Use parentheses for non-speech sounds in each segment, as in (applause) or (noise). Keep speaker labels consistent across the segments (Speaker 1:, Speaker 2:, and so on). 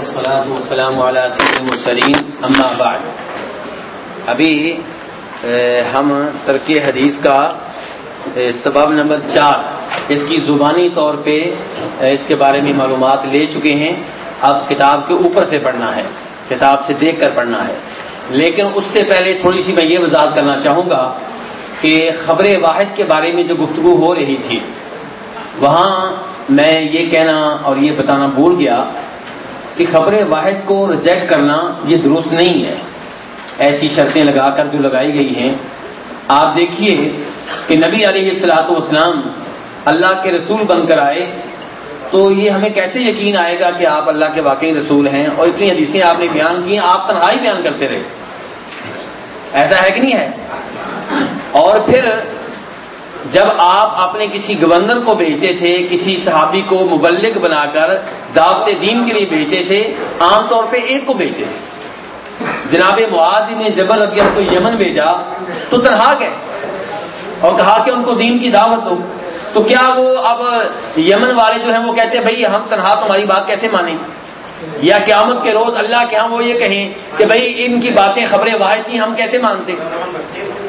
Speaker 1: والسلام على سید المرسلین اما بعد. ابھی ہم ترکی حدیث کا سبب نمبر چار، اس کی زبانی طور پہ اس کے بارے میں معلومات لے چکے ہیں۔ اب کتاب کے اوپر سے پڑھنا ہے، کتاب سے دیکھ کر پڑھنا ہے۔ لیکن اس سے پہلے تھوڑی سی میں یہ وضاحت کرنا چاہوں گا کہ خبر واحد کے بارے میں جو گفتگو ہو رہی تھی، وہاں میں یہ کہنا اور یہ بتانا بھول گیا کہ خبر واحد کو ریجیکٹ کرنا یہ درست نہیں ہے۔ ایسی شرطیں لگا کر جو لگائی گئی ہیں۔ آپ دیکھیے کہ نبی علیہ السلاۃ والسلام اللہ کے رسول بن کر آئے۔ تو یہ ہمیں کیسے یقین آئے گا کہ آپ اللہ کے واقعی رسول ہیں؟ اور اتنی حدیثیں آپ نے بیان کی آپ تنہائی بیان کرتے رہے۔ ایسا ہے کہ نہیں ہے؟ اور پھر جب آپ اپنے کسی گورنر کو بھیجتے تھے، کسی صحابی کو مبلک بنا کر دعوت دین کے لیے بھیجتے تھے، عام طور پہ ایک کو بھیجتے تھے۔ جناب معاذ نے جبر رضی کو یمن بھیجا، تو تنہا گئے اور کہا کہ ان کو دین کی دعوت دو۔ تو کیا وہ اب یمن والے جو ہیں وہ کہتے ہیں، بھائی، ہم تنہا تمہاری بات کیسے مانیں؟ یا قیامت کے روز اللہ کے ہاں وہ یہ کہیں کہ، بھائی، ان کی باتیں خبریں واحد تھیں ہم کیسے مانتے؟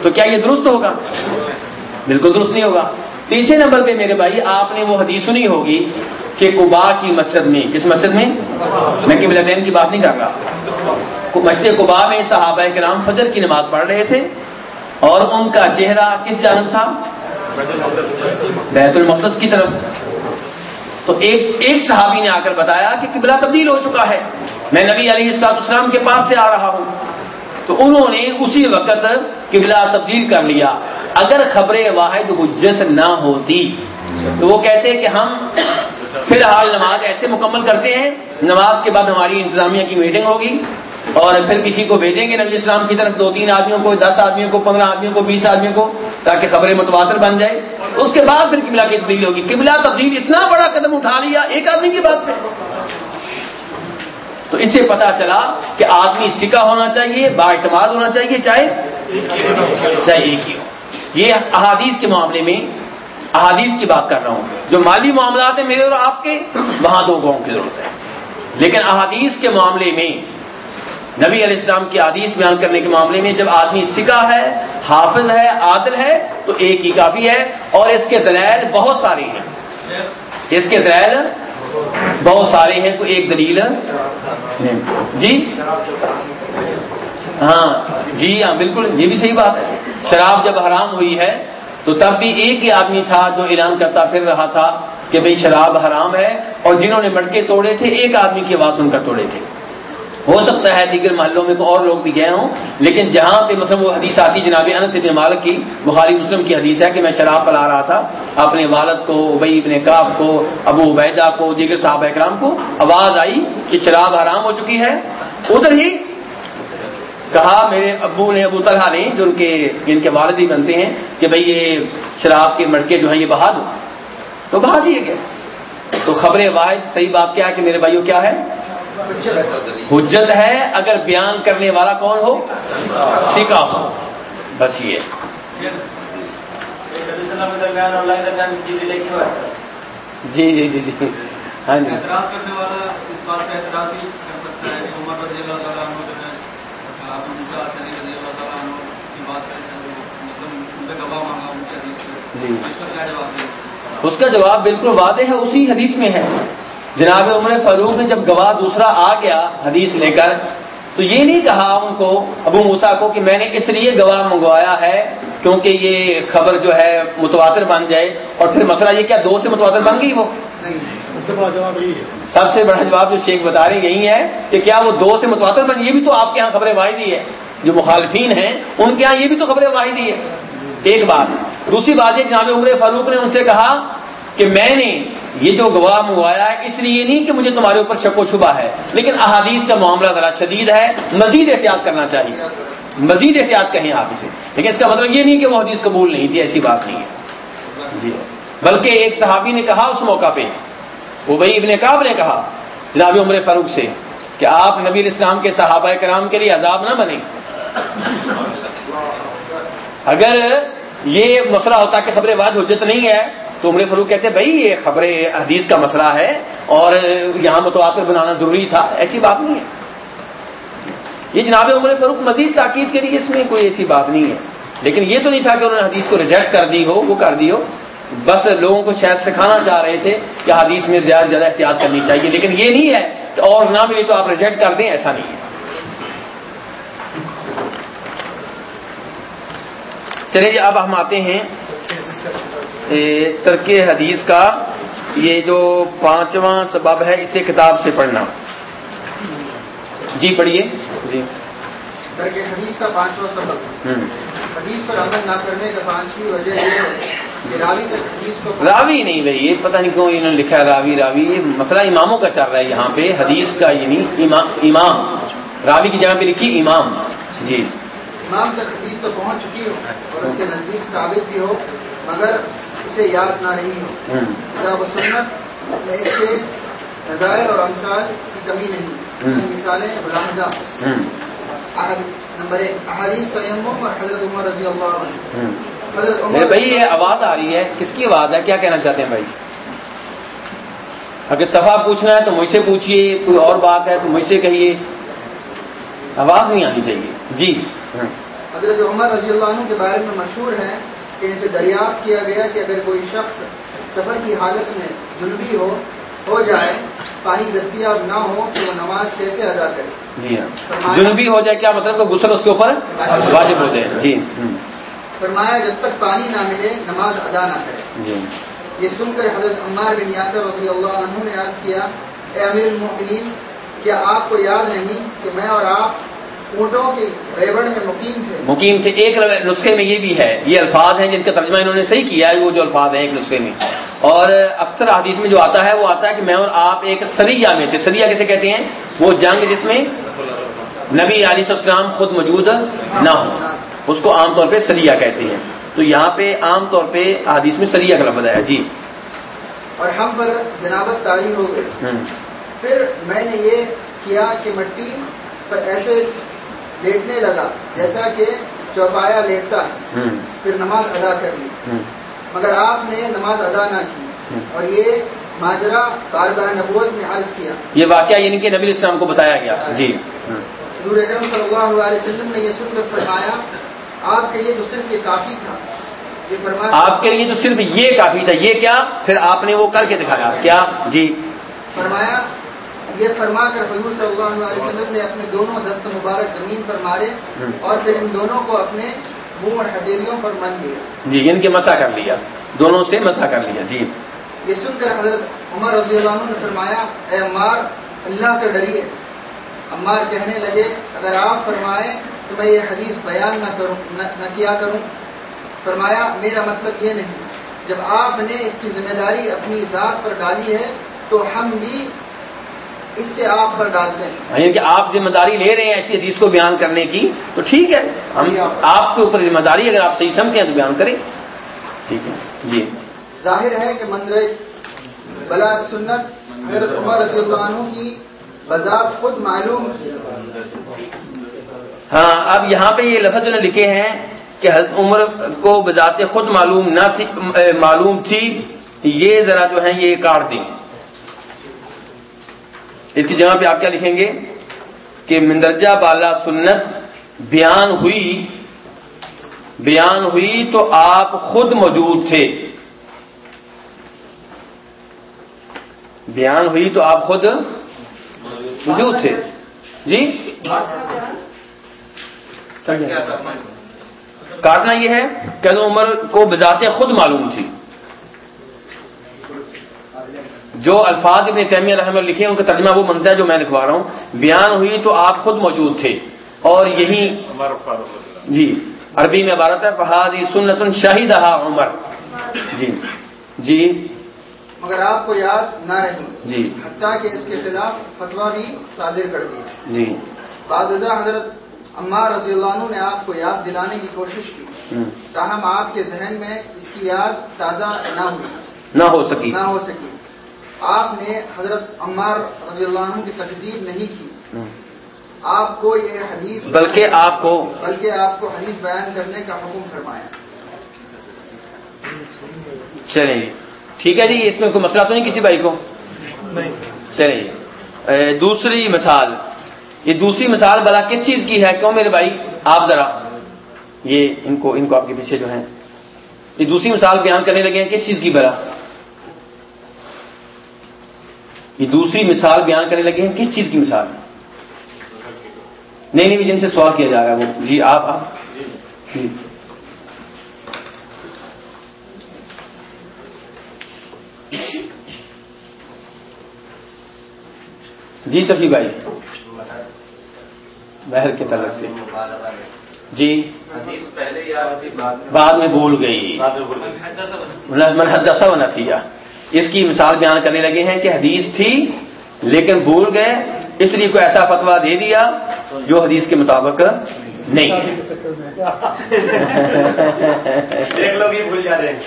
Speaker 1: تو کیا یہ درست ہوگا؟ بالکل درست نہیں ہوگا۔ تیسرے نمبر پہ میرے بھائی، آپ نے وہ حدیث سنی ہوگی کہ کبا کی مسجد میں، کس مسجد میں؟ میں کہ بلین کی بات نہیں کر رہا۔ مسجد کبا میں صحابہ کرام فجر کی نماز پڑھ رہے تھے اور ان کا چہرہ کس جانب تھا؟ بیت المقدس کی طرف۔ تو ایک ایک صحابی نے آ کر بتایا کہ قبلہ تبدیل ہو چکا ہے۔ میں نبی علیہ السلاط اسلام کے پاس سے آ رہا ہوں۔ تو انہوں نے اسی وقت قبلہ تبدیل کر لیا۔ اگر خبر واحد حجت نہ ہوتی، تو وہ کہتے کہ ہم فی الحال نماز ایسے مکمل کرتے ہیں، نماز کے بعد ہماری انتظامیہ کی میٹنگ ہوگی اور پھر کسی کو بھیجیں گے نبی اسلام کی طرف، دو تین آدمیوں کو، دس آدمیوں کو، پندرہ آدمیوں کو، بیس آدمیوں کو، تاکہ خبریں متواتر بن جائے۔ اس کے بعد پھر قبلہ کی تبدیلی ہوگی۔ قبلہ تبدیل اتنا بڑا قدم اٹھا لیا، ایک آدمی کی بات پہ تو اس سے پتا چلا کہ آدمی سکا ہونا چاہیے، با اعتماد ہونا چاہیے، چاہے چاہے ایک ہی ہو۔ یہ احادیث کے معاملے میں، احادیث کی بات کر رہا ہوں۔ جو مالی معاملات ہیں میرے اور آپ کے، وہاں دو گاؤں کی ضرورت ہے۔ لیکن احادیث کے معاملے میں، نبی علیہ السلام کی حدیث بیان کرنے کے معاملے میں جب آدمی سکا ہے، حافظ ہے، عادل ہے، تو ایک ہی کافی ہے۔ اور اس کے دلائل بہت سارے ہیں۔ اس کے دلائل بہت سارے ہیں، کوئی ایک دلیل جی؟ ہاں۔ جی ہاں بالکل۔ یہ بھی صحیح بات ہے۔ شراب جب حرام ہوئی ہے، تو تب بھی ایک ہی آدمی تھا جو اعلان کرتا پھر رہا تھا کہ بھئی شراب حرام ہے، اور جنہوں نے مٹکے توڑے تھے، ایک آدمی کی آواز سن کر توڑے تھے۔ ہو سکتا ہے دیگر محلوں میں تو اور لوگ بھی گئے ہوں، لیکن جہاں پہ مثلا وہ حدیث آتی جناب انس ابن مالک کی، بخاری مسلم کی حدیث ہے کہ میں شراب پلا رہا تھا، اپنے والد کو، ابئی ابن کاب کو، ابو عبیدہ کو، دیگر صاحب اکرام کو آواز آئی کہ شراب حرام ہو چکی ہے۔ ادھر ہی کہا میرے ابو نے، ابو طلحہ نے، جو ان کے ان کے والد ہی بنتے ہیں، کہ بھئی یہ شراب کے مٹکے جو ہیں یہ بہا دو۔ تو بہا دیے گئے۔ تو خبر واحد، صحیح بات کیا ہے کہ میرے بھائیوں کیا ہے؟ حجت ہے۔ اگر بیان کرنے والا کون ہو؟ سکا ہو بس یہ۔ جی جی جی جی۔ ہاں جی۔ جی۔ اس کا جواب بالکل واضح ہے اسی حدیث میں ہے۔ جناب عمر فاروق نے جب گواہ دوسرا آ گیا حدیث لے کر تو یہ نہیں کہا ان کو ابو موسا کو کہ میں نے اس لیے گواہ منگوایا ہے کیونکہ یہ خبر جو ہے متواتر بن جائے اور پھر مسئلہ یہ کیا دو سے متواتر بن گئی وہ؟ سب سے بڑا جواب جو شیخ بتا رہے یہی ہے کہ کیا وہ دو سے متواتر بن یہ بھی تو آپ کے یہاں خبریں واحد ہے۔ جو مخالفین ہیں ان کے یہاں یہ بھی تو خبریں واحد ہے۔ ایک بات دوسری بات یہ جناب عمر فاروق نے ان سے کہا کہ میں نے یہ جو گواہ منگوایا ہے، اس لیے نہیں کہ مجھے تمہارے اوپر شک و شبہ ہے، لیکن احادیث کا معاملہ ذرا شدید ہے، مزید احتیاط کرنا چاہیے۔ مزید احتیاط کہیں آپ اسے۔ لیکن اس کا مطلب یہ نہیں کہ وہ حدیث قبول نہیں تھی، ایسی بات نہیں ہے۔ جی۔ بلکہ ایک صحابی نے کہا اس موقع پہ وہ بھائی ابن کاب نے کہا، جناب عمر فاروق سے، کہ آپ نبی اسلام کے صحابہ کرام کے لیے عذاب نہ بنے اگر یہ مسئلہ ہوتا کہ خبر بعد حجت نہیں ہے تو عمر فروخ کہتے ہیں، بھائی، یہ خبر حدیث کا مسئلہ ہے اور یہاں متواتر بنانا ضروری تھا، ایسی بات نہیں ہے۔ یہ جناب عمر فاروق مزید تاکید کے لیے اس میں کوئی ایسی بات نہیں ہے۔ لیکن یہ تو نہیں تھا کہ انہوں نے حدیث کو ریجیکٹ کر دی ہو، وہ کر دی ہو۔ بس لوگوں کو شاید سکھانا چاہ رہے تھے کہ حدیث میں زیادہ سے زیادہ احتیاط کرنی چاہیے۔ لیکن یہ نہیں ہے کہ اور نہ ملی تو آپ ریجیکٹ کر دیں، ایسا نہیں ہے۔ چلیے جی اب ہم آتے ہیں ترک حدیث کا یہ جو پانچواں سبب ہے اسے کتاب سے پڑھنا۔ جی پڑھیے۔ جی۔
Speaker 2: ترک حدیث کا پانچواں سبب۔ حدیث پر عمل نہ کرنے کا پانچویں وجہ یہ ہے کہ راوی حدیث کو
Speaker 1: راوی نہیں بھائی یہ پتہ نہیں کیوں انہوں نے لکھا ہے راوی راوی۔ یہ مسئلہ اماموں کا چل رہا ہے یہاں پہ۔ حدیث کا یہ نہیں امام۔ راوی کی جگہ پہ لکھی امام۔ جی۔
Speaker 2: امام تک حدیث تو پہنچ چکی ہو اور اس کے نزدیک ثابت بھی ہو مگر اسے یاد نہ رہی ہو وہ سنت میں اس کے نظائر اور امثال کی کمی نہیں۔ مثالیں ملاحظہ نمبر ایک احادیث تیمم اور حضرت عمر رضی اللہ عنہ۔
Speaker 1: حضرت عمر بھائی یہ آواز آ رہی ہے۔ کس کی آواز ہے؟ کیا کہنا چاہتے ہیں بھائی؟ اگر صفا پوچھنا ہے تو مجھ سے پوچھیے کوئی اور بات ہے تو مجھ سے کہیے آواز نہیں آنی چاہیے۔ جی۔
Speaker 2: حضرت عمر رضی اللہ عنہ کے بارے میں مشہور ہے کہ ان سے دریافت کیا گیا کہ اگر کوئی شخص سفر کی حالت میں جنوبی ہو ہو جائے پانی دستیاب نہ ہو تو وہ نماز کیسے ادا کرے؟
Speaker 1: جی ہاں۔ جنوبی ہو جائے کیا مطلب کہ غسل اس کے اوپر واجب ہو جائے؟ جی۔
Speaker 2: فرمایا جب تک پانی نہ ملے نماز ادا نہ کرے۔
Speaker 1: جی۔
Speaker 2: یہ سن کر حضرت عمار بن یاسر رضی اللہ عنہ نے عرض کیا اے امیر المؤمنین کیا آپ کو یاد نہیں کہ میں اور آپ اونٹوں میں مقیم تھے۔
Speaker 1: مقیم تھے۔ ایک نسخے میں یہ بھی ہے۔ یہ الفاظ ہیں جن کا ترجمہ انہوں نے صحیح کیا ہے وہ جو الفاظ ہیں ایک نسخے میں۔ اور اکثر حدیث میں جو آتا ہے وہ آتا ہے کہ میں اور آپ ایک سریا میں تھے۔ سریا کیسے کہتے ہیں؟ وہ جنگ جس میں نبی علیہ السلام خود موجود نہ ہو اس کو عام طور پہ سریا کہتے ہیں۔ تو یہاں پہ عام طور پہ حدیث میں سریا کا لفظ ہے جی۔
Speaker 2: اور ہم پر جنابت تاری ہو گئے پھر میں نے یہ کیا کہ مٹی پر ایسے لیٹنے لگا جیسا کہ چوپایا لیٹتا ہے پھر نماز ادا کر لی۔ مگر آپ نے نماز ادا نہ کی۔ اور یہ ماجرا بارگاہ نبوت میں عرض کیا۔
Speaker 1: یہ واقعہ یعنی کہ نبی اسلام کو بتایا گیا۔ جی۔
Speaker 2: حضور اکرم صلی اللہ علیہ وسلم نے یہ سن کر فرمایا آپ کے لیے تو صرف یہ کافی تھا۔
Speaker 1: آپ کے لیے تو صرف یہ کافی تھا۔ یہ کیا؟ پھر آپ نے وہ کر کے دکھایا۔ کیا؟ جی۔
Speaker 2: فرمایا یہ فرما کر حضور صلی اللہ علیہ وسلم نے اپنے دونوں دست مبارک زمین پر مارے اور پھر ان دونوں کو اپنے منہ اور ہتھیلیوں پر من لیا۔
Speaker 1: جی ان کے مسا کر لیا۔ دونوں سے مسا کر لیا جی۔
Speaker 2: یہ سن کر حضرت عمر رضی اللہ عنہ نے فرمایا اے عمار اللہ سے ڈریے۔ عمار کہنے لگے اگر آپ فرمائیں تو میں یہ حدیث بیان نہ کروں نہ کیا کروں؟ فرمایا میرا مطلب یہ نہیں۔ جب آپ نے اس کی ذمہ داری اپنی ذات پر ڈالی ہے تو ہم بھی اس سے آپ پر ڈالتے ہیں۔
Speaker 1: یعنی کہ آپ ذمہ داری لے رہے ہیں ایسی حدیث کو بیان کرنے کی تو ٹھیک ہے۔ ہم آپ۔ کے اوپر ذمہ داری اگر آپ صحیح سمجھتے ہیں تو بیان کریں۔ ٹھیک ہے۔ جی۔
Speaker 2: ظاہر ہے کہ مندر بلا سنت حضرت عمر رضی اللہ عنہ کی بذات خود معلوم
Speaker 1: ہاں اب یہاں پہ یہ لفظ نے لکھے ہیں کہ حضرت عمر کو بذات خود معلوم نہ تھی معلوم تھی۔ یہ ذرا جو ہے یہ کاٹ دیں۔ اس کی جگہ پہ آپ کیا لکھیں گے کہ مندرجہ بالا سنت بیان ہوئی بیان ہوئی تو آپ خود موجود تھے۔ بیان ہوئی تو آپ خود موجود تھے۔ جی؟ کاٹنا یہ ہے کہ عمر کو بذات خود معلوم تھی جو الفاظ ابن تیمیہ رحمہ لکھے ان کا ترجمہ وہ منتا ہے جو میں لکھوا رہا ہوں۔ بیان ہوئی تو آپ خود موجود تھے۔ اور یہی جی عربی میں عبارت ہے فہادی سنت شاہد عمر۔ جی جی۔
Speaker 2: مگر آپ کو یاد نہ رہی۔
Speaker 1: جی۔
Speaker 2: حتیٰ کہ اس کے خلاف فتوا بھی صادر کر دیا
Speaker 1: جی۔
Speaker 2: بعد حضرت عمار رضی اللہ عنہ نے آپ کو یاد دلانے کی کوشش کی۔ تاہم آپ کے ذہن میں اس کی یاد تازہ نہ ہوئی۔
Speaker 1: نہ ہو سکی۔
Speaker 2: نہ ہو سکی۔ آپ نے حضرت عمار رضی اللہ عنہ کی تقسیم نہیں کی۔ آپ کو یہ حدیث
Speaker 1: بلکہ آپ کو
Speaker 2: بلکہ آپ کو حدیث بیان کرنے کا حکم فرمایا۔
Speaker 1: چلیں۔ ٹھیک ہے جی اس میں کوئی مسئلہ تو نہیں کسی بھائی کو؟ چلیے دوسری مثال۔ یہ دوسری مثال بلا کس چیز کی ہے؟ کیوں میرے بھائی؟ آپ ذرا۔ یہ ان کو ان کو آپ کے پیچھے جو ہیں۔ یہ دوسری مثال بیان کرنے لگے ہیں کس چیز کی بلا؟ یہ دوسری مثال بیان کرنے لگے ہیں کس چیز کی مثال؟ نہیں نہیں جن سے سوال کیا جا رہا ہے وہ جی آپ آپ۔ جی۔ جی سفی بھائی۔ بہر کے طرف سے۔ جی۔ بعد میں بھول گئی۔ منحدثہ و نسیہ اس کی مثال بیان کرنے لگے ہیں کہ حدیث تھی لیکن بھول گئے اس لیے کوئی ایسا فتوا دے دیا جو حدیث کے مطابق نہیں ہے۔
Speaker 3: بھول جا رہے ہیں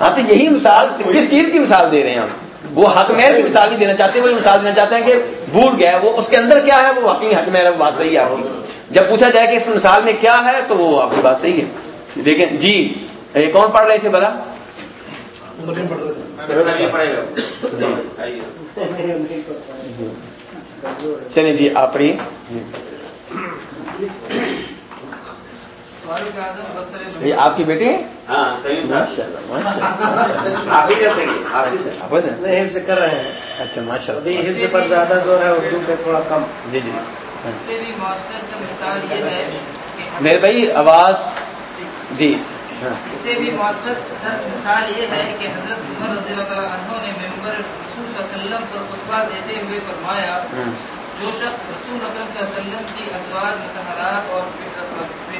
Speaker 1: ہاں تو یہی مثال کس چیز کی مثال دے رہے ہیں ہم؟ وہ حق میر کی مثال نہیں دینا چاہتے وہ مثال دینا چاہتے ہیں کہ بھول گیا وہ اس کے اندر کیا ہے؟ وہ حقیقی حق میر بات صحیح ہے۔ آپ کی جب پوچھا جائے کہ اس مثال میں کیا ہے تو وہ آپ کی بات صحیح ہے۔ لیکن جی کون پڑھ رہے تھے بلا؟ چلے جی آپ پڑھیے۔ آپ کی بیٹی
Speaker 3: کر رہے ہیں؟
Speaker 1: اچھا ماشاء اللہ
Speaker 3: ہند پر زیادہ زور ہے اردو پہ تھوڑا کم
Speaker 1: جی جی میرے بھائی آواز۔ جی۔
Speaker 4: اس سے بھی مؤثر مثال یہ ہے کہ حضرت عمر رضی اللہ عنہ نے ممبر رسول صلی اللہ علیہ وسلم پر خطبہ دیتے ہوئے فرمایا جو شخص رسول اکرم صلی اللہ علیہ وسلم کی ازواج متحرات اور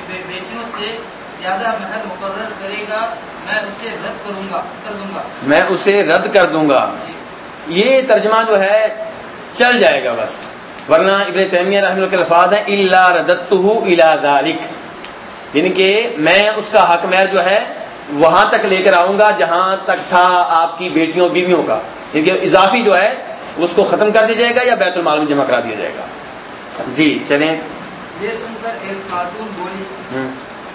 Speaker 4: بیٹیوں سے زیادہ محل مقرر کرے گا میں اسے رد کروں گا کر دوں گا۔
Speaker 1: میں اسے رد کر دوں گا۔ یہ ترجمہ جو ہے چل جائے گا بس۔ ورنہ ابن تیمیہ کے الفاظ ہیں اللہ ردت الا ذالک یعنی کہ میں اس کا حق میر جو ہے وہاں تک لے کر آؤں گا جہاں تک تھا آپ کی بیٹیوں بیویوں کا۔ یعنی کہ اضافی جو ہے اس کو ختم کر دیا جائے گا یا بیت المال میں جمع کرا دیا جائے گا۔ جی چلیں۔
Speaker 4: یہ سن کر ایک خاتون بولی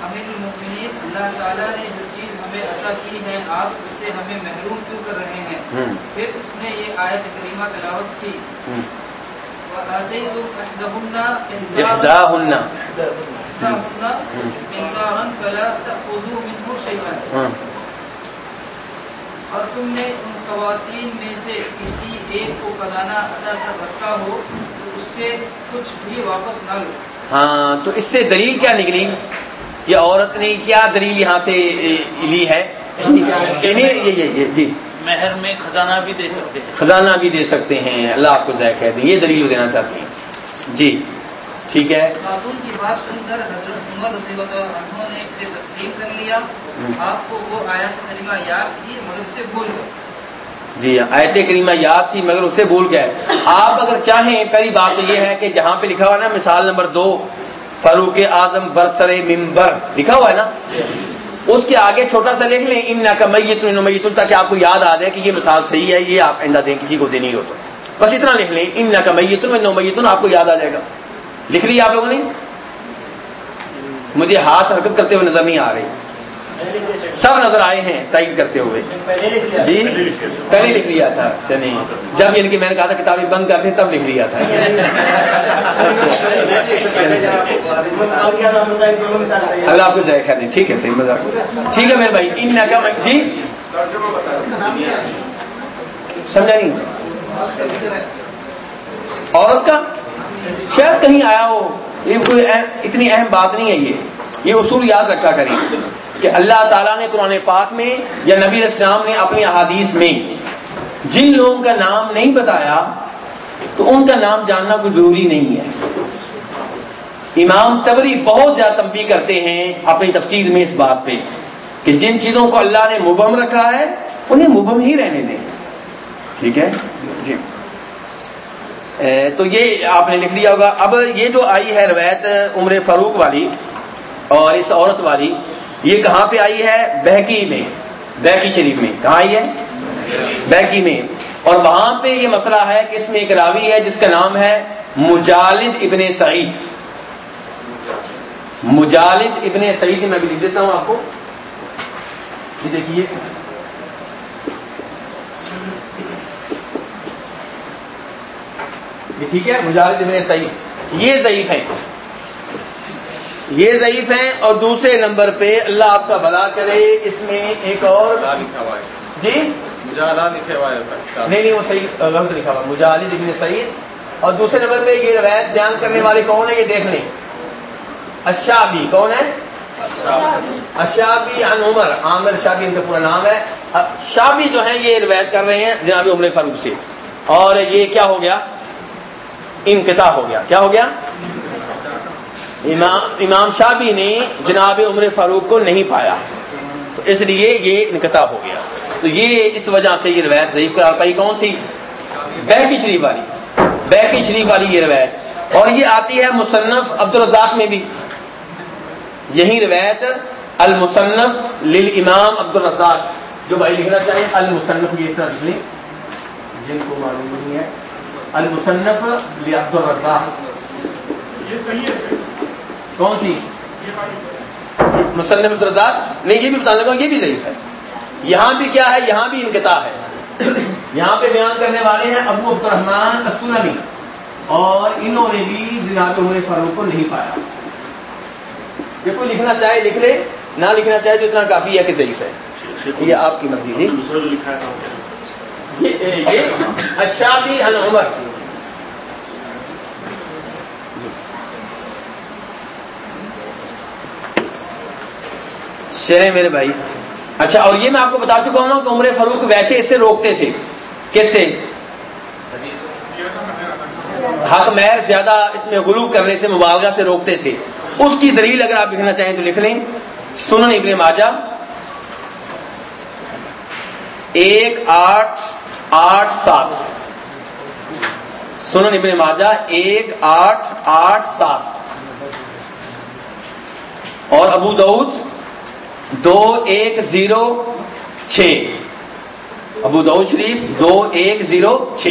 Speaker 4: امین المؤمنین اللہ تعالیٰ نے جو چیز ہمیں عطا کی ہے آپ اس سے ہمیں محروم کیوں کر رہے ہیں؟ پھر اس نے یہ آیت کریمہ تلاوت کی۔ اور تم نے ان خواتین میں سے کسی ایک کو خزانہ ادا کر رکھا ہو تو اس سے کچھ بھی واپس نہ لو۔
Speaker 1: ہاں تو اس سے دلیل کیا نکلی؟ یہ عورت نے کیا دلیل یہاں سے لی ہے؟
Speaker 3: جی۔ مہر میں خزانہ بھی دے سکتے ہیں۔
Speaker 1: خزانہ بھی دے سکتے ہیں اللہ آپ کو ذائقہ ہیں یہ دلیل دینا چاہتے ہیں۔ جی۔ ٹھیک ہے۔
Speaker 4: کی بات سن کر حضرت عمر رضی اللہ عنہ نے اسے تسلیم کر لیا۔ آپ کو وہ آیت کریمہ یاد تھی مگر اسے بھول گئے۔
Speaker 1: جی آیت کریمہ یاد تھی مگر اسے بھول گئے۔ آپ اگر چاہیں پہلی بات تو یہ ہے کہ جہاں پہ لکھا ہوا نا مثال نمبر دو فاروق اعظم برسر ممبر لکھا ہوا ہے نا؟ اس کے آگے چھوٹا سا لکھ لیں ان کا میت میتن تاکہ آپ کو یاد آ جائے کہ یہ مثال صحیح ہے یہ آپ آئندہ دیں کسی کو دینی ہو تو۔ بس اتنا لکھ لیں ان کا میتن میں نو میتن آپ کو یاد آ جائے گا۔ لکھ لی آپ لوگوں نے؟ مجھے ہاتھ حرکت کرتے ہوئے نظر نہیں آ رہے سب نظر آئے ہیں تائید کرتے ہوئے۔ جی؟ پہلے لکھ لیا تھا۔ چلیے جب یعنی کہ میں نے کہا تھا کتابیں بند کرتے تب لکھ لیا تھا۔ اللہ آپ کو ذائقہ دیں ٹھیک ہے، صحیح مزاق ٹھیک ہے میرے بھائی ان کا جی؟ سمجھا نہیں۔ عورت کا؟ شاید کہیں آیا ہو، یہ کوئی اتنی اہم بات نہیں ہے یہ۔ یہ اصول یاد رکھا کریں کہ اللہ تعالیٰ نے قرآن پاک میں یا نبی اسلام نے اپنی احادیث میں جن لوگوں کا نام نہیں بتایا، تو ان کا نام جاننا کوئی ضروری نہیں ہے۔ امام تبری بہت زیادہ تنبیہ کرتے ہیں اپنی تفسیر میں اس بات پہ کہ جن چیزوں کو اللہ نے مبہم رکھا ہے، انہیں مبہم ہی رہنے دیں۔ ٹھیک ہے؟ جی۔ تو یہ آپ نے لکھ لیا ہوگا۔ اب یہ جو آئی ہے روایت عمر فاروق والی اور اس عورت والی، یہ کہاں پہ آئی ہے؟ بہکی میں، بہکی شریف میں۔ کہاں آئی ہے؟ بہکی میں۔ اور وہاں پہ یہ مسئلہ ہے کہ اس میں ایک راوی ہے جس کا نام ہے مجالد ابن سعید۔ مجالد ابن سعید، میں بھی لکھ دیتا ہوں آپ کو۔ یہ دیکھیے۔ یہ ٹھیک ہے مجاہد ابن صحیح یہ ضعیف ہیں۔ یہ ضعیف ہیں اور دوسرے نمبر پہ اللہ آپ کا بلا کرے اس میں ایک اور جی؟ نہیں نہیں وہ صحیح غلط لکھا ہوا مجاہد ابن سعید۔ اور دوسرے نمبر پہ یہ روایت بیان کرنے والے کون ہیں؟ یہ دیکھ لیں۔ اشابی کون ہے اشابی ان عمر۔ عامر شابی ان کا پورا نام ہے۔ شابی جو ہیں یہ روایت کر رہے ہیں جناب عمر فاروق سے۔ اور یہ کیا ہو گیا؟ انقطاع ہو گیا۔ کیا ہو گیا؟ امام امام شابی نے جناب عمر فاروق کو نہیں پایا۔ تو اس لیے یہ انقطاع ہو گیا۔ تو یہ اس وجہ سے یہ روایت ضعیف قرار پائی۔ کون سی؟ بیکی شریف والی۔ بیکی شریف والی یہ روایت۔ اور یہ آتی ہے مصنف عبد الرزاق میں بھی۔ یہی روایت المصنف للامام عبد الرزاق جو بھائی لکھنا چاہیں، المصنف یہ سر لیں۔ جن کو معلوم نہیں ہے۔ المصنف عبد الرزاق. کون سی؟ مصنف عبد الرزاق؟ نہیں یہ بھی بتا لگا یہ بھی ضعیف ہے۔ یہاں بھی کیا ہے؟ یہاں بھی انقطاع ہے۔ (coughs) یہاں پہ بیان کرنے والے ہیں ابو عبد الرحمان اسلمی اور انہوں نے بھی جناب عمر فاروق کو نہیں پایا۔ یہ کوئی لکھنا چاہے لکھ لے نہ لکھنا چاہے تو اتنا کافی ہے کہ ضعیف ہے۔ یہ آپ کی مرضی جی اشافی عمر شرے میرے بھائی۔ اچھا اور یہ میں آپ کو بتا چکا ہوں کہ عمر فاروق ویسے اس سے روکتے تھے۔ کس سے؟ حق مہر زیادہ اس میں غلوب کرنے سے، مبالغہ سے روکتے تھے۔ اس کی دلیل اگر آپ لکھنا چاہیں تو لکھ لیں۔ سنن ابن ماجہ۔ ایک آٹھ آٹھ سات۔ سنن ابن ماجہ، ایک آٹھ آٹھ سات۔ اور ابو دعود دو ایک زیرو چھ۔ ابو دعود شریف، دو ایک زیرو چھ۔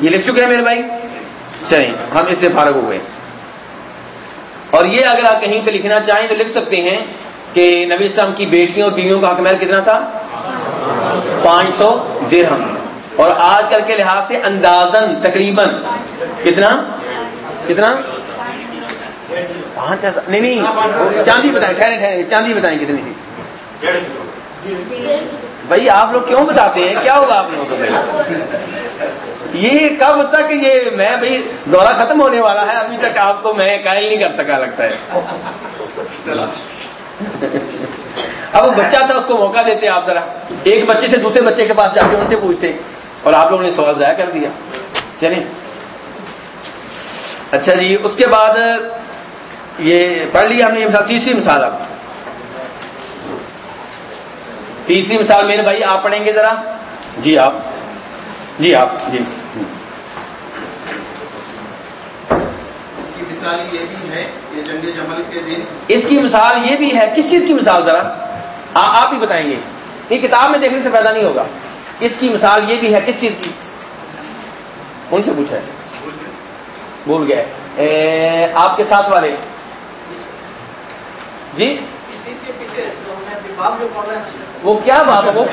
Speaker 1: یہ لکھ چکے ہیں میرے بھائی؟ چلیں، ہم اس سے فارغ ہوئے۔ اور یہ اگر آپ کہیں پہ لکھنا چاہیں تو لکھ سکتے ہیں کہ نبی اسلام کی بیٹیوں اور بیویوں کا حق محل کتنا تھا؟ پانچ سو درہم۔ اور آج کل کے لحاظ سے اندازن تقریباً کتنا؟ کتنا؟ پانچ ہزار نہیں نہیں، چاندی بتائیں ٹھہرے ٹھہرے چاندی بتائیں کتنی تھی؟ بھائی، آپ لوگ کیوں بتاتے ہیں؟ کیا ہوگا آپ لوگوں کو یہ کب تک یہ میں بھائی، دورہ ختم ہونے والا ہے، ابھی تک آپ کو میں قائل نہیں کر سکا، لگتا ہے۔ اب وہ بچہ تھا اس کو موقع دیتے آپ ذرا۔ ایک بچے سے دوسرے بچے کے پاس جا کے ان سے پوچھتے۔ اور آپ لوگوں نے سوال ضائع کر دیا۔ چلیں۔ اچھا جی اس کے بعد یہ پڑھ لیا ہم نے مثال تیسری مثال اب تیسری مثال میرے بھائی آپ پڑھیں گے ذرا۔ جی آپ۔ جی آپ جی۔
Speaker 2: مثال یہ بھی ہے کہ جنگ جمل کے دن۔
Speaker 1: اس کی مثال یہ بھی ہے کس چیز کی مثال ذرا؟ ہاں، آپ ہی بتائیں گے۔ یہ کتاب میں دیکھنے سے پیدا نہیں ہوگا۔ اس کی مثال یہ بھی ہے، کس چیز کی؟ ان سے پوچھا ہے۔ بھول گئے۔ آپ کے ساتھ والے۔ جی؟ وہ کیا بات ہے؟ وہ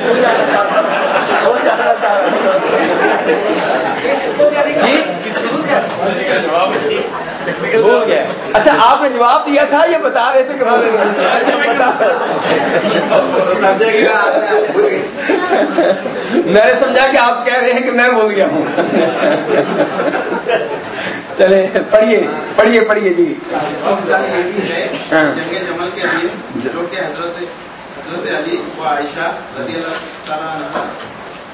Speaker 1: اچھا آپ نے جواب دیا تھا، یہ بتا رہے تھے کہ میں نے سمجھا کہ آپ کہہ رہے ہیں کہ میں بول گیا ہوں۔ چلے پڑھیے پڑھیے پڑھیے جی۔
Speaker 2: جمل کے حضرت حضرت علی و عائشہ رضی اللہ تعالیٰ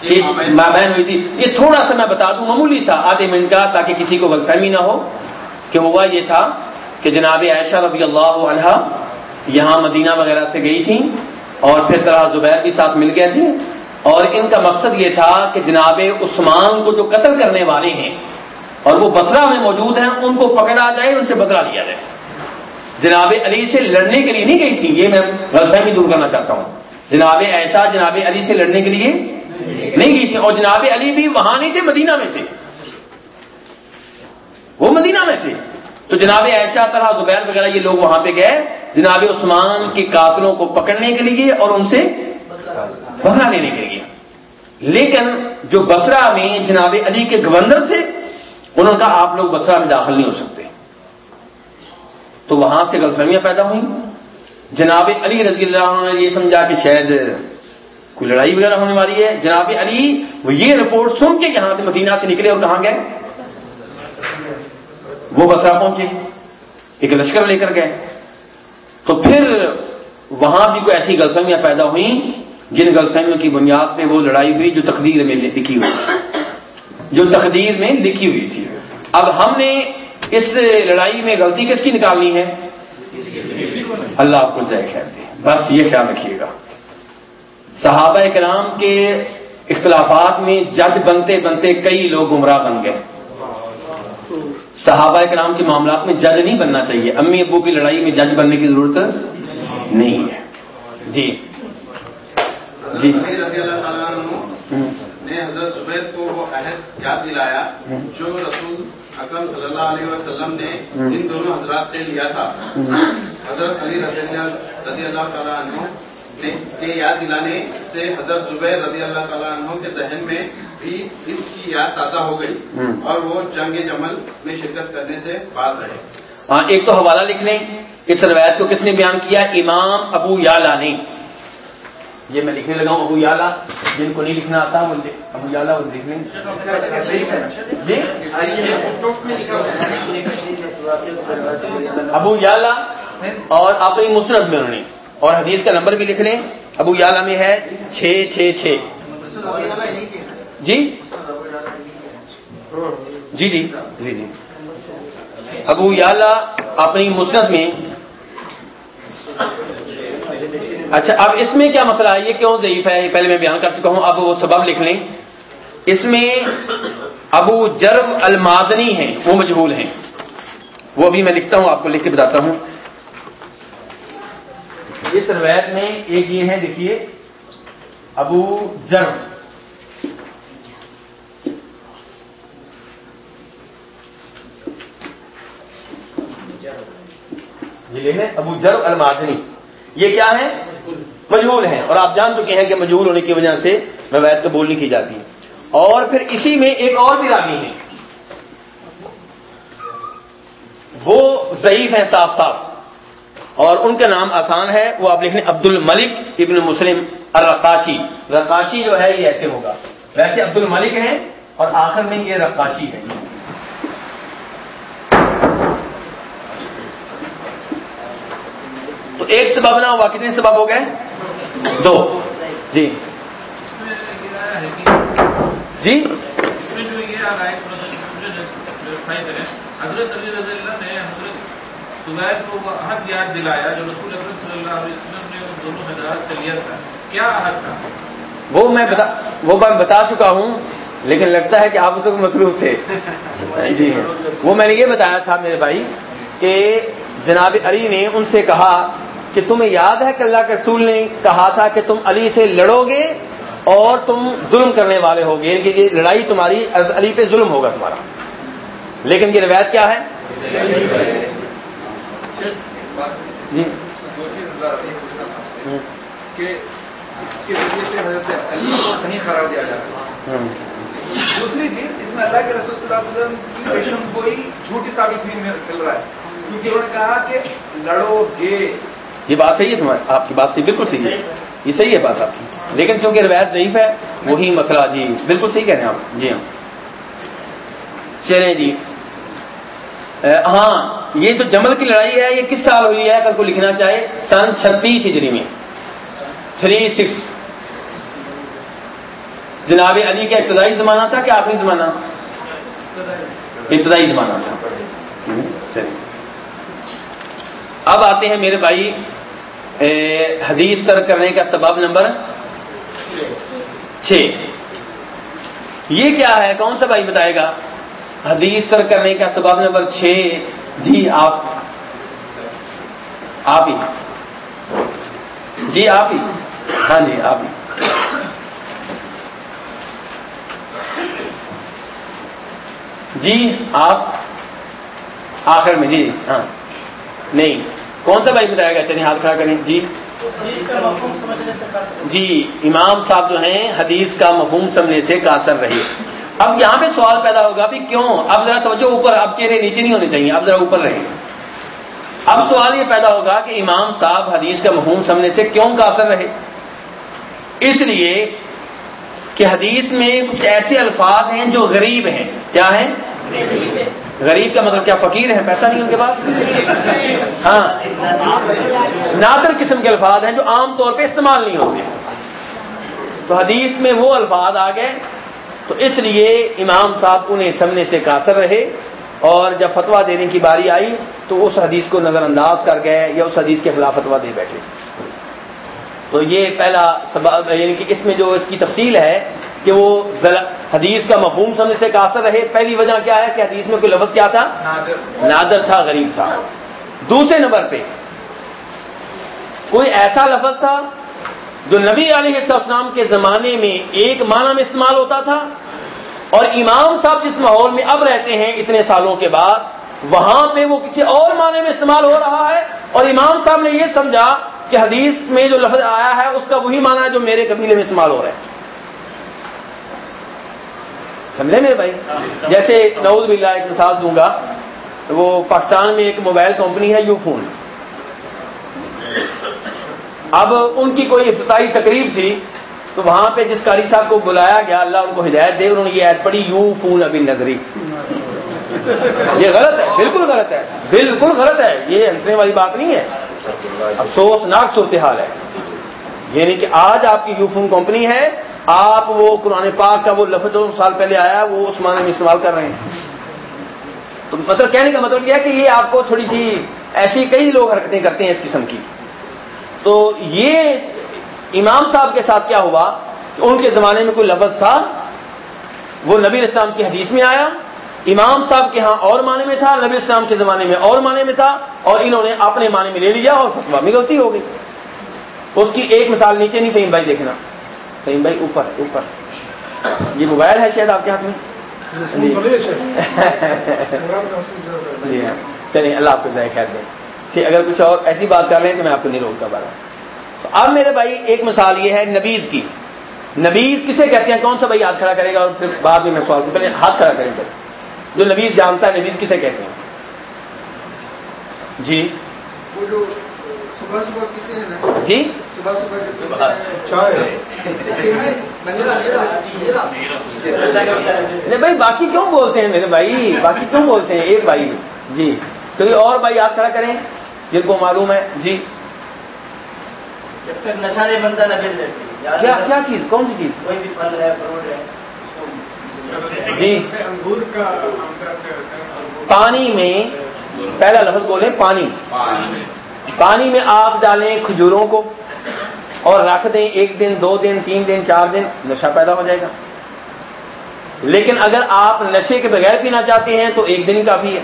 Speaker 1: بہن ہوئی تھی یہ تھوڑا سا میں بتا دوں، معمولی سا آدھے منٹ کا تاکہ کسی کو غلط فہمی نہ ہو کہ ہوا یہ تھا کہ جناب عائشہ رضی اللہ عنہ یہاں مدینہ وغیرہ سے گئی تھیں اور پھر طرح زبیر بھی ساتھ مل گئے تھے اور ان کا مقصد یہ تھا کہ جناب عثمان کو جو قتل کرنے والے ہیں اور وہ بسرا میں موجود ہیں، ان کو پکڑا جائے، ان سے بدلا لیا جائے۔ جناب علی سے لڑنے کے لیے نہیں گئی تھی یہ میں غلط فہمی دور کرنا چاہتا ہوں۔ جناب ایسا جناب علی سے لڑنے کے لیے نہیں گئی تھی۔ اور جناب علی بھی وہاں نہیں تھے، مدینہ میں تھے۔ وہ مدینہ میں تھے۔ تو جناب ایشا طرح زبیر وغیرہ، یہ لوگ وہاں پہ گئے۔ جناب عثمان کے قاتلوں کو پکڑنے کے لیے اور ان سے بدلا لینے کے لیے لیکن جو بسرا میں جناب علی کے گورنر تھے، انہوں نے کہا، آپ لوگ بسرا میں داخل نہیں ہو سکتے۔ تو وہاں سے غلط فہمیاں پیدا ہوئیں۔ جناب علی رضی اللہ عنہ نے یہ سمجھا کہ شاید کوئی لڑائی وغیرہ ہونے والی ہے؟ جناب علی، وہ یہ رپورٹ سن کے یہاں سے مدینہ سے نکلے اور کہاں گئے؟ وہ بسرا پہنچے، ایک لشکر لے کر گئے۔ تو پھر وہاں بھی کوئی ایسی غلط پیدا ہوئیں جن غلط کی بنیاد پہ وہ لڑائی ہوئی جو تقدیر میں لکھی ہوئی تھی، جو تقدیر میں لکھی ہوئی تھی۔ اب ہم نے اس لڑائی میں غلطی کس کی نکالنی ہے؟ اللہ آپ کو ذائقہ دے۔ بس یہ خیال رکھیے گا۔ صحابہ کرام کے اختلافات میں جج بنتے بنتے کئی لوگ گمراہ بن گئے۔ صحابہ کرام کے معاملات میں جج نہیں بننا چاہیے۔ امی ابو کی لڑائی میں جج بننے کی ضرورت نہیں ہے۔ جی۔
Speaker 5: جی۔ رضی اللہ تعالیٰ نے حضرت زبیر کو وہ عہد یاد دلایا جو رسول اکرم صلی اللہ علیہ وسلم نے ان دونوں حضرات سے لیا تھا۔ حضرت علی رضی اللہ تعالیٰ عنہ کے یاد دلانے سے حضرت زبیر رضی اللہ تعالیٰ عنہ کے ذہن میں بھی اس کی یاد تازہ ہو گئی اور وہ جنگ جمل میں شرکت کرنے سے باز رہے۔
Speaker 1: ہاں ایک تو حوالہ لکھ لیں اس روایت کو کس نے بیان کیا؟ امام ابو یالا نے۔ یہ میں لکھنے لگا ہوں ابو یالا جن کو نہیں لکھنا آتا وہ ابو یالا وہ لکھ لیں۔ جی؟ ابو یالا اور اپنی مسرت میں انہوں نے۔ اور حدیث کا نمبر بھی لکھ لیں۔ ابو یالا میں ہے چھ چھ چھ۔ جی؟ جی جی جی جی۔ ابو یالا اپنی مسنت میں۔ اچھا اب اس میں کیا مسئلہ ہے؟ یہ کیوں ضعیف ہے؟ پہلے میں بیان کر چکا ہوں۔ اب وہ سبب لکھ لیں۔ اس میں ابو جرب المازنی ہیں، وہ مجہول ہیں۔ وہ ابھی میں لکھتا ہوں، آپ کو لکھ کے بتاتا ہوں۔ اس روایت میں ایک یہ ہے، دیکھیے، ابو جرب یہ ابو جرب المازنی۔ یہ کیا ہے؟ مجہول ہیں۔ اور آپ جان چکے ہیں کہ مجہول ہونے کی وجہ سے روایت قبول نہیں کی جاتی۔ اور پھر اسی میں ایک اور بھی راوی ہے۔ وہ ضعیف ہیں، صاف صاف۔ اور ان کا نام آسان ہے، وہ آپ لکھیں عبد الملک ابن مسلم الرقاشی۔ رقاشی جو ہے، یہ ایسے ہوگا۔ ویسے عبد الملک ہیں اور آخر میں یہ رقاشی ہے تو ایک سبب نہ ہوا، کتنے سبب ہو گئے؟ دو۔ جی۔ جی؟
Speaker 3: حضرت علی رضی اللہ نے حضرت زبیر کو وہ عہد یاد دلایا جو رسول اکرم صلی اللہ علیہ وسلم نے ان دونوں حضرات سے لیا تھا۔ کیا عہد تھا؟
Speaker 1: وہ میں بتا وہ میں بتا چکا ہوں لیکن لگتا ہے کہ آپ اس کو مصروف تھے۔ (laughs) جی وہ میں نے یہ بتایا تھا میرے بھائی کہ جناب علی نے ان سے کہا کہ تمہیں یاد ہے کہ اللہ کے رسول نے کہا تھا کہ تم علی سے لڑو گے اور تم ظلم کرنے والے ہوگے یعنی کہ یہ لڑائی تمہاری علی پہ ظلم ہوگا تمہارا۔ لیکن یہ روایت کیا ہے؟ جی۔
Speaker 6: دوسری چیز اس میں اللہ کے رسول صلی اللہ علیہ وسلم کی پیشن کوئی جھوٹی ثابت ہوئی مل رہا ہے۔ کیونکہ انہوں نے کہا کہ لڑو گے۔
Speaker 1: یہ بات صحیح ہے تمہاری۔ آپ کی بات صحیح بالکل صحیح ہے۔ یہ صحیح ہے بات آپ کی۔ لیکن چونکہ روایت ضعیف ہے وہی مسئلہ جی بالکل صحیح کہہ رہے ہیں آپ۔ جی ہاں۔ چلیں جی۔ ہاں یہ جو جمل کی لڑائی ہے، یہ کس سال ہوئی ہے؟ اگر کو لکھنا چاہے، سن چھتیس ہجری میں۔ تھری سکس جناب علی کا ابتدائی زمانہ تھا کہ آخری زمانہ؟ ابتدائی زمانہ تھا۔ اب آتے ہیں میرے بھائی حدیث سر کرنے کا سبب نمبر چھ۔ یہ کیا ہے؟ کون سا بھائی بتائے گا؟ حدیث سر کرنے کا سبب نمبر چھ۔ جی آپ۔ آپ ہی۔ جی آپ ہی۔ ہاں جی آپ ہی۔ جی آپ۔ آخر میں جی ہاں۔ نہیں، کون سا بھائی بتائے گا چلیے ہاتھ کھڑا کریں۔ جی۔ جی امام صاحب جو ہیں، حدیث کا مفہوم سمجھنے سے کاثر رہی اب یہاں پہ سوال پیدا ہوگا بھی کیوں؟ اب ذرا توجہ اوپر، اب چہرے نیچے نہیں ہونے چاہیے، اب ذرا اوپر رہے اب سوال یہ پیدا ہوگا کہ امام صاحب حدیث کا مفہوم سمنے سے کیوں کا اثر رہے؟ اس لیے کہ حدیث میں کچھ ایسے الفاظ ہیں جو غریب ہیں۔ کیا ہیں؟ غریب کا مطلب کیا فقیر ہے پیسہ نہیں ان کے پاس؟ ہاں۔ نادر قسم کے الفاظ ہیں جو عام طور پہ استعمال نہیں ہوتے۔ تو حدیث میں وہ الفاظ آ گئے تو اس لیے امام صاحب انہیں سمنے سے قاصر رہے اور جب فتوا دینے کی باری آئی تو اس حدیث کو نظر انداز کر گئے یا اس حدیث کے خلاف فتوا دے بیٹھے۔ تو یہ پہلا سبب یعنی کہ اس میں جو اس کی تفصیل ہے کہ وہ حدیث کا مفہوم سمجھ سے قاصر رہے پہلی وجہ کیا ہے کہ حدیث میں کوئی لفظ کیا تھا؟ نادر تھا غریب تھا۔ دوسرے نمبر پہ کوئی ایسا لفظ تھا جو نبی علیہ السلام کے زمانے میں ایک معنی میں استعمال ہوتا تھا اور امام صاحب جس ماحول میں اب رہتے ہیں اتنے سالوں کے بعد، وہاں پہ وہ کسی اور معنی میں استعمال ہو رہا ہے اور امام صاحب نے یہ سمجھا کہ حدیث میں جو لفظ آیا ہے، اس کا وہی معنی ہے جو میرے قبیلے میں استعمال ہو رہا ہے۔ سمجھے میرے بھائی؟ جیسے نعوذ باللہ ایک مثال دوں گا، وہ پاکستان میں ایک موبائل کمپنی ہے یو فون اب ان کی کوئی افتتاحی تقریب تھی، تو وہاں پہ جس قاری صاحب کو بلایا گیا، اللہ ان کو ہدایت دے، انہوں نے یہ ایڈ پڑھی یو فون ابھی نظری۔ یہ غلط ہے، بالکل غلط ہے، بالکل غلط ہے، یہ ہنسنے والی بات نہیں ہے۔ افسوس ناک صورتحال ہے۔ یعنی کہ آج آپ کی یو فون کمپنی ہے، آپ وہ قرآن پاک کا وہ لفظ جو سال پہلے آیا، وہ اس معنی میں استعمال کر رہے ہیں۔ تو مطلب کہنے کا مطلب یہ ہے کہ یہ آپ کو تھوڑی سی ایسی کئی لوگ حرکتیں کرتے ہیں اس قسم کی۔ تو یہ امام صاحب کے ساتھ کیا ہوا کہ ان کے زمانے میں کوئی لفظ تھا؟ وہ نبی اسلام کی حدیث میں آیا امام صاحب کے ہاں اور معنی میں تھا نبی اسلام کے زمانے میں اور معنی میں تھا اور انہوں نے اپنے معنی میں لے لیا اور فتوا میں غلطی ہو گئی۔ اس کی ایک مثال نیچے نہیں فہیم بھائی دیکھنا۔ فہیم بھائی اوپر اوپر۔ یہ موبائل ہے شاید آپ کے ہاتھ میں؟ (laughs) جی ہاں۔ چلیے اللہ آپ کو ذائقہ خیر دیں ٹھیک اگر کچھ اور ایسی بات کر رہے ہیں تو میں آپ کو نہیں روکتا بارہ تو اب میرے بھائی ایک مثال یہ ہے نبید کی۔ نبید کسے کہتے ہیں؟ کون سا بھائی ہاتھ کھڑا کرے گا اور پھر بعد میں میں سوال پہلے ہاتھ کھڑا کریں۔ گے جو نبید جانتا ہے نبید کسے کہتے ہیں؟ جی۔
Speaker 2: وہ جو صبح صبح پیتے ہیں نا۔
Speaker 1: جی؟
Speaker 2: صبح صبح
Speaker 1: نہیں بھائی باقی کیوں بولتے ہیں میرے بھائی؟ باقی کیوں بولتے ہیں؟ ایک بھائی۔ جی۔ کوئی اور بھائی ہاتھ کھڑا کریں؟ جن کو معلوم ہے جی۔
Speaker 7: جب تک نشہ نہیں بنتا نہ مل
Speaker 1: کیا کیا چیز؟ کون سی چیز؟
Speaker 7: کوئی بھی پھل ہے فروٹ ہے
Speaker 1: جی۔ پانی میں پہلا لفظ بولے پانی۔ پانی میں۔ آپ ڈالیں کھجوروں کو اور رکھ دیں ایک دن دو دن تین دن چار دن نشہ پیدا ہو جائے گا۔ لیکن اگر آپ نشے کے بغیر پینا چاہتے ہیں تو ایک دن کافی ہے۔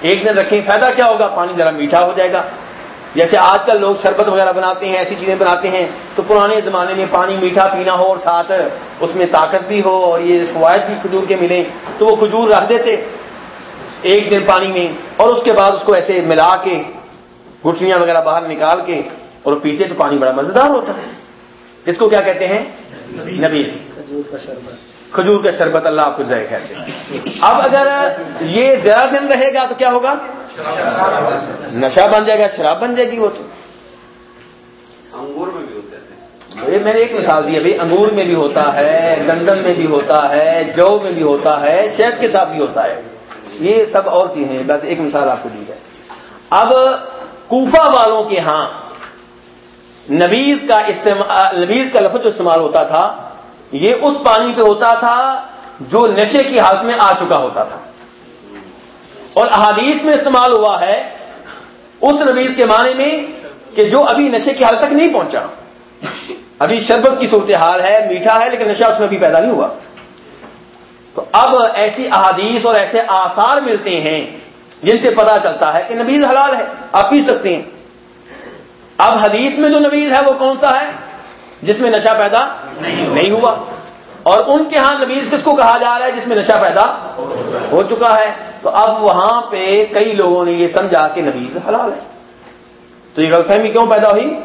Speaker 1: ایک دن رکھیں، فائدہ کیا ہوگا؟ پانی ذرا میٹھا ہو جائے گا۔ جیسے آج کل لوگ شربت وغیرہ بناتے ہیں، ایسی چیزیں بناتے ہیں، تو پرانے زمانے میں پانی میٹھا پینا ہو اور ساتھ اس میں طاقت بھی ہو اور یہ فوائد بھی کھجور کے ملیں، تو وہ کھجور رکھ دیتے ایک دن پانی میں اور اس کے بعد اس کو ایسے ملا کے، گٹھلیاں وغیرہ باہر نکال کے اور پیتے تو پانی بڑا مزیدار ہوتا ہے۔ اس کو کیا کہتے ہیں؟ نبیز کھجور کا شربت اللہ آپ کو ذائقہ ہے اب اگر یہ زیادہ دن رہے گا تو کیا ہوگا؟ نشہ بن جائے گا شراب بن جائے گی وہ تو۔
Speaker 5: انگور میں بھی ہوتے ہیں
Speaker 1: یہ میں نے ایک مثال دی ابھی انگور میں بھی ہوتا ہے گندم میں بھی ہوتا ہے جو میں بھی ہوتا ہے شہد کے ساتھ بھی ہوتا ہے۔ یہ سب اور چیزیں ہیں۔ بس ایک مثال آپ کو دی ہے۔ اب کوفہ والوں کے ہاں نبیز کا استعمال نبیز کا لفظ جو استعمال ہوتا تھا یہ اس پانی پہ ہوتا تھا جو نشے کی حالت میں آ چکا ہوتا تھا۔ اور احادیث میں استعمال ہوا ہے اس نبیز کے معنی میں کہ جو ابھی نشے کی حالت تک نہیں پہنچا۔ ابھی شربت کی صورتحال ہے، میٹھا ہے، لیکن نشہ اس میں بھی پیدا نہیں ہوا۔ تو اب ایسی احادیث اور ایسے آثار ملتے ہیں جن سے پتا چلتا ہے کہ نبیز حلال ہے، آپ پی سکتے ہیں۔ اب حدیث میں جو نبیز ہے وہ کون سا ہے؟ جس میں نشہ پیدا نہیں ہوا۔ اور ان کے ہاں نبیز کس کو کہا جا رہا ہے جس میں نشہ پیدا ہو چکا ہے؟ تو اب وہاں پہ کئی لوگوں نے یہ سمجھا کہ نبیز حلال ہے۔ تو یہ غلط فہمی کیوں پیدا ہوئی؟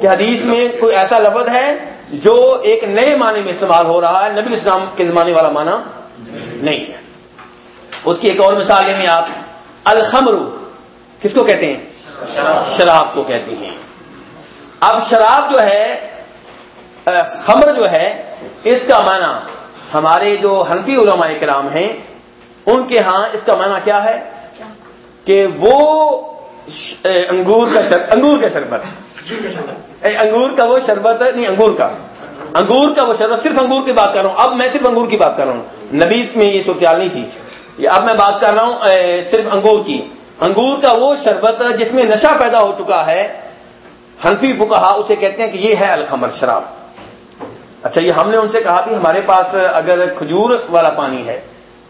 Speaker 1: کہ حدیث میں کوئی ایسا لفظ ہے جو ایک نئے معنی میں استعمال ہو رہا ہے، نبی اسلام کے زمانے والا معنی نہیں ہے۔ اس کی ایک اور مثال لیں آپ الخمر، کس کو کہتے ہیں؟ شراب کو کہتے ہیں۔ اب شراب جو ہے خمر جو ہے، اس کا معنی ہمارے جو حنفی علماء کرام ہیں، ان کے ہاں اس کا معنی کیا ہے؟ کہ وہ انگور کا شر... انگور کا شربت۔ انگور کا وہ شربت ہے نہیں، انگور کا۔ انگور کا وہ شربت، صرف انگور کی بات کر رہا ہوں۔ اب میں صرف انگور کی بات کر رہا ہوں۔ نبیز میں یہ صورتحال نہیں تھی۔ اب میں بات کر رہا ہوں صرف انگور کی۔ انگور کا وہ شربت جس میں نشہ پیدا ہو چکا ہے، حنفی فکہ اسے کہتے ہیں کہ یہ ہے الخمر، شراب۔ اچھا یہ ہم نے ان سے کہا بھی ہمارے پاس اگر کھجور والا پانی ہے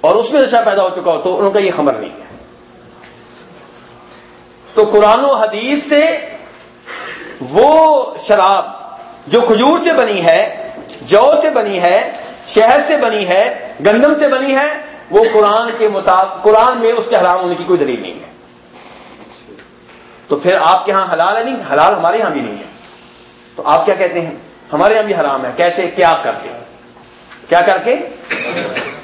Speaker 1: اور اس میں نشہ پیدا ہو چکا ہو تو ان کا یہ خمر نہیں ہے۔ تو قرآن و حدیث سے وہ شراب جو کھجور سے بنی ہے، جو سے بنی ہے، شہر سے بنی ہے، گندم سے بنی ہے، وہ قرآن کے مطابق، قرآن میں اس کے حرام ہونے کی کوئی دلیل نہیں ہے۔ تو پھر آپ کے ہاں حلال ہے نہیں؟ حلال ہمارے یہاں بھی نہیں ہے۔ تو آپ کیا کہتے ہیں؟ ہمارے یہاں بھی حرام ہے۔ کیسے؟ قیاس کر کے۔ کیا کر کے؟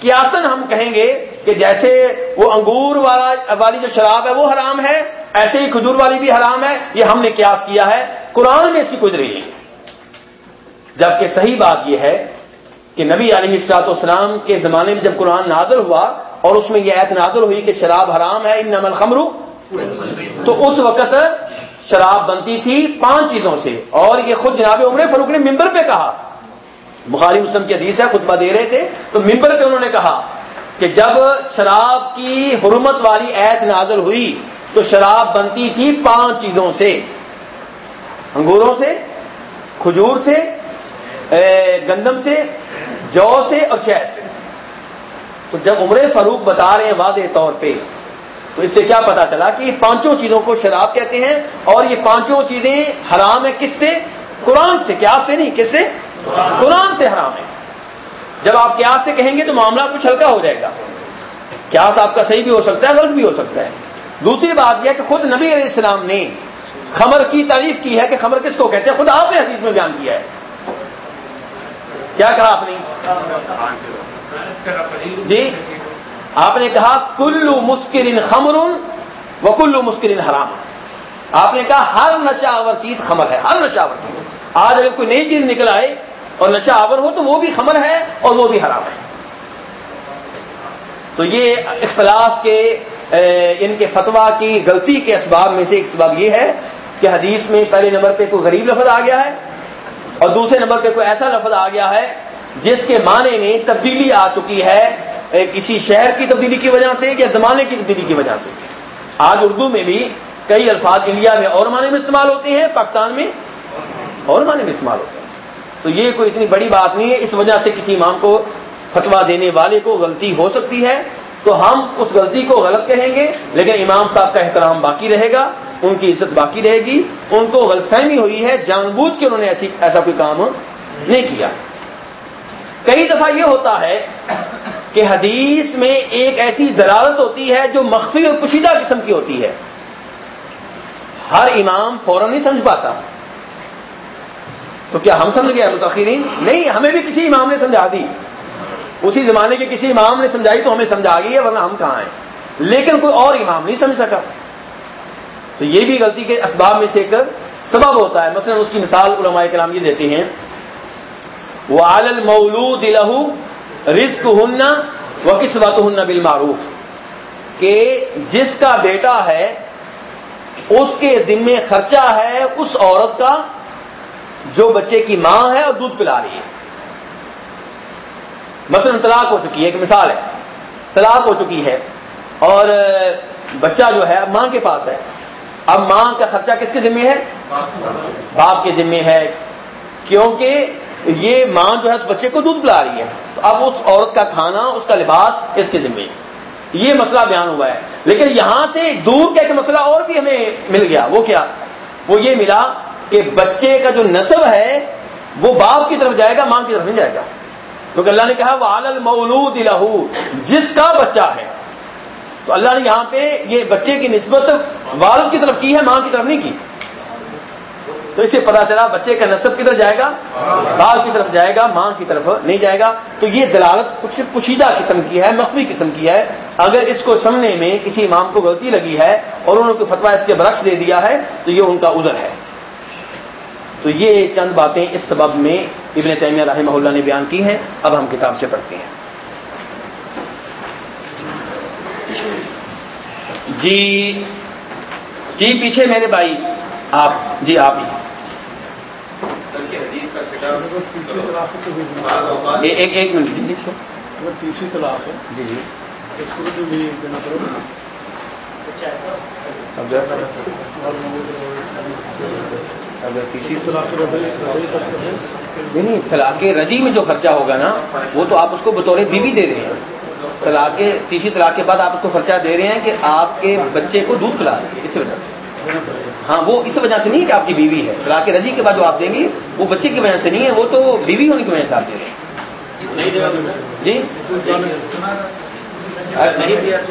Speaker 1: کیاسن ہم کہیں گے کہ جیسے وہ انگور والا والی جو شراب ہے وہ حرام ہے ایسے ہی کھجور والی بھی حرام ہے۔ یہ ہم نے قیاس کیا ہے۔ قرآن میں اس کی کوئی دلیل نہیں۔ ہے جبکہ صحیح بات یہ ہے کہ نبی علیہ السلاط اسلام کے زمانے میں جب قرآن نازل ہوا اور اس میں یہ ایت نازل ہوئی کہ شراب حرام ہے ان نمل خمرو تو اس وقت شراب بنتی تھی پانچ چیزوں سے اور یہ خود جناب عمر فروخ نے ممبر پہ کہا۔ بخاری مسلم کی حدیث ہے، خطبہ دے رہے تھے۔ تو ممبر پہ انہوں نے کہا کہ جب شراب کی حرمت والی ایت نازل ہوئی تو شراب بنتی تھی پانچ چیزوں سے۔ انگوروں سے، کھجور سے گندم سے، جو سے اور شہ سے۔ تو جب عمر فروخ بتا رہے ہیں واضح طور پہ تو اس سے کیا پتا چلا کہ یہ پانچوں چیزوں کو شراب کہتے ہیں اور یہ پانچوں چیزیں حرام ہے کس سے؟ قرآن سے۔ کیا سے نہیں، کس سے؟ قرآن سے حرام ہے جب آپ کیا سے کہیں گے تو معاملہ کچھ ہلکا ہو جائے گا۔ کیا آپ کا صحیح بھی ہو سکتا ہے، غلط بھی ہو سکتا ہے۔ دوسری بات یہ کہ خود نبی علیہ السلام نے خمر کی، تعریف کی ہے کہ خمر کس کو کہتے ہیں؟ خود آپ نے حدیث میں بیان کیا ہے۔ کیا کہا آپ نے؟ جی۔ آپ نے کہا کلو مسکرین خمر و کلو مسکرین حرام۔ آپ نے کہا ہر نشہ آور چیز خمر ہے، ہر نشہ آور چیز۔ آج اگر کوئی نئی چیز نکل آئے اور نشہ آور ہو تو وہ بھی خمر ہے اور وہ بھی حرام ہے۔ تو یہ اختلاف کے ان کے فتوا کی غلطی کے اسباب میں سے ایک سبب یہ ہے کہ حدیث میں پہلے نمبر پہ کوئی غریب لفظ آ گیا ہے اور دوسرے نمبر پہ کوئی ایسا لفظ آ گیا ہے جس کے معنی میں تبدیلی آ چکی ہے کسی شہر کی تبدیلی کی وجہ سے یا زمانے کی تبدیلی کی وجہ سے؟ آج اردو میں بھی کئی الفاظ انڈیا میں اور معنی میں استعمال ہوتے ہیں، پاکستان میں اور معنی میں استعمال ہوتے ہیں۔ تو یہ کوئی اتنی بڑی بات نہیں ہے، اس وجہ سے کسی امام کو فتوا دینے والے کو غلطی ہو سکتی ہے۔ تو ہم اس غلطی کو غلط کہیں گے، لیکن امام صاحب کا احترام باقی رہے گا، ان کی عزت باقی رہے گی۔ ان کو غلط فہمی ہوئی ہے، جان بوجھ کے انہوں نے ایسی ایسا کوئی کام نہیں کیا۔ کئی دفعہ یہ ہوتا ہے کہ حدیث میں ایک ایسی دلالت ہوتی ہے جو مخفی اور پوشیدہ قسم کی ہوتی ہے۔ ہر امام فوراً نہیں سمجھ پاتا۔ تو کیا ہم سمجھ گئے متاثرین نہیں، ہمیں بھی کسی امام نے سمجھا دی۔ اسی زمانے کے کسی امام نے سمجھائی تو ہمیں سمجھا گئی ہے، ورنہ ہم کہاں ہیں؟ لیکن کوئی اور امام نہیں سمجھ سکا۔ تو یہ بھی غلطی کے اسباب میں سے ایک سبب ہوتا ہے۔ مثلا اس کی مثال علماء کرام یہ دیتے ہیں۔ وہ عالل مولود رزق ہن و کس بات بالمعروف، کہ جس کا بیٹا ہے، اس کے ذمے خرچہ ہے اس عورت کا، جو بچے کی ماں ہے اور دودھ پلا رہی ہے۔ مثلا طلاق ہو چکی ہے، ایک مثال ہے۔ طلاق ہو چکی ہے اور بچہ جو ہے، اب ماں کے پاس ہے۔ اب ماں کا خرچہ کس کے ذمے ہے؟ باپ کے ذمے ہے۔ کیونکہ یہ ماں جو ہے اس بچے کو دودھ پلا رہی ہے۔ تو اب اس عورت کا کھانا، اس کا لباس اس کے ذمے۔ یہ مسئلہ بیان ہوا ہے۔ لیکن یہاں سے دور کا ایک مسئلہ اور بھی ہمیں مل گیا۔ وہ کیا؟ وہ یہ ملا کہ بچے کا جو نصب ہے، وہ باپ کی طرف جائے گا، ماں کی طرف نہیں جائے گا۔ کیونکہ اللہ نے کہا وہ عالل مولود لہو جس کا بچہ ہے۔ تو اللہ نے یہاں پہ یہ بچے کی نسبت والد کی طرف کی ہے، ماں کی طرف نہیں کی۔ تو اسے پتا چلا بچے کا نصب کدھر جائے گا؟ باپ کی طرف جائے گا ماں کی طرف نہیں جائے گا۔ تو یہ دلالت کچھ پوشیدہ قسم کی ہے مخفی قسم کی ہے۔ اگر اس کو سمجھنے میں کسی امام کو غلطی لگی ہے اور انہوں نے فتوا اس کے برعکس دے دیا ہے تو یہ ان کا ادھر ہے۔ تو یہ چند باتیں اس سبب میں ابن تیمیہ رحمہ اللہ نے بیان کی ہیں۔ اب ہم کتاب سے پڑھتے ہیں۔ جی جی پیچھے میرے بھائی آپ جی آپ ہی۔ ایک ایک منٹ۔ جی
Speaker 8: تیسری طلاق ہے۔
Speaker 1: جی جی۔
Speaker 8: اس کو جو بھی دینا پڑے۔
Speaker 1: اگر
Speaker 8: طلاق
Speaker 1: نہیں نہیں طلاق رجی میں جو خرچہ ہوگا نا وہ تو آپ اس کو بطور بیوی دے رہے ہیں۔ طلاق تیسری طلاق کے بعد آپ اس کو خرچہ دے رہے ہیں کہ آپ کے بچے کو دودھ پلا اس وجہ سے۔ ہاں وہ اس وجہ سے نہیں کہ آپ کی بیوی ہے۔ طلاق رجی کے بعد جو آپ دیں گے وہ بچے کی وجہ سے نہیں ہے وہ تو بیوی ہونے کی وجہ سے آپ دے رہے ہیں۔ جی؟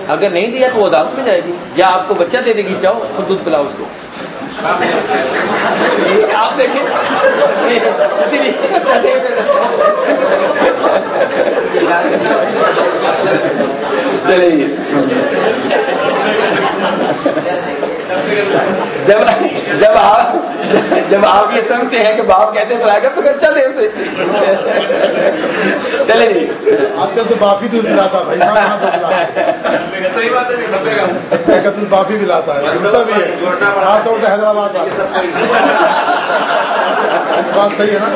Speaker 1: اگر نہیں دیا تو وہ عدالت میں جائے گی۔ یا آپ کو بچہ دے دے گی چاہو خود دودھ پلاؤ اس کو۔ آپ دیکھیں چلیے جب جب آپ جب آپ یہ سمجھتے ہیں کہ باپ کہتے ہیں گا تو اچھا دے اسے چلے جی
Speaker 8: آج کل تو باپ ہی دودھ پلاتا بھائی
Speaker 5: صحیح بات ہے
Speaker 8: باپ ہی پلاتا ہے ملتا بھی ہے حیدرآباد بات صحیح ہے نا؟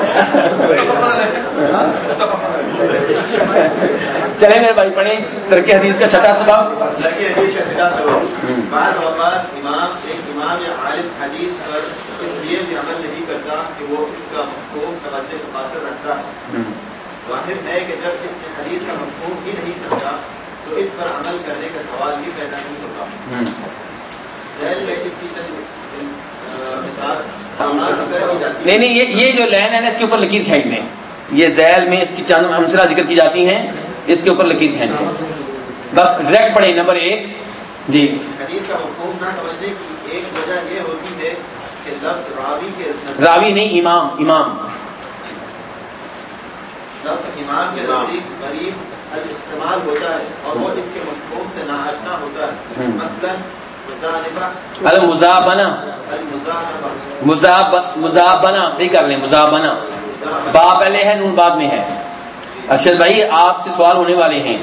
Speaker 1: چلے میرے بھائی پڑھیں۔ ترقی حدیث کا چھٹا سباب
Speaker 5: لڑکی حدیث کا چھٹا سباب بعض اوقات امام ایک امام یا عالم حدیث پر اس لیے بھی عمل نہیں کرتا کہ وہ اس کا مفہوم سمجھنے کو خاطر رکھتا ہے۔ واحد ہے کہ جب اس نے حدیث کا مفہوم ہی نہیں سمجھا تو اس پر عمل کرنے کا سوال بھی پیدا نہیں ہوگا ذہن میں اس کی
Speaker 1: نہیں نہیں یہ یہ جو لین ہے نا اس کے اوپر لکیر کھینچ دیں۔ یہ ذیل میں اس کی چند ہمسرا ذکر کی جاتی ہیں اس کے اوپر لکیر کھینچیں بس ڈائریکٹ پڑھیں نمبر ایک۔ جی۔
Speaker 5: حدیث کا مفہوم نہ سمجھنے کی ایک وجہ یہ ہوتی ہے کہ لفظ راوی کے
Speaker 1: راوی نہیں امام امام۔
Speaker 5: لفظ امام کے نزدیک غریب استعمال ہوتا ہے اور وہ اس کے مفہوم سے ناآشنا ہوتا ہے۔ مثلاً
Speaker 1: المزابنا مزابنا صحیح کر لیں مزابنا با پہلے ہے نون بعد میں ہے۔ ارشد بھائی آپ سے سوال ہونے والے ہیں۔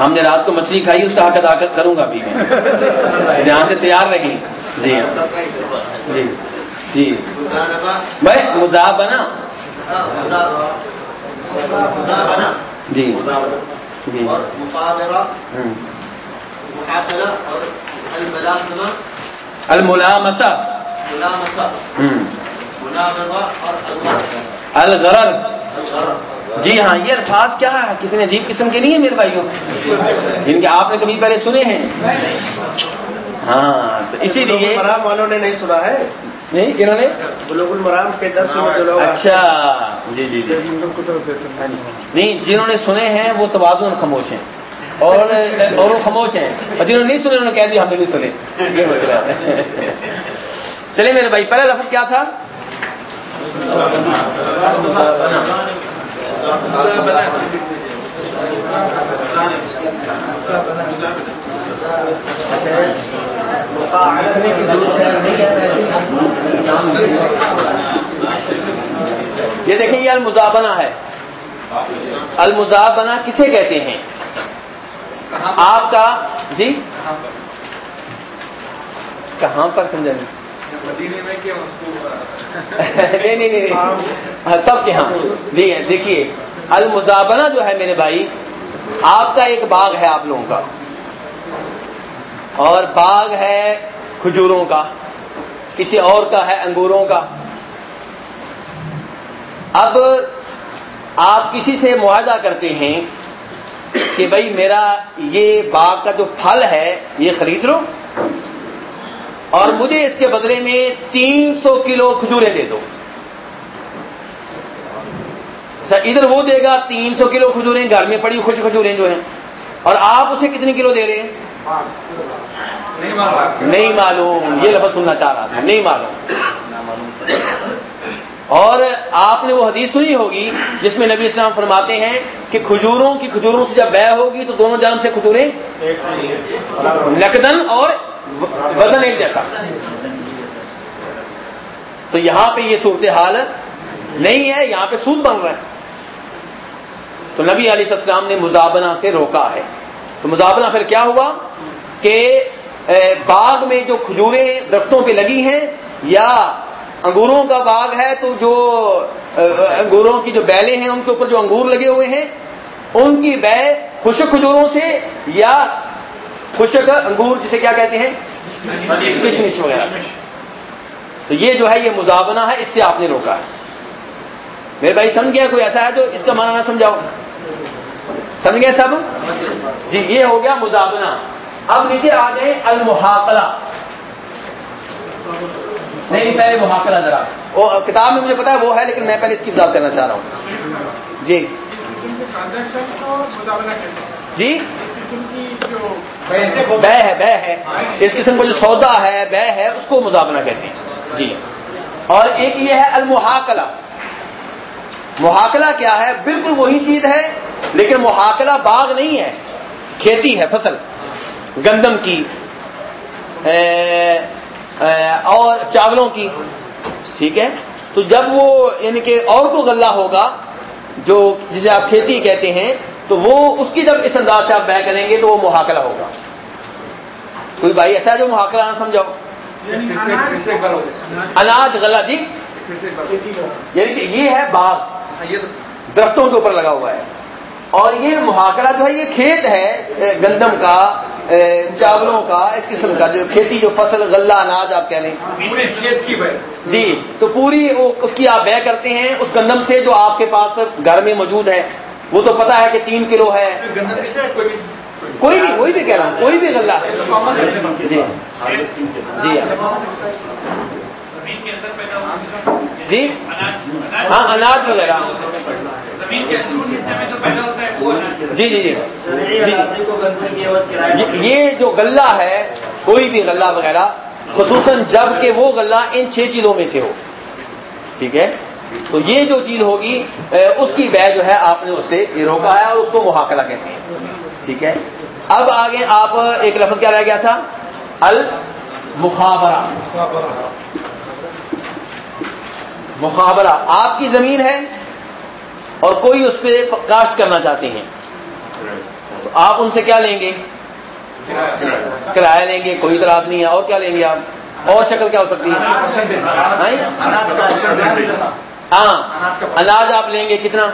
Speaker 1: ہم نے رات کو مچھلی کھائی اس کا حق ادا کروں گا بھی۔ یہاں سے تیار رہیں۔ جی۔ ہاں جی۔ جی بھائی مزابنا جی۔ جی۔ الملامسا الغرر. جی ہاں یہ الفاظ کیا ہے؟ کتنے عجیب قسم کے نہیں ہیں میرے بھائیوں؟ جن کے آپ نے کبھی پہلے سنے ہیں۔ ہاں تو اسی لیے
Speaker 7: مرام والوں نے نہیں سنا ہے۔
Speaker 1: نہیں کنہوں نے
Speaker 7: بلوغ المرام کے درس میں جو لوگ
Speaker 1: اچھا جی جی جی۔ نہیں جنہوں نے سنے ہیں وہ توازن خاموش ہیں۔ اور اور وہ خاموش ہیں۔ اور جنہوں نے نہیں سنے، انہوں نے کہہ دیا ہم نے نہیں سنے۔ یہ مسئلہ ہے۔ چلے میرے بھائی، پہلا لفظ کیا تھا؟ یہ دیکھیں یہ المزابنا ہے۔ المزابنا کسے کہتے ہیں؟ آپ کا جی؟ کہاں پر؟ سمجھا (laughs) نہیں؟ نہیں نہیں ہاں سب کے ہاں۔ دیکھیے المزابنا جو ہے میرے بھائی آپ کا ایک باغ ہے آپ لوگوں کا۔ اور باغ ہے کھجوروں کا۔ کسی اور کا ہے انگوروں کا۔ اب آپ کسی سے معاہدہ کرتے ہیں کہ بھائی میرا یہ باغ کا جو پھل ہے یہ خرید لو اور مجھے اس کے بدلے میں تین سو کلو کھجورے دے دو۔ سر ادھر وہ دے گا تین سو کلو کھجوریں گھر میں پڑی خوش کھجوریں جو ہیں۔ اور آپ اسے کتنی کلو دے رہے ہیں؟ نہیں معلوم۔ یہ لفظ سننا چاہ رہا تھا۔ نہیں معلوم۔ اور آپ نے وہ حدیث سنی ہوگی جس میں نبی اسلام فرماتے ہیں کہ کھجوروں کی کھجوروں سے جب بہ ہوگی تو دونوں جانب سے کھجوریں نقدن اور وزن ایک جیسا۔ تو یہاں پہ یہ صورتحال نہیں ہے، یہاں پہ سود بن رہا ہے۔ تو نبی علیہ السلام نے مزابنہ سے روکا ہے۔ تو مزابنہ پھر کیا ہوا کہ باغ میں جو کھجوریں درختوں پہ لگی ہیں یا انگوروں کا باغ ہے تو جو انگوروں کی جو بیلیں ہیں، ان کے اوپر جو انگور لگے ہوئے ہیں، ان کی بے خشک کھجوروں سے یا خشک انگور، جسے کیا کہتے ہیں؟ کشمش وغیرہ سے۔ تو یہ جو ہے، یہ مزابنہ ہے، اس سے آپ نے روکا ہے۔ میرے بھائی، سمجھ گیا کوئی ایسا ہے جو اس کا معنی نہ سمجھاؤ؟ سمجھ گئے سب؟ جی یہ ہو گیا مزابنہ اب نیچے آ گئے المحاقلہ۔ نہیں، پہلے محاقلہ ذرا۔ وہ کتاب میں مجھے پتا ہے، وہ ہے، لیکن میں پہلے اس کی وضاحت کرنا چاہ رہا ہوں۔ جی۔ جی؟ بے ہے بے ہے۔ اس قسم کا جو سودا ہے، بے ہے، اس کو مزابنہ کہتے ہیں۔ جی۔ اور ایک یہ ہے المحاقلہ محاقلہ کیا ہے؟ بالکل وہی چیز ہے، لیکن محاقلہ باغ نہیں ہے۔ کھیتی ہے، فصل۔ گندم کی اور چاولوں کی۔ ٹھیک ہے؟ تو جب وہ یعنی کہ اور کو غلہ ہوگا جو جسے آپ کھیتی کہتے ہیں تو وہ اس کی جب اس انداز سے آپ بہ کریں گے تو وہ محاقلہ ہوگا۔ کوئی بھائی ایسا ہے جو محاقلہ نہ سمجھاؤ؟ اناج غلہ جی؟ یعنی کہ یہ ہے باغ۔ درختوں کے اوپر لگا ہوا ہے۔ اور یہ محاقرہ جو ہے یہ کھیت ہے گندم کا چاولوں کا اس قسم کا جو کھیتی جو فصل غلہ اناج آپ کہہ لیں۔ جی تو پوری اس کی آپ بے کرتے ہیں اس گندم سے جو آپ کے پاس گھر میں موجود ہے وہ تو پتا ہے کہ تین کلو ہے۔ کوئی بھی کوئی بھی کہہ رہا ہوں کوئی بھی غلہ۔ ہے۔ جی۔ جی۔ جی۔ ہاں اناج وغیرہ۔ جی جی جی۔, جی۔ یہ جو غلہ ہے، کوئی بھی غلہ وغیرہ، خصوصاً جبکہ وہ غلہ ان چھ چیزوں میں سے ہو۔ ٹھیک ہے؟ تو یہ جو چیز ہوگی اس کی بے جو ہے، آپ نے اس سے روکا ہے اور اس کو محاقلہ کہتے ہیں۔ ٹھیک ہے؟ اب آگے آپ، ایک لفظ کیا رہ گیا تھا؟ المخابرہ۔ مخابرہ۔ آپ کی زمین ہے اور کوئی اس پہ کاشت کرنا چاہتے ہیں۔ تو آپ ان سے کیا لیں گے؟ کرایہ لیں گے، کوئی اطراف نہیں ہے، اور کیا لیں گے آپ؟ اور شکل کیا ہو سکتی ہے؟ ہاں اناج آپ لیں گے کتنا؟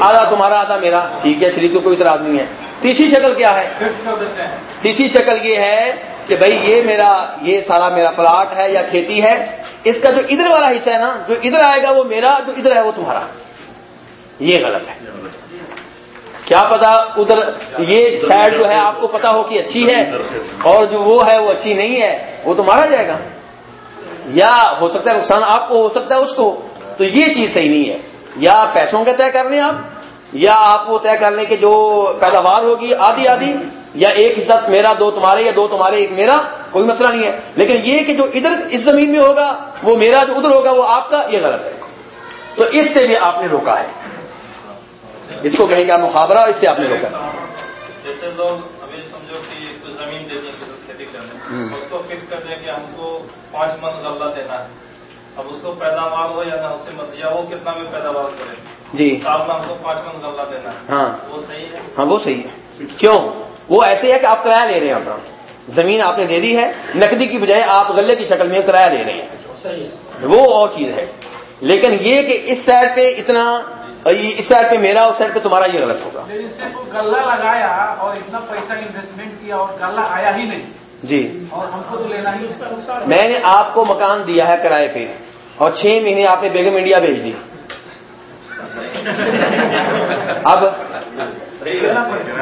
Speaker 1: آدھا تمہارا، آدھا میرا۔ ٹھیک ہے شریف کو کوئی اطراف نہیں ہے۔ تیسری شکل کیا ہے؟ تیسری شکل یہ ہے کہ بھائی یہ میرا، یہ سارا میرا پلاٹ ہے یا کھیتی ہے، اس کا جو ادھر والا حصہ ہے نا، جو ادھر آئے گا وہ میرا، جو ادھر ہے وہ تمہارا۔ یہ غلط ہے۔ کیا پتا ادھر یہ سائڈ جو ہے آپ کو پتا ہو کہ اچھی ہے اور جو وہ ہے وہ اچھی نہیں ہے، وہ تو مارا جائے گا۔ یا ہو سکتا ہے نقصان آپ کو، ہو سکتا ہے اس کو۔ تو یہ چیز صحیح نہیں ہے۔ یا پیسوں کا طے کر لیں آپ، یا آپ وہ طے کر لیں کہ جو پیداوار ہوگی آدھی آدھی، یا ایک حصہ میرا، دو تمہارے، یا دو تمہارے، ایک میرا، کوئی مسئلہ نہیں ہے۔ لیکن یہ کہ جو ادھر اس زمین میں ہوگا، وہ میرا، جو ادھر ہوگا، وہ آپ کا، یہ غلط ہے۔ تو اس سے بھی آپ نے روکا ہے۔ اس کو کہیں گے مخابرہ اس سے آپ نے روکا۔
Speaker 3: جیسے لوگ ابھی سمجھو کہ زمین دے دیں کھیتی کرنے اس کو فکس کر دیں کہ ہم کو پانچ من غلہ دینا ہے۔ اب اس کو پیداوار ہو یا نہ اس سے مت یا وہ کتنا میں پیداوار کرے۔
Speaker 1: جی۔
Speaker 3: سال میں ہم کو پانچ من غلہ دینا ہے۔
Speaker 1: ہاں۔
Speaker 3: وہ صحیح ہے؟
Speaker 1: ہاں وہ صحیح ہے۔ کیوں؟ وہ ایسے ہے کہ آپ کرایہ لے رہے ہیں اپنا۔ زمین آپ نے دے دی ہے نقدی کی بجائے آپ غلے کی شکل میں کرایہ لے رہے ہیں۔ وہ اور چیز ہے۔ لیکن یہ کہ اس سائڈ پہ اتنا اس سائڈ پہ میرا اس سائڈ پہ تمہارا یہ غلط ہوگا۔
Speaker 6: لیکن صرف وہ غلہ لگایا اور اتنا پیسہ انویسٹمنٹ کیا اور غلہ آیا ہی نہیں۔
Speaker 1: جی۔
Speaker 6: اور ہم کو تو لینا ہی اس کا نقصان
Speaker 1: میں نے آپ کو مکان دیا ہے کرائے پہ اور چھ مہینے آپ نے بیگم انڈیا بھیج دی۔ اب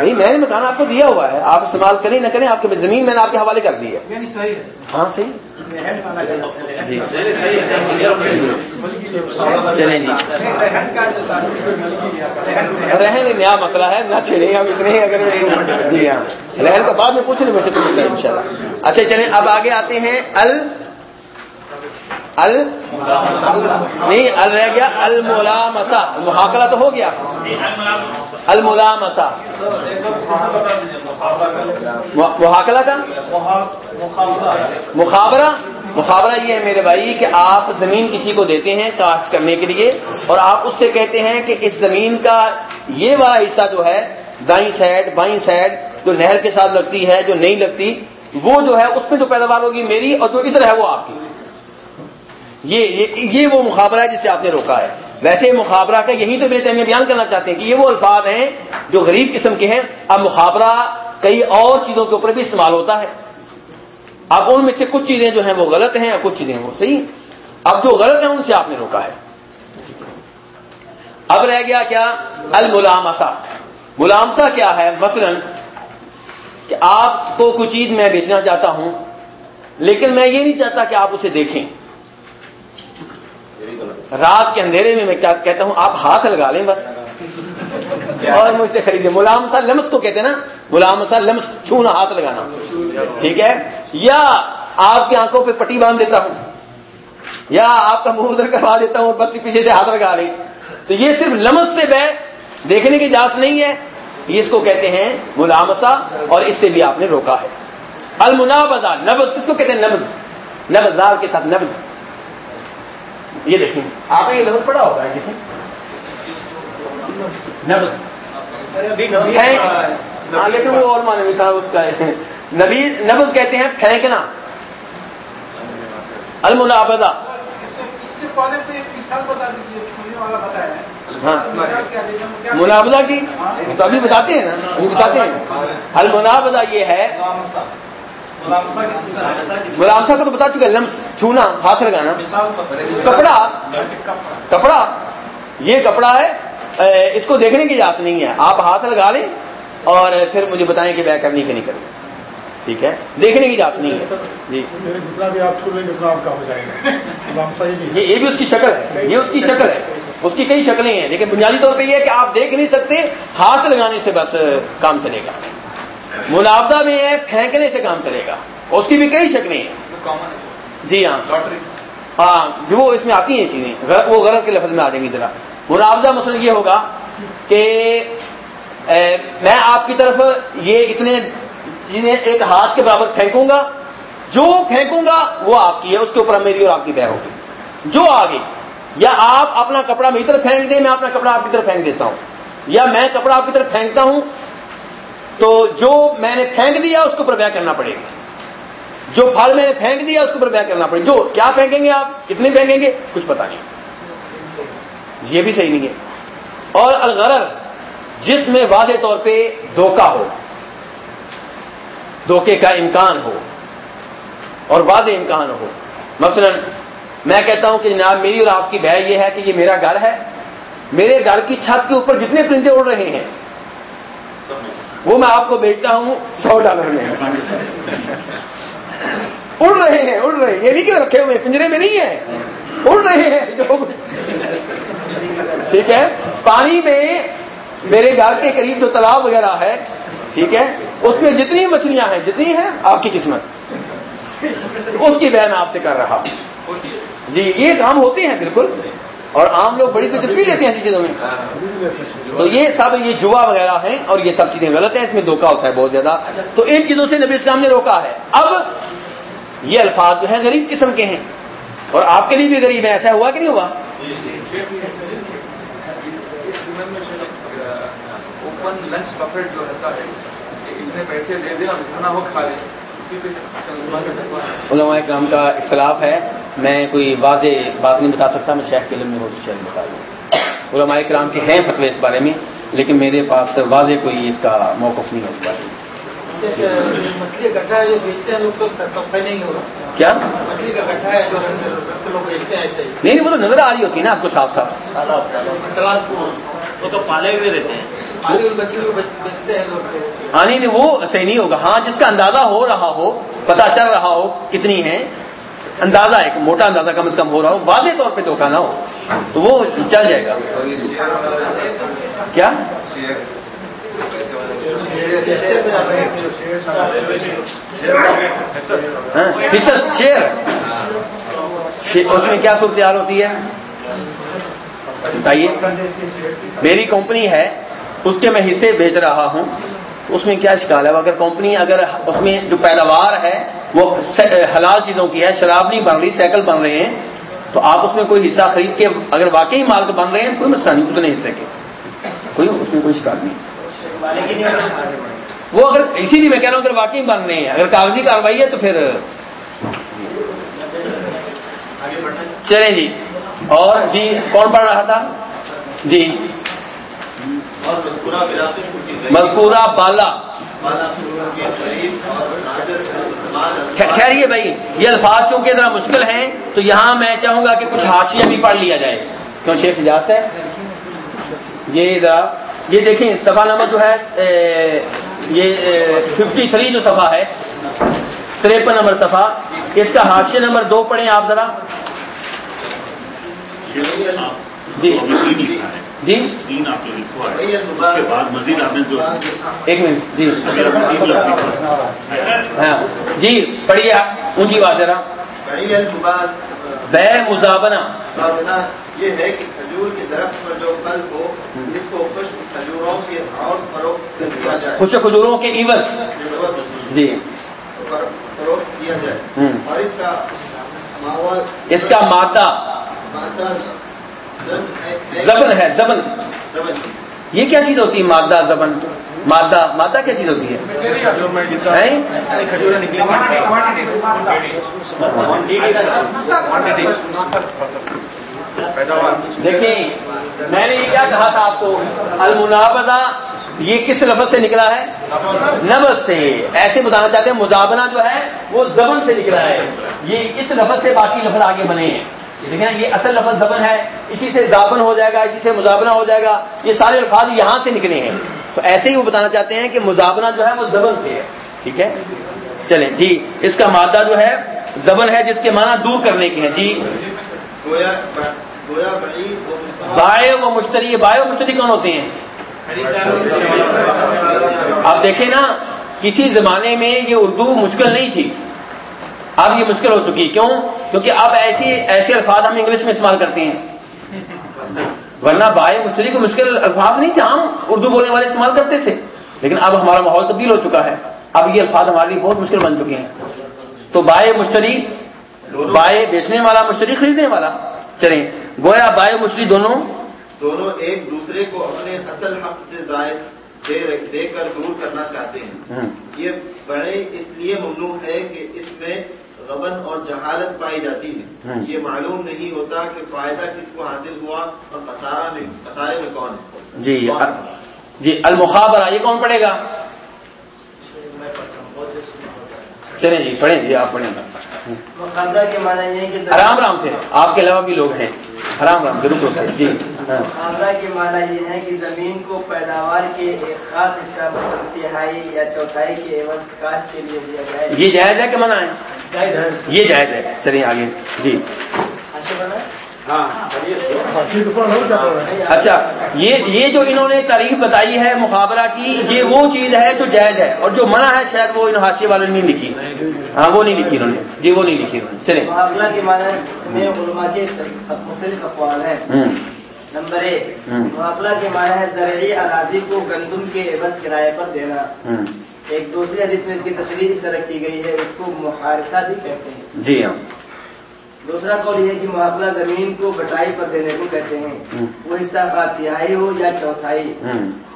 Speaker 1: نہیں میں نے مکان آپ کو دیا ہوا ہے۔ آپ استعمال کریں نہ کریں آپ کی زمین میں نے آپ کے حوالے کر دی ہے۔
Speaker 6: یعنی
Speaker 1: ہاں صحیح۔ چلیں جی رہن نیا مسئلہ ہے، نہ چلیں ہم اتنے ہی اگر جی ہاں۔ رہن کا بعد میں پوچھنے میں سے ان شاء اللہ اچھا چلیں، اب آگے آتے ہیں ال ال، نہیں، ال رہ گیا الملامسا محاکلہ تو ہو گیا. الملامسا محاکلہ کا؟ مخابرہ. مخابرہ یہ ہے میرے بھائی کہ آپ زمین کسی کو دیتے ہیں کاشت کرنے کے لیے اور آپ اس سے کہتے ہیں کہ اس زمین کا یہ والا حصہ جو ہے، دائیں سائڈ بائیں سائڈ جو نہر کے ساتھ لگتی ہے، جو نہیں لگتی، وہ جو ہے، اس میں جو پیداوار ہوگی میری اور جو ادھر ہے وہ آپ کی۔ یہ یہ وہ مخابرہ ہے جسے آپ نے روکا ہے۔ ویسے مخابرہ کا یہی تو ابن تیمیہ بیان کرنا چاہتے ہیں کہ یہ وہ الفاظ ہیں جو غریب قسم کے ہیں۔ اب مخابرہ کئی اور چیزوں کے اوپر بھی استعمال ہوتا ہے۔ اب ان میں سے کچھ چیزیں جو ہیں وہ غلط ہیں اور کچھ چیزیں وہ صحیح اب جو غلط ہیں ان سے آپ نے روکا ہے۔ اب رہ گیا کیا؟ الملامسا ملامسا کیا ہے؟ مثلا کہ آپ کو کوئی چیز میں بیچنا چاہتا ہوں، لیکن میں یہ نہیں چاہتا کہ آپ اسے دیکھیں۔ رات کے اندھیرے میں میں کیا کہتا ہوں، آپ ہاتھ لگا لیں بس۔ اور مجھ سے خریدیں۔ ملامسا لمس کو کہتے ہیں نا ملامسا لمس چھونا ہاتھ لگانا۔ ٹھیک ہے؟ یا آپ کی آنکھوں پہ پٹی باندھ دیتا ہوں۔ یا آپ کا منہ ادھر کروا دیتا ہوں بس پیچھے سے ہاتھ لگا لیں۔ تو یہ صرف لمس سے بہ دیکھنے کی اجازت نہیں ہے۔ یہ اس کو کہتے ہیں ملامسا اور اس سے بھی آپ نے روکا ہے۔ المنابزا نبز کس کو کہتے ہیں نبز نبزدار کے ساتھ نبز یہ دیکھیں آپ نے یہ لفظ پڑا ہوگا دیکھیں نبز ہاں لیکن وہ اور معنی تھا اس کا۔ نبی، نبز کہتے ہیں پھینکنا۔ المنابزا ہاں۔ منابزہ کی؟ تو ابھی بتاتے ہیں نا۔ ابھی بتاتے ہیں۔ المنابزہ یہ ہے۔ ملامسا کو تو بتا چکا لمس چھونا ہاتھ لگانا۔ کپڑا۔ کپڑا۔ یہ کپڑا ہے اس کو دیکھنے کی اجازت نہیں ہے۔ آپ ہاتھ لگا لیں اور پھر مجھے بتائیں کہ بے کرنی کہ نہیں کرنی ٹھیک ہے؟ دیکھنے کی اجازت نہیں ہے۔ جی۔
Speaker 8: جتنا بھی آپ چھو لیں گے۔ اتنا آپ کا ہو جائے گا
Speaker 1: یہ بھی اس کی شکل ہے۔ یہ اس کی شکل ہے۔ اس کی کئی شکلیں ہیں لیکن بنیادی طور پہ یہ ہے کہ آپ دیکھ نہیں سکتے ہاتھ لگانے سے بس کام چلے گا۔ منافدہ میں ہے پھینکنے سے کام چلے گا۔ اس کی بھی کئی شکلیں ہیں۔ جی ہاں۔ ہاں جو اس میں آتی ہیں چیزیں۔ وہ غرض کے لفظ میں آ جائیں گی ذرا۔ منافدہ مثلا یہ ہوگا کہ میں آپ کی طرف یہ اتنے چیزیں ایک ہاتھ کے برابر پھینکوں گا۔ جو پھینکوں گا وہ آپ کی ہے۔ اس کے اوپر میری اور آپ کی بہ ہوگی۔ جو آگے یا آپ اپنا کپڑا میری طرف پھینک دیں میں اپنا کپڑا آپ کی طرف پھینک دیتا ہوں۔ یا میں کپڑا آپ کی طرف پھینکتا ہوں تو جو میں نے پھینک دیا اس کے اوپر بیا کرنا پڑے گا۔ جو پھل میں نے پھینک دیا اس کے اوپر بیا کرنا پڑے۔ گا جو کیا پھینکیں گے آپ؟ کتنے پھینکیں گے؟ کچھ پتا نہیں۔ جی، یہ بھی صحیح نہیں ہے۔ اور الغرر، جس میں واضح طور پہ دھوکہ ہو، دھوکے کا امکان ہو، اور واضح امکان ہو۔ مثلا، میں کہتا ہوں کہ جناب، میری اور آپ کی بہ یہ ہے کہ یہ میرا گھر ہے۔ میرے گھر کی چھت کے اوپر جتنے پرندے اڑ رہے ہیں وہ میں آپ کو بیچتا ہوں سو ڈالر میں۔ اڑ رہے ہیں، اڑ رہے ہیں۔ یہ نہیں کہ رکھے ہوئے پنجرے میں نہیں ہے۔ اڑ رہے ہیں، جو ٹھیک ہے؟ پانی میں میرے گھر کے قریب جو تالاب وغیرہ ہے، ٹھیک ہے؟ اس میں جتنی مچھلیاں ہیں، جتنی ہیں، آپ کی قسمت۔ اس کی بہن آپ سے کر رہا۔ جی یہ کام ہوتے ہیں بالکل۔ اور عام لوگ بڑی دلچسپی لیتے ہیں ایسی چیزوں میں۔ تو یہ سب یہ جوا وغیرہ ہیں اور یہ سب چیزیں غلط ہیں، اس میں دھوکا ہوتا ہے بہت زیادہ۔ تو ان چیزوں سے نبی اسلام نے روکا ہے۔ اب یہ الفاظ جو ہیں غریب قسم کے ہیں۔ اور آپ کے لیے بھی غریب ہے ایسا ہوا کہ نہیں ہوا؟
Speaker 6: اوپن لنچ بفیٹ جو رہتا ہے اتنے پیسے دے دیں اور کھانا ہو کھا لیں۔
Speaker 1: علماء کرام کا اختلاف ہے۔ میں کوئی واضح بات نہیں بتا سکتا، میں شیخ کے علم میں ہوتی شاید بتا دوں۔ علماء کرام کے ہیں فتوے اس بارے میں، لیکن میرے پاس واضح کوئی اس کا موقف نہیں ہے اس بارے میں۔
Speaker 2: مچھلی کا گٹھا ہے جو بیچتے ہیں لوگ تو نہیں ہوگا
Speaker 1: کیا
Speaker 2: مچھلی کا گٹھا ہے جو لوگ بیچتے ہیں ایسے ہی
Speaker 1: نہیں نہیں وہ تو نظر آ رہی ہوتی ہے نا آپ کو صاف صاف
Speaker 3: وہ تو پالے ہوئے رہتے ہیں
Speaker 2: پالی ہوئی مچھلی کو بیچتے ہیں لوگ
Speaker 1: ہاں نہیں نہیں وہ صحیح نہیں ہوگا ہاں جس کا اندازہ ہو رہا ہو پتا چل رہا ہو کتنی ہے اندازہ ایک موٹا اندازہ کم از کم ہو رہا ہو واضح طور پہ دھوکہ نہ ہو تو وہ چل جائے گا کیا ہاں، حصص شیئر اس میں کیا صورتحال ہوتی ہے؟ بتائیے۔ میری کمپنی ہے، اس کے میں حصے بیچ رہا ہوں۔ اس میں کیا شکال ہے؟ اگر کمپنی اگر اس میں جو پیداوار ہے، وہ حلال چیزوں کی ہے، شراب نہیں بن رہی سائیکل بن رہے ہیں، تو آپ اس میں کوئی حصہ خرید کے اگر واقعی مالک بن رہے ہیں، کوئی مسئلہ نہیں، اتنے حصے کے۔ کوئی اس میں کوئی شکایت نہیں۔ وہ اگر اسی لیے میں کہہ رہا ہوں اگر واقعی بن رہے ہیں اگر کاغذی کاروائی ہے تو پھر چلیں جی۔ اور جی کون پڑھ رہا تھا؟ جی۔ مذکورہ بالا۔ خیر یہ بھائی، یہ الفاظ چونکہ ذرا مشکل ہیں، تو یہاں میں چاہوں گا کہ کچھ حاشیہ بھی پڑھ لیا جائے۔ کیوں شیخ اجاز ہے؟ یہ ذرا یہ دیکھیں، صفحہ نمبر جو ہے یہ ففٹی تھری جو صفحہ ہے، تریپن نمبر صفحہ، اس کا حاشیہ نمبر دو پڑھیں آپ ذرا۔ جی۔ جی۔ ایک منٹ۔ جی۔ ہاں۔ جی پڑھیے آپ۔ اونچی بات ذرا بے مزابنا
Speaker 5: یہ ہے کہ کھجور کے درخت پر جو پھل ہو اس کو خشک کھجوروں کے اور فروخت کیا جائے۔
Speaker 1: خوش کھجوروں کے عوض۔ جی۔
Speaker 5: فروخت کیا جائے۔ اور اس کا
Speaker 1: اس کا مادہ زبن ہے۔ زبن یہ کیا چیز ہوتی ہے مادہ زبن؟ مادہ مادہ کیا چیز ہوتی ہے؟ دیکھیں، میں نے یہ کیا کہا تھا آپ کو المنابدہ یہ کس لفظ سے نکلا ہے؟ نبز سے۔ ایسے بتانا چاہتے ہیں مزابنا جو ہے، وہ زبن سے نکلا ہے۔ یہ اس لفظ سے باقی لفظ آگے بنے ہیں۔ دیکھیں یہ اصل لفظ زبن ہے، اسی سے زابن ہو جائے گا، اسی سے مزابنا ہو جائے گا۔ یہ سارے الفاظ یہاں سے نکلے ہیں۔ تو ایسے ہی وہ بتانا چاہتے ہیں کہ مزابنا جو ہے وہ زبن سے ہے ٹھیک ہے؟ چلیں جی اس کا مادہ جو ہے زبن ہے جس کے معنی دور کرنے کے ہیں جی۔ بائے و مشتری بائے و مشتری کون ہوتے ہیں؟ آپ دیکھیں نا کسی زمانے میں یہ اردو مشکل نہیں تھی۔ اب یہ مشکل ہو چکی کیوں؟ کیونکہ اب ایسی ایسے الفاظ ہم انگلش میں استعمال کرتے ہیں۔ ورنہ بائے مشتری کو مشکل الفاظ نہیں تھے ہم اردو بولنے والے استعمال کرتے تھے۔ لیکن اب ہمارا ماحول تبدیل ہو چکا ہے۔ اب یہ الفاظ ہمارے لیے بہت مشکل بن چکے ہیں۔ تو بائے مشتری بائے بیچنے والا مشتری خریدنے والا۔ چلیں گویا بائے مشتری دونوں۔
Speaker 5: دونوں ایک دوسرے کو اپنے اصل حق سے زائد دے کر دور کرنا چاہتے ہیں۔ یہ بڑے اس لیے ممنوع ہے کہ اس میں غبن اور جہالت پائی جاتی ہے۔ یہ معلوم نہیں ہوتا کہ فائدہ کس کو حاصل ہوا اور خسارے میں کون ہے۔
Speaker 1: جی جی المخابرہ یہ کون پڑھے گا؟ چلیں جی پڑھیں جی آپ پڑھیں۔ گا
Speaker 7: مقابلہ کے معنی یہ کہ
Speaker 1: آرام آرام سے آپ کے علاوہ بھی لوگ ہیں۔ آرام سے رکو جی۔
Speaker 7: مقابلہ کے معنی یہ ہے کہ زمین کو پیداوار کے ایک خاص حصہ تہائی یا چوتھائی کے عوض کاشت کے لیے دیا جائے
Speaker 1: یہ جائز ہے کہ منع ہے؟ یہ جائز ہے۔ چلیے آگے۔ جی۔ اچھا یہ یہ جو انہوں نے تعریف بتائی ہے مقابلہ کی یہ وہ چیز ہے جو جائز ہے اور جو منع ہے شاید وہ ان حاشیے والے نے نہیں لکھی۔ ہاں وہ نہیں لکھی انہوں نے۔ جی وہ نہیں لکھی انہوں نے۔ چلے
Speaker 7: مقابلہ کے معنی میں علماء کے مختلف اقوال ہیں۔ نمبر ایک مقابلہ کے معنی ہے زرعی اراضی کو گندم کے عوض کرائے پر دینا۔ ایک دوسرے حدیث میں اس کی تشریح اس طرح کی گئی ہے اس کو محارثہ بھی کہتے ہیں۔
Speaker 1: جی ہاں۔
Speaker 7: دوسرا قول یہ کہ معافلہ زمین کو بٹائی پر دینے کو کہتے ہیں۔ وہ حصہ خواہ تہائی ہو یا چوتھائی۔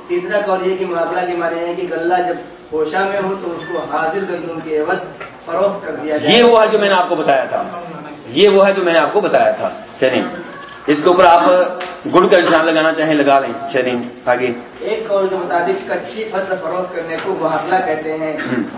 Speaker 7: تیسرا قول یہ کہ معافلہ کے معنی ہے کہ غلہ جب ہوشا میں ہو تو اس کو حاضر گندم کے عوض فروخت کر دیا جائے۔
Speaker 1: یہ وہ ہے جو میں نے آپ کو بتایا تھا۔ یہ وہ ہے جو میں نے آپ کو بتایا تھا۔ چلیں اس کے اوپر آپ گڑ کا نشان لگانا چاہیں لگا لیں چلیں آگے۔
Speaker 7: ایک کے مطابق کچی فصل فروخت کرنے کو محافلہ کہتے ہیں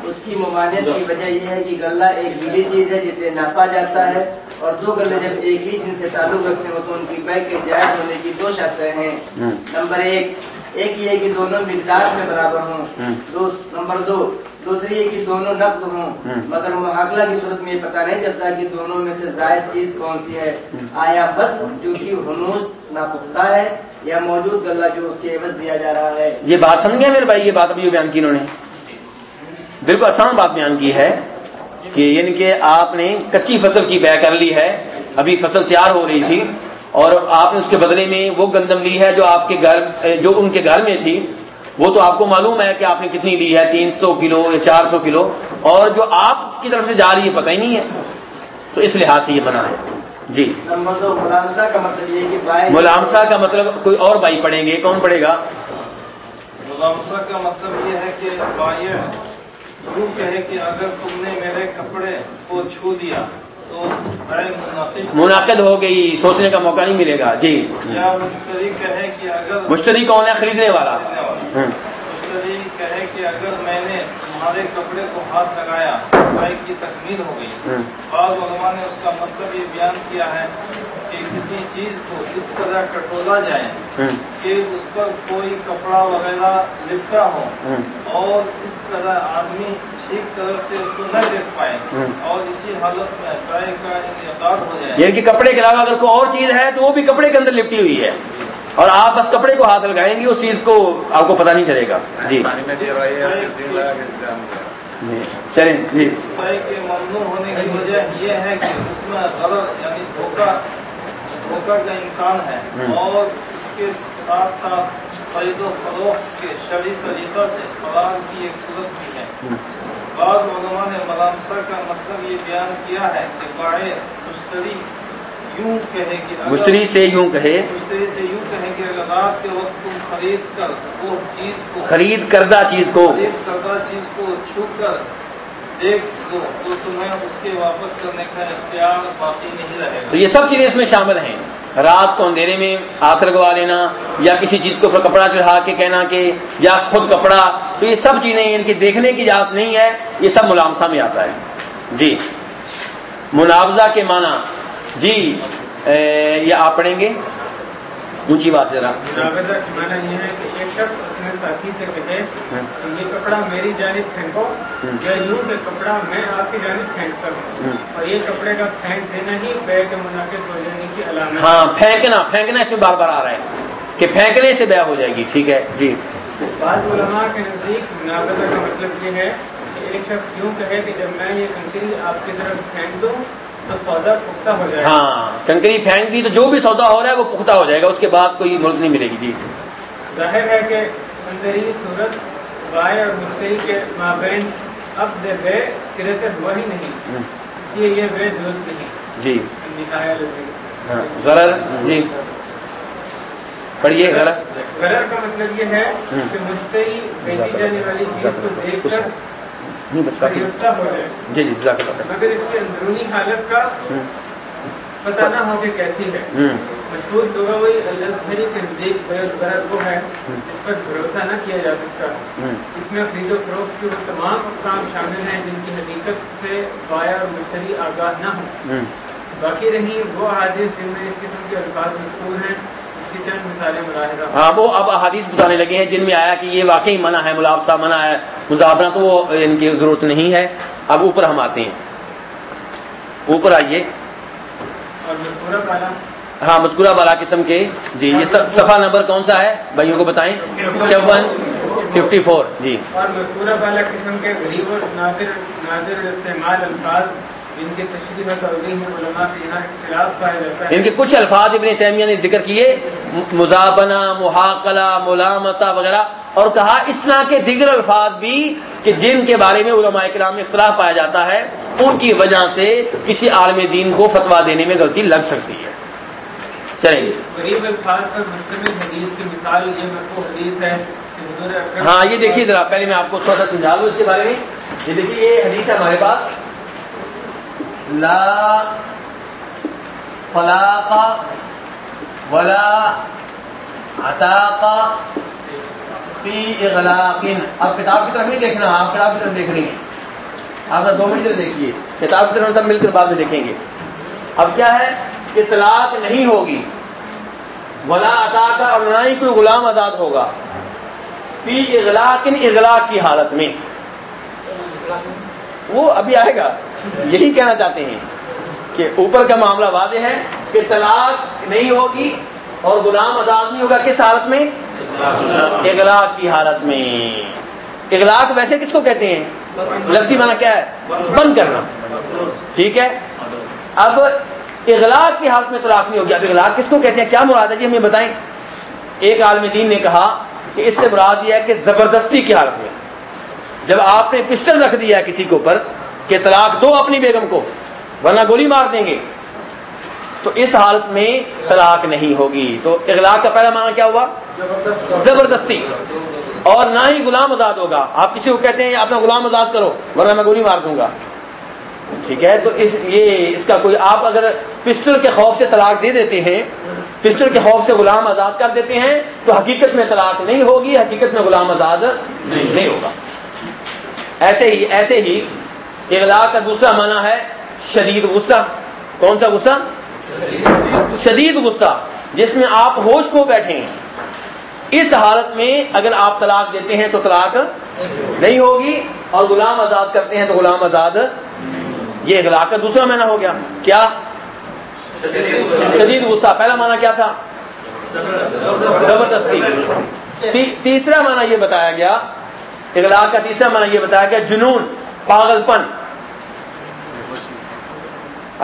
Speaker 7: اس کی ممانعت کی وجہ یہ ہے کہ غلہ ایک گلی چیز ہے جسے ناپا جاتا ہے اور دو غلے جب ایک ہی دن سے تعلق رکھتے ہو تو ان کی بے کے جائز ہونے کی دو شرطیں ہیں۔ نمبر ایک ایک یہ کہ دونوں مقدار میں برابر ہوں دو نمبر دو دوسری یہ کہ دونوں نقد ہوں مگر محاقلہ کی صورت میں یہ پتہ نہیں چلتا کہ دونوں میں سے زائد چیز کون سی ہے۔ آیا بس جو کہ ہنوز ناپختہ ہے یا موجود غلہ جو اس کے عوض دیا جا رہا ہے۔
Speaker 1: یہ بات سمجھ گیا میرے بھائی؟ یہ بات ابھی بیان کی انہوں نے۔ بالکل آسان بات بیان کی ہے کہ یعنی کہ آپ نے کچی فصل کی بے کر لی ہے۔ ابھی فصل تیار ہو رہی تھی۔ اور آپ نے اس کے بدلے میں وہ گندم لی ہے جو آپ کے گھر جو ان کے گھر میں تھی وہ تو آپ کو معلوم ہے کہ آپ نے کتنی لی ہے تین سو کلو یا چار سو کلو اور جو آپ کی طرف سے جا رہی ہے پتہ ہی نہیں ہے۔ تو اس لحاظ سے یہ بنا ہے۔ جی۔
Speaker 7: ملامسا کا مطلب یہ کہ
Speaker 1: ملامسا کا مطلب کوئی اور بائی پڑھیں گے کون پڑھے گا؟
Speaker 3: ملامسا کا مطلب یہ ہے کہ بائیں یوں کہے کہ اگر تم نے میرے کپڑے کو چھو دیا
Speaker 1: منعقد ہو گئی سوچنے کا موقع نہیں ملے گا۔ جی۔
Speaker 3: مشتری
Speaker 1: کون ہے؟ خریدنے والا۔
Speaker 3: مشتری کہے کہ اگر میں نے تمہارے کپڑے کو ہاتھ لگایا بائک کی تکمیل ہو گئی۔ بعض علماء نے اس کا مطلب یہ بیان کیا ہے کہ کسی چیز کو اس طرح کٹولا جائے کہ اس پر کوئی کپڑا وغیرہ لپٹا ہو اور اس طرح آدمی ٹھیک طرح سے اس کو نہ دیکھ پائے اور اسی حالت میں کا انعقاد ہو جائے۔
Speaker 1: یعنی کہ کپڑے کے علاوہ اگر کوئی اور چیز ہے تو وہ بھی کپڑے کے اندر لپٹی ہوئی ہے۔ اور آپ بس کپڑے کو ہاتھ لگائیں گے اس چیز کو آپ کو پتہ نہیں چلے گا۔ جی۔ چلیں جی۔
Speaker 3: کے ممنوع ہونے کی وجہ یہ ہے کہ اس میں غلط یعنی دھوکہ دھوکہ کا امکان ہے۔ اور اس کے ساتھ ساتھ خرید و فروخت کے شرعی طریقہ سے فراغ کی ایک صورت بھی ہے۔ بعض علماء نے ملامسا کا مطلب یہ بیان کیا ہے کہ بائیں مشتری یوں کہے کہ
Speaker 1: مشتری سے یوں کہے
Speaker 3: مشتری سے یوں کہے کہ اگر رات کے وقت تم خرید کر وہ چیز کو
Speaker 1: خرید کردہ چیز کو
Speaker 3: خرید کردہ چیز کو چھو کر دیکھ دو تو تمہیں اس کے واپس کرنے کا اختیار باقی نہیں رہے
Speaker 1: تو یہ سب چیزیں اس میں شامل ہیں۔ رات کو اندھیرے میں ہاتھ لگوا لینا یا کسی چیز کو کپڑا چڑھا کے کہنا کہ یا خود کپڑا تو یہ سب چیزیں ان کی دیکھنے کی اجازت نہیں ہے یہ سب ملامسہ میں آتا ہے۔ جی۔ مناوضہ کے معنی جی یہ آپ پڑھیں گے؟ اونچی بات ذرا۔
Speaker 9: مانا یہ ہے کہ ایک شخص اپنے ساتھی سے کہے کہ یہ کپڑا میری جانب پھینکو یا یوں کہ کپڑا میں آپ کی جانب پھینکتا ہوں اور یہ کپڑے کا پھینک دینا ہی بے کے منعقد ہو جانے کی علامت
Speaker 1: ہاں پھینکنا پھینکنا اس میں بار بار آ رہا ہے کہ پھینکنے سے بے ہو جائے گی ٹھیک ہے؟ جی۔
Speaker 9: بعض علماء کے نزدیک مناظرہ کا مطلب یہ ہے کہ ایک شخص یوں کہے کہ جب میں یہ کنکری آپ کی طرف پھینک دوں تو سودا پختہ ہو جائے
Speaker 1: ہاں کنکری پھینک دی تو جو بھی سودا ہو رہا ہے وہ پختہ ہو جائے گا اس کے بعد کوئی ملک نہیں ملے گی۔ جی۔
Speaker 9: ظاہر ہے کہ اندری صورت بائیں اور مشتری کے مابین اب دے بے سرے سے ہوا ہی نہیں۔ اس لیے یہ بے درست نہیں۔
Speaker 1: جی۔
Speaker 9: نکایا
Speaker 1: ضرر جی۔ پڑھیے غرر
Speaker 9: غرر کا مطلب یہ ہے کہ مشتری بیچی جانے والی چیز کو دیکھ کر فریفتہ ہو جائے
Speaker 1: جی جی اللہ۔
Speaker 9: مگر اس کی اندرونی حالت کا پتہ نہ ہو کہ کیسی ہے۔ مشہور لوگا وہی کے غرض وہ ہے۔ اس پر بھروسہ نہ کیا جا سکتا۔ اس میں خرید و فروخت کی وہ تمام اقسام شامل ہیں جن کی حقیقت سے بایا اور مشتری آگاہ نہ ہوں۔ باقی رہی وہ حادث جن میں اس قسم کے الفاظ مشہور ہیں۔
Speaker 1: ہاں وہ اب احادیث بتانے لگے ہیں جن میں آیا کہ یہ واقعی منع ہے ملابسہ منع ہے مظاہرہ تو وہ ان کی ضرورت نہیں ہے اب اوپر ہم آتے ہیں اوپر آئیے ہاں مذکورہ والا قسم کے جی یہ صفحہ نمبر کون سا ہے بھائیوں کو بتائیں چون ففٹی فور جی
Speaker 9: اور مذکورہ والا قسم کے غریب اور نادر نادر استعمال الفاظ ان تشریح میں علماء کے یہاں اختلاف پایا جاتا ہے۔
Speaker 1: ان کے کچھ الفاظ ابن تیمیہ نے ذکر کیے مزابنہ محاقلہ ملامسہ وغیرہ اور کہا اس طرح کے دیگر الفاظ بھی کہ جن کے بارے میں علماء کرام میں اختلاف پایا جاتا ہے ان کی وجہ سے کسی عالم دین کو فتوا دینے میں غلطی لگ سکتی ہے۔ چلیں گے۔
Speaker 9: غریب الفاظ پر مشتمل حدیث کی مثال یہ مرکو حدیث ہے کہ حضور اکرم
Speaker 1: ہاں یہ دیکھیے ذرا پہلے میں آپ کو تھوڑا سا سمجھا دوں اس کے بارے میں۔ یہ دیکھیے یہ حدیث ہے ہمارے پاس۔ لا فلاق ولا عطاق فی اغلاق. اب کتاب کی طرف نہیں دیکھنا، آپ کتاب کی طرف دیکھ رہی ہیں آپ دو منٹ سے دیکھیے کتاب کی طرف سب مل کر بعد میں دیکھیں گے۔ اب کیا ہے؟ کہ طلاق نہیں ہوگی۔ ولا عطا کا اور نہ ہی کوئی غلام آزاد ہوگا۔ فی اغلاق اغلاق کی حالت میں۔ وہ ابھی آئے گا۔ یہی کہنا چاہتے ہیں کہ اوپر کا معاملہ واضح ہے کہ طلاق نہیں ہوگی اور غلام آزاد نہیں ہوگا کس حالت میں؟ اغلاق کی حالت میں۔ اغلاق ویسے کس کو کہتے ہیں؟ لفظی مانا کیا ہے؟ بند کرنا۔ ٹھیک ہے؟ اب اغلاق کی حالت میں طلاق نہیں ہوگی۔ اب اغلاق کس کو کہتے ہیں؟ کیا مراد ہے؟ جی ہمیں بتائیں۔ ایک عالم دین نے کہا کہ اس سے مراد یہ ہے کہ زبردستی کی حالت میں۔ جب آپ نے پسٹل رکھ دیا ہے کسی کے اوپر کہ طلاق دو اپنی بیگم کو، ورنہ گولی مار دیں گے۔ تو اس حالت میں طلاق نہیں ہوگی۔ تو اغلاق کا پہلا معنی کیا ہوا؟ زبردستی۔ اور نہ ہی غلام آزاد ہوگا۔ آپ کسی کو کہتے ہیں اپنا غلام آزاد کرو، ورنہ میں گولی مار دوں گا۔ ٹھیک ہے؟ تو اس، یہ اس کا کوئی، آپ اگر پسٹل کے خوف سے طلاق دے دیتے ہیں، پسٹل کے خوف سے غلام آزاد کر دیتے ہیں، تو حقیقت میں طلاق نہیں ہوگی، حقیقت میں غلام آزاد نہیں ہوگا۔ ایسے ہی ایسے ہی اغلاق کا دوسرا معنی ہے شدید غصہ۔ کون سا غصہ؟ شدید غصہ، جس میں آپ ہوش کو بیٹھے ہیں اس حالت میں اگر آپ طلاق دیتے ہیں تو طلاق نہیں ہوگی اور غلام آزاد کرتے ہیں تو غلام آزاد یہ اغلاق کا دوسرا معنی ہو گیا۔ کیا؟ شدید غصہ۔ پہلا معنی کیا تھا؟ زبردستی۔ تیسرا معنی یہ بتایا گیا۔ اغلاق کا تیسرا معنی یہ بتایا گیا، جنون پاگل پن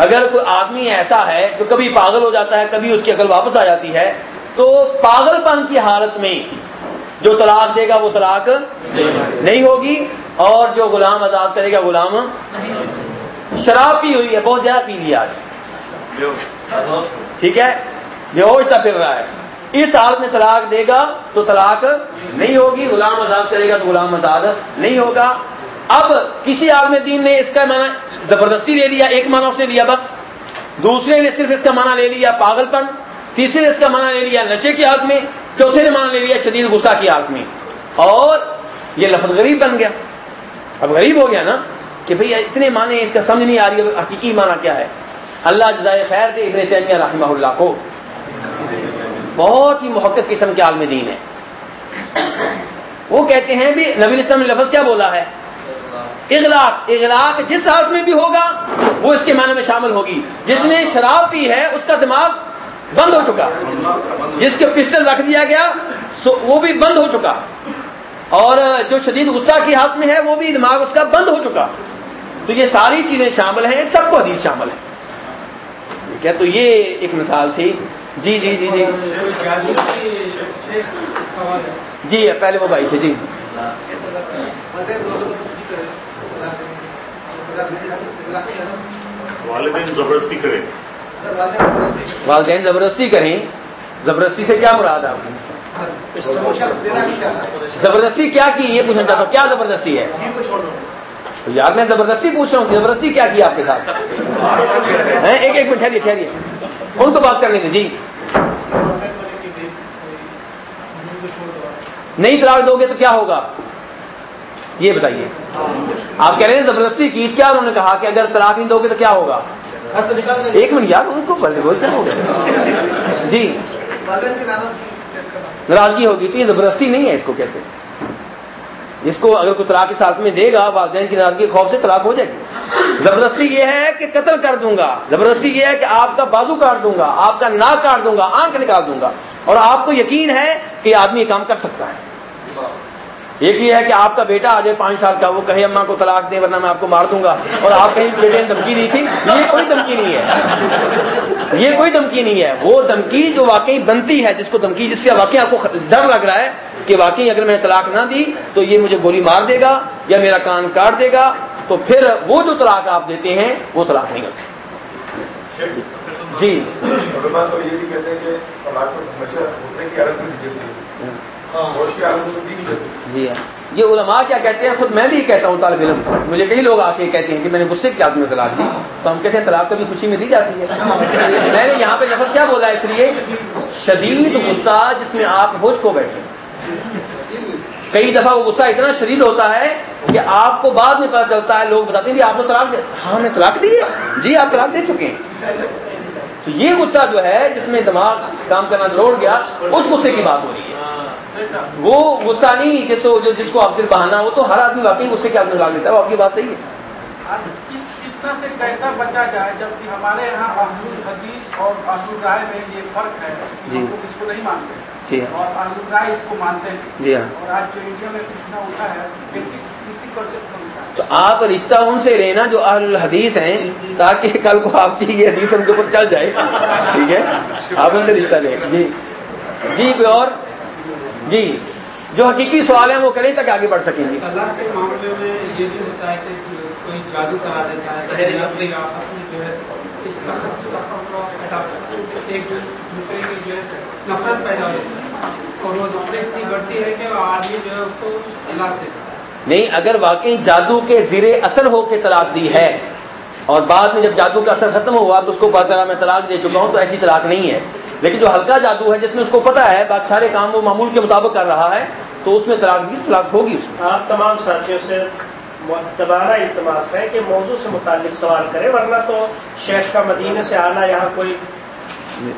Speaker 1: اگر کوئی آدمی ایسا ہے جو کبھی پاگل ہو جاتا ہے، کبھی اس کی عقل واپس آ جاتی ہے، تو پاگل پن کی حالت میں جو طلاق دے گا، وہ طلاق نہیں ہوگی اور جو غلام آزاد کرے گا، غلام شراب پی ہوئی ہے، بہت زیادہ پی لیا آج۔ ٹھیک ہے؟ بے سا پھر رہا ہے۔ اس حالت میں طلاق دے گا تو طلاق نہیں ہوگی، غلام آزاد کرے گا تو غلام آزاد نہیں ہوگا۔ اب کسی عالم دین نے اس کا معنی زبردستی لے لیا، ایک معنی اس نے لیا بس، دوسرے نے صرف اس کا معنی لے لیا پاگل پن تیسرے نے اس کا معنی لے لیا نشے کی حالت میں، چوتھے نے معنی لے لیا شدید غصہ کی حالت میں۔ اور یہ لفظ غریب بن گیا۔ اب غریب ہو گیا نا کہ بھئی اتنے معنی اس کا سمجھ نہیں آ رہی ہے حقیقی معنی کیا ہے؟ اللہ جزائے خیر دے ابن تیمیہ رحمہ اللہ کو۔ بہت ہی محقق قسم کے عالم دین ہے وہ کہتے ہیں بھی نبی اسلام نے لفظ کیا بولا ہے؟ اغلاق اغلاق جس حالت میں بھی ہوگا، وہ اس کے معنی میں شامل ہوگی۔ جس نے شراب پی ہے، اس کا دماغ بند ہو چکا۔ جس کے پسٹل رکھ دیا گیا وہ بھی بند ہو چکا۔ اور جو شدید غصہ کی حالت میں ہے، وہ بھی دماغ اس کا بند ہو چکا۔ تو یہ ساری چیزیں شامل ہیں، سب کو حدیث شامل ہے ٹھیک ہے تو یہ ایک مثال تھی؟ جی جی جی جی۔ جی پہلے وہ بھائی تھے جی۔
Speaker 8: والدین زبردستی کریں۔
Speaker 1: والدین زبردستی کریں۔ زبردستی سے کیا مراد آپ زبردستی کیا کی؟ یہ پوچھنا چاہتا ہوں، کیا زبردستی ہے؟ یار میں زبردستی پوچھ رہا ہوں زبردستی کیا کی آپ کے ساتھ؟ ایک ایک منٹ، ٹھہریے ٹھہریے۔ ان کو بات کرنے دیں جی۔ نہیں طلاق دو گے تو کیا ہوگا؟ یہ بتائیے۔ آپ کہہ رہے ہیں زبردستی کی کیا انہوں نے کہا کہ اگر طلاق نہیں دو گے تو کیا ہوگا؟ ایک منٹ یار، ان کو کیا ہوگا جی۔ ناراضگی ہوگی تو یہ زبردستی نہیں ہے اس کو کہتے۔ اس کو اگر کوئی طلاق کے ساتھ میں دے گا، والدین کی ناراضگی خوف سے طلاق ہو جائے گی۔ زبردستی یہ ہے کہ قتل کر دوں گا۔ زبردستی یہ ہے کہ آپ کا بازو کاٹ دوں گا، آپ کا ناک کاٹ دوں گا، آنکھ نکال دوں گا۔ اور آپ کو یقین ہے کہ آدمی یہ کام کر سکتا ہے۔ ایک یہ ہے کہ آپ کا بیٹا آ جائے پانچ سال کا وہ کہے اماں کو طلاق دیں ورنہ میں آپ کو مار دوں گا۔ اور آپ کہیں بیٹے نے دھمکی دی تھی یہ کوئی دھمکی نہیں ہے۔ یہ کوئی دھمکی نہیں ہے۔ وہ دھمکی جو واقعی بنتی ہے جس کو دھمکی جس سے واقعی آپ کو ڈر لگ رہا ہے کہ واقعی اگر میں نے طلاق نہ دی تو یہ مجھے گولی مار دے گا یا میرا کان کاٹ دے گا تو پھر وہ جو طلاق آپ دیتے ہیں وہ طلاق نہیں کرتے جی۔
Speaker 8: یہ بھی کہتے ہیں
Speaker 1: جی ہاں۔ یہ علماء کیا کہتے ہیں؟ خود میں بھی کہتا ہوں طالب علم۔ مجھے کئی لوگ آ کے کہتے ہیں کہ میں نے غصے کی آدمی طلاق دی تو ہم کہتے ہیں طلاق کبھی خوشی میں دی جاتی ہے۔ میں نے یہاں پہ لفظ کیا بولا اس لیے شدید غصہ جس میں آپ ہوش کو بیٹھے۔ کئی دفعہ وہ غصہ اتنا شدید ہوتا ہے کہ آپ کو بعد میں پتا چلتا ہے لوگ بتاتے ہیں کہ آپ نے طلاق دیا ہاں میں طلاق دی ہے۔ جی آپ طلاق دے چکے ہیں۔ تو یہ غصہ جو ہے جس میں دماغ کام کرنا چھوڑ گیا اس غصے کی بات ہو رہی ہے۔ وہ غصہ نہیں جس جو جس کو آپ صرف بہانا وہ تو ہر آدمی واقعی غصے کے آدمی لا لیتا ہے وہ آپ کی بات صحیح ہے۔
Speaker 9: فتنا سے کیسا بچا جائے جبکہ ہمارے یہاں احمد حدیث اور احمد رائے میں یہ فرق ہے
Speaker 1: جی۔
Speaker 9: اس کو نہیں مانتے۔
Speaker 1: جی ہاں۔
Speaker 9: اور آلود رائے اس کو مانتے ہیں
Speaker 1: جی ہاں۔
Speaker 9: اور آج جو انڈیا میں پوچھنا ہوتا ہے بیسک اسی کنسپٹ کا ہوتا ہے۔
Speaker 1: تو آپ رشتہ ان سے لینا جو اہل الحدیث ہیں تاکہ کل کو آپ کی یہ حدیث ان کے اوپر چل جائے۔ ٹھیک ہے؟ آپ ان سے رشتہ لیں۔ جی۔ جی کوئی اور؟ جی جو حقیقی سوال ہیں وہ کریں تاکہ آگے بڑھ سکیں گے۔
Speaker 9: اللہ کے معاملے میں یہ بھی ہوتا ہے کہ کوئی جادو کرا دیتا ہے جو ہے ایک دوسرے کی جو ہے نفرت پیدا ہوتی ہے۔ اور وہ نفرت اتنی بڑھتی ہے کہ آدمی جو ہے اس کو علاج دیتا ہے۔
Speaker 1: نہیں اگر واقعی جادو کے زیر اثر ہو کے طلاق دی ہے اور بعد میں جب جادو کا اثر ختم ہوا تو اس کو چلا میں طلاق دے چکا ہوں تو ایسی طلاق نہیں ہے۔ لیکن جو ہلکا جادو ہے جس میں اس کو پتا ہے باقی سارے کام وہ معمول کے مطابق کر رہا ہے تو اس میں طلاق دی طلاق ہوگی اس میں۔
Speaker 10: آپ تمام ساتھیوں سے دوبارہ التماس ہے کہ موضوع سے متعلق سوال کریں ورنہ تو شیخ کا مدینے سے آنا یہاں کوئی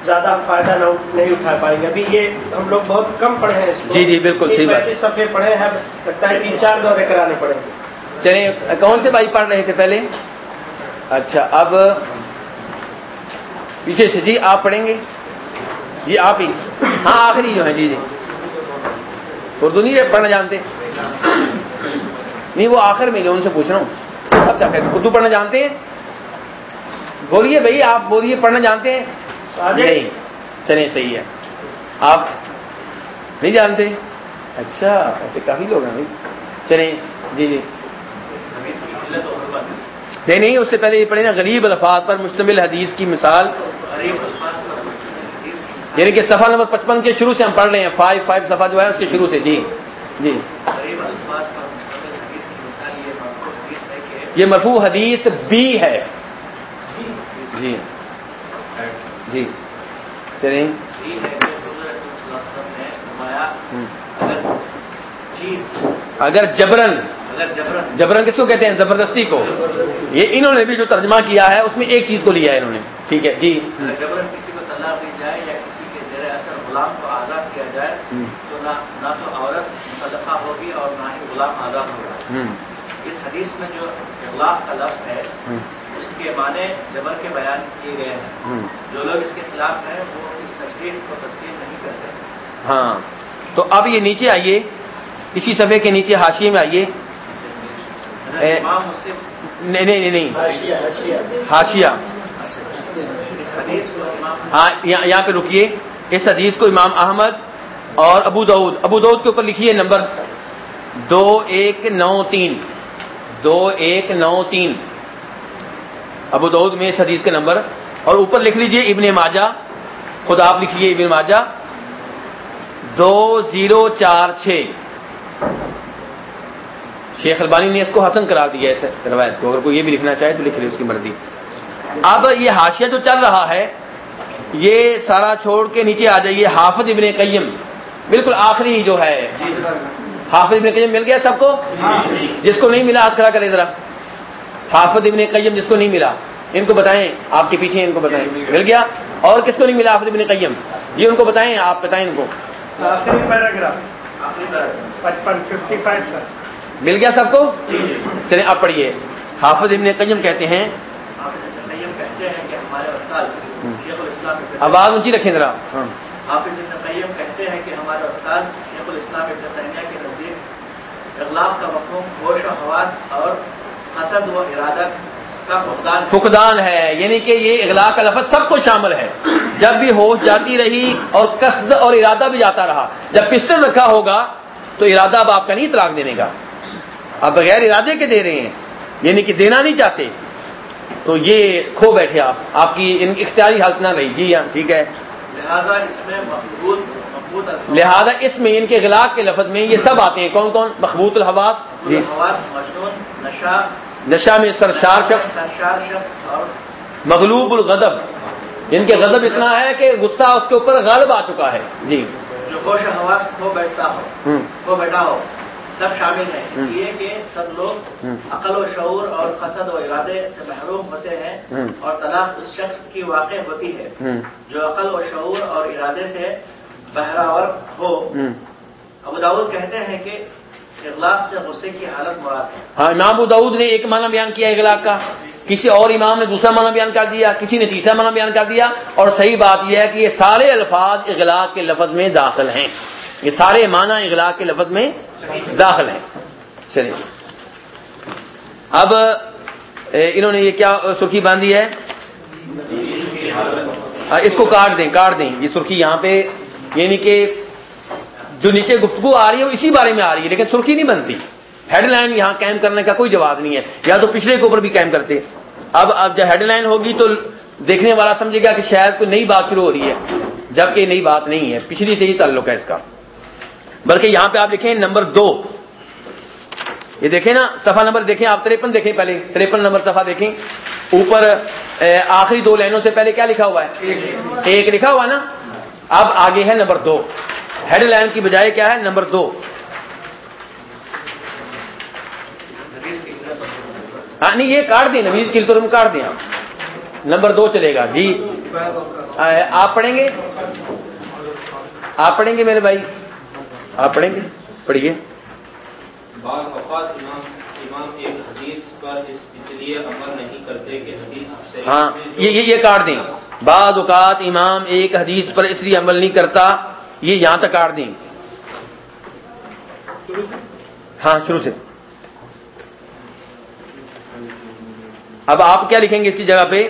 Speaker 10: زیادہ فائدہ نہ نہیں اٹھا پائیں گے۔ ابھی یہ ہم لوگ بہت کم پڑھے ہیں
Speaker 1: جی، جی، بالکل، صحیح بات۔
Speaker 10: پینتیس صفحے پڑھے ہیں لگتا ہے تین چار دورے کرانے پڑیں گے۔
Speaker 1: چلے کون سے بھائی پڑھ رہے تھے پہلے؟ اچھا اب پیچھے سے جی آپ پڑھیں گے؟ جی آپ ہی ہاں آخری جو ہیں جی جی۔ اردو نہیں پڑھنا جانتے نہیں وہ آخر میں جو ان سے پوچھ رہا ہوں۔ سب کیا کہتے اردو پڑھنا جانتے ہیں؟ بولیے بھائی آپ بولیے پڑھنا جانتے ہیں؟ نہیں چلیں صحیح ہے۔ آپ نہیں جانتے؟ اچھا ایسے کافی لوگ ہیں بھائی۔ چلیں جی جی۔ نہیں نہیں اس سے پہلے یہ پڑھے نا غریب الفاظ پر مشتمل حدیث کی مثال۔ یعنی کہ صفحہ نمبر پچپن کے شروع سے ہم پڑھ رہے ہیں۔ فائیو فائیو صفحہ جو ہے اس کے شروع سے۔ جی جی۔ یہ مرفوع حدیث بی ہے۔ جی۔ جی۔ چلیں جی۔ اگر جبرن جبرن کس کو کہتے ہیں؟ زبردستی کو۔ یہ انہوں نے بھی جو ترجمہ کیا ہے، اس میں ایک چیز کو لیا ہے انہوں نے۔ ٹھیک ہے۔ جی۔
Speaker 11: جبرن کسی کو طلاق دی جائے یا کسی کے زیر اثر غلام کو آزاد کیا جائے تو نہ نہ تو عورت متدفع ہوگی اور نہ ہی غلام آزاد ہوگا۔ اس حدیث میں جو اغلاق کا لفظ ہے اس کے معنی جبر کے بیان کیے گئے ہیں۔ جو لوگ اس کے خلاف ہیں وہ اس تشریح کو تسلیم نہیں کرتے۔
Speaker 1: ہاں۔ تو اب یہ نیچے آئیے۔ اسی صفحے کے نیچے حاشیے میں آئیے۔ نہیں نہیں نہیں حاشیہ
Speaker 11: کو امام
Speaker 1: ہاں یہاں یہاں پہ رکیے۔ اس حدیث کو امام احمد اور ابو دعود ابو دعود کے اوپر لکھیے نمبر دو ایک نو تین، دو ایک نو تین۔ ابو دعود میں اس حدیث کے نمبر، اور اوپر لکھ لیجیے ابن ماجہ۔ خود آپ لکھیے ابن ماجہ۔ دو زیرو چار چھ۔ شیخ البانی نے اس کو حسن کرا دیا اس روایت کو، اگر کوئی یہ بھی لکھنا چاہے تو لکھ لے اس کی مرضی۔ اب یہ حاشیہ جو چل رہا ہے یہ سارا چھوڑ کے نیچے آ جائیے، حافظ ابن قیم۔ بالکل آخری جو ہے۔ حافظ ابن قیم مل گیا سب کو؟ جس کو نہیں ملا، ہاتھ کھڑا کرے ذرا۔ حافظ ابن قیم جس کو نہیں ملا، ان کو بتائیں، آپ کے پیچھے ان کو بتائیں۔ مل گیا؟ اور کس کو نہیں ملا حافظ ابن قیم؟ جی ان کو بتائیں، آپ بتائیں ان کو۔
Speaker 10: پچپن ففٹی فائیو
Speaker 1: مل گیا سب کو؟ چلیں آپ پڑھیے۔ حافظ ابن قیم کہتے ہیں
Speaker 11: کہتے ہیں کہ ہمارے استاد شیخ الاسلام
Speaker 1: آواز اونچی رکھیں ذرا۔
Speaker 11: حافظ ابن قیم کہتے ہیں کہ ہمارے استاد شیخ الاسلام ابن تیمیہ کے نزدیک اغلاق کا مفہوم ہوش و حواس اور حسد و ارادہ کا فقدان ہے۔
Speaker 1: فقدان ہے۔ یعنی کہ یہ اغلاق کا لفظ سب کو شامل ہے۔ جب بھی ہوش جاتی رہی اور قصد اور ارادہ بھی جاتا رہا۔ جب پسٹل رکھا ہوگا تو ارادہ اب آپ کا نہیں طلاق دینے کا آپ بغیر ارادے کے دے رہے ہیں۔ یعنی کہ دینا نہیں چاہتے۔ تو یہ کھو بیٹھے آپ۔ آپ کی ان اختیاری حالت نہ رہی۔ جی ہاں ٹھیک ہے۔
Speaker 11: لہذا اس میں مقبول
Speaker 1: لہذا اس میں ان کے اغلاق کے لفظ میں یہ سب آتے ہیں۔ کون کون؟ مخبوط الحواس۔ جی۔
Speaker 11: نشہ
Speaker 1: نشہ میں سرشار شخص۔ مغلوب الغضب۔ ان کے غضب اتنا ہے کہ غصہ اس کے اوپر غالب آ چکا ہے۔ جی۔
Speaker 11: جو ہوش حواس کھو بیٹھتا ہو۔ کھو بیٹھا ہو۔ سب شامل ہیں۔ لیے کہ سب لوگ۔ عقل و شعور اور قصد و ارادے سے محروم ہوتے ہیں۔ اور طلاق اس شخص کی واقع ہوتی ہے جو عقل و شعور اور ارادے سے بہراور ہو۔
Speaker 1: ہوں
Speaker 11: ابو داود کہتے ہیں کہ اغلاق سے غصے کی حالت مراد ہے۔
Speaker 1: ہاں امام ابو داود نے ایک معنی بیان کیا اغلاق کا۔ کسی اور امام نے دوسرا معنی بیان کر دیا کسی نے تیسرا معنی بیان کر دیا۔ اور صحیح بات یہ ہے کہ یہ سارے الفاظ اغلاق کے لفظ میں داخل ہیں۔ یہ سارے معنی اغلاق کے لفظ میں داخل ہیں۔ چلیے۔ اب انہوں نے یہ کیا سرخی باندھی ہے؟ اس کو کاٹ دیں کاٹ دیں۔ یہ سرخی یہاں پہ یعنی کہ جو نیچے گفتگو آ رہی ہے، وہ اسی بارے میں آ رہی ہے، لیکن سرخی نہیں بنتی۔ ہیڈ لائن یہاں قائم کرنے کا کوئی جواب نہیں ہے۔ یا تو پچھلے کے اوپر بھی قائم کرتے۔ اب اب جب ہیڈ لائن ہوگی تو دیکھنے والا سمجھے گا کہ شاید کوئی نئی بات شروع ہو رہی ہے، جبکہ نئی بات نہیں ہے۔ پچھلی سے ہی تعلق ہے اس کا۔ بلکہ یہاں پہ آپ لکھیں نمبر دو۔ یہ دیکھیں نا سفا نمبر دیکھیں آپ تریپن دیکھیں پہلے۔ تریپن نمبر سفا دیکھیں۔ اوپر آخری دو لائنوں سے پہلے کیا لکھا ہوا ہے؟ ایک لکھا ہوا نا؟ اب آگے ہے نمبر دو۔ ہیڈ لائن کی بجائے کیا ہے؟ نمبر دو۔ ہاں نہیں یہ کاٹ دیں نویز کی تو کاٹ دیں۔ آپ نمبر دو چلے گا۔ جی۔ آپ پڑھیں گے؟ آپ پڑھیں گے میرے بھائی؟ آپ پڑھیں گے؟ پڑھیے۔
Speaker 3: بعض اوقات امام امام ایک حدیث پر اس لیے عمل نہیں کرتے کہ حدیث
Speaker 1: ہاں یہ یہ کاٹ دیں۔ بعض اوقات امام ایک حدیث پر اس لیے عمل نہیں کرتا یہ یہاں تک کاٹ دیں۔ ہاں شروع سے۔ اب آپ کیا لکھیں گے اس کی جگہ پہ؟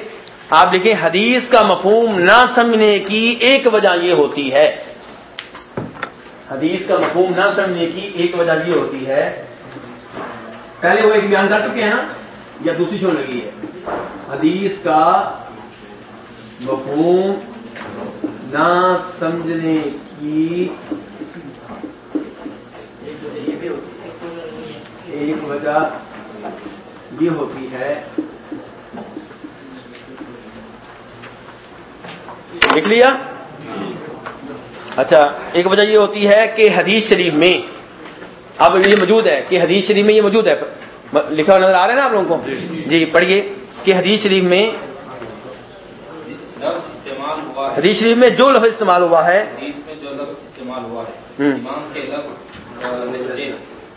Speaker 1: آپ لکھیں حدیث کا مفہوم نہ سمجھنے کی ایک وجہ یہ ہوتی ہے۔ حدیث کا مفہوم نہ سمجھنے کی ایک وجہ یہ ہوتی ہے۔ پہلے وہ ایک بیان کر چکے ہیں نا، یا دوسری چھوڑ لگی ہے۔ حدیث کا مفہوم نہ سمجھنے کی ایک وجہ یہ ہوتی ہے۔ لکھ لیا؟ اچھا ایک وجہ یہ ہوتی ہے کہ حدیث شریف میں اب یہ موجود ہے کہ حدیث شریف میں یہ موجود ہے۔ لکھا نظر آ رہا ہے نا آپ لوگوں کو؟ جی پڑھیے کہ حدیث شریف میں حدیث شریف میں جو لفظ استعمال ہوا ہے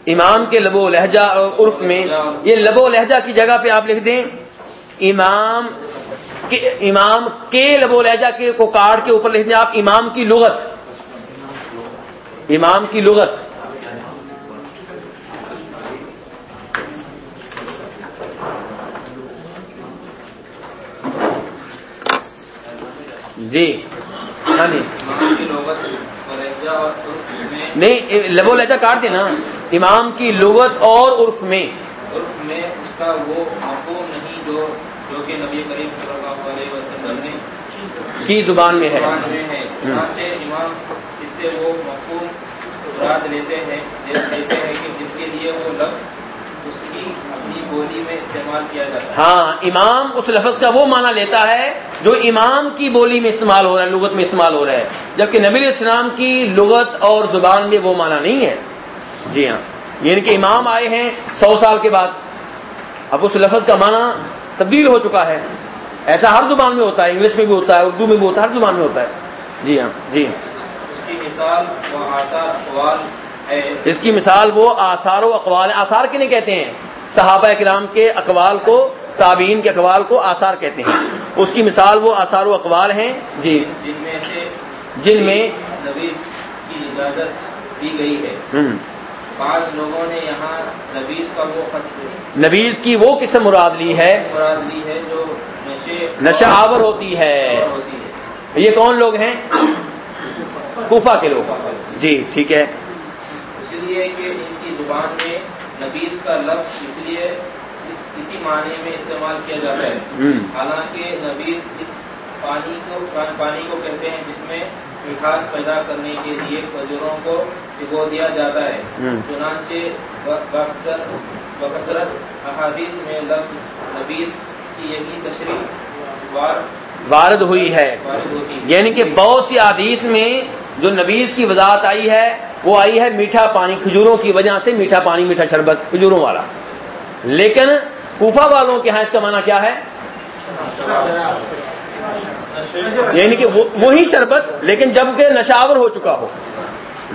Speaker 1: امام کے لبو لہجہ عرف میں یہ لبو لہجہ کی جگہ پہ آپ لکھ دیں۔ امام امام کے لبو لہجہ کے کو کاٹ کے اوپر لکھ دیں آپ امام کی لغت۔ امام کی لغت۔ جی ہاں جی۔ نہیں لبو لہجہ کاٹ دینا۔ امام کی لغت اور عرف میں۔
Speaker 3: عرف میں اس کا وہ مفہوم نہیں جو جو کہ نبی کریم صلی اللہ علیہ وسلم نے
Speaker 1: کی زبان میں ہے۔
Speaker 3: امام سے وہ مفہوم مراد لیتے ہیں لیتے ہیں کہ جس کے لیے وہ لفظ اس کی اپنی بولی میں استعمال کیا جاتا ہے۔
Speaker 1: ہاں امام اس لفظ کا وہ معنی لیتا ہے جو امام کی بولی میں استعمال ہو رہا ہے، لغت میں استعمال ہو رہا ہے، جبکہ نبی اسلام کی لغت اور زبان میں وہ معنی نہیں ہے۔ جی ہاں یعنی کہ امام آئے ہیں سو سال کے بعد۔ اب اس لفظ کا معنی تبدیل ہو چکا ہے۔ ایسا ہر زبان میں ہوتا ہے، انگلش میں بھی ہوتا ہے، اردو میں بھی ہوتا ہے، ہر زبان میں ہوتا ہے۔ جی ہاں جی
Speaker 3: اس کی مثال وہ آثار اقوال ہے۔
Speaker 1: اس کی مثال وہ آثار و اقوال آثار کے نہیں کہتے ہیں؟ صحابہ کرام کے اقوال کو تابعین کے اقوال کو آثار کہتے ہیں۔ اس کی مثال وہ آثار و اقوال ہیں۔ جی۔
Speaker 3: جن میں سے
Speaker 1: جن میں
Speaker 3: نبی کی اجازت دی گئی ہے۔ بعض لوگوں نے یہاں نبیز کا وہ فصل
Speaker 1: نبیز کی وہ قسم مراد لی ہے۔
Speaker 3: مراد لی ہے جو نشے
Speaker 1: نشہ آور ہوتی ہے۔ یہ کون لوگ ہیں؟ کوفہ کے لوگ۔ جی ٹھیک ہے۔
Speaker 3: اس لیے کہ ان کی زبان میں نبیز کا لفظ اس لیے اس اسی معنی میں استعمال کیا جاتا ہے۔ حالانکہ نبیز اس پانی کو پانی کو کہتے ہیں جس میں مٹھاس پیدا کرنے کے لیے کھجوروں کو بھگو دیا جاتا ہے۔ چنانچہ بکثر- بکثرت احادیث میں لفظ نبیز کی یہی تشریح وار
Speaker 1: وارد ہوئی ہے۔ یعنی کہ بہت سی حدیث میں جو نبیز کی وضاحت آئی ہے، وہ آئی ہے میٹھا پانی، کھجوروں کی وجہ سے میٹھا پانی، میٹھا شربت، کھجوروں والا۔ لیکن کوفہ والوں کے ہاں اس کا معنی کیا ہے؟ یعنی کہ وہی شربت، لیکن جبکہ نشاور ہو چکا ہو۔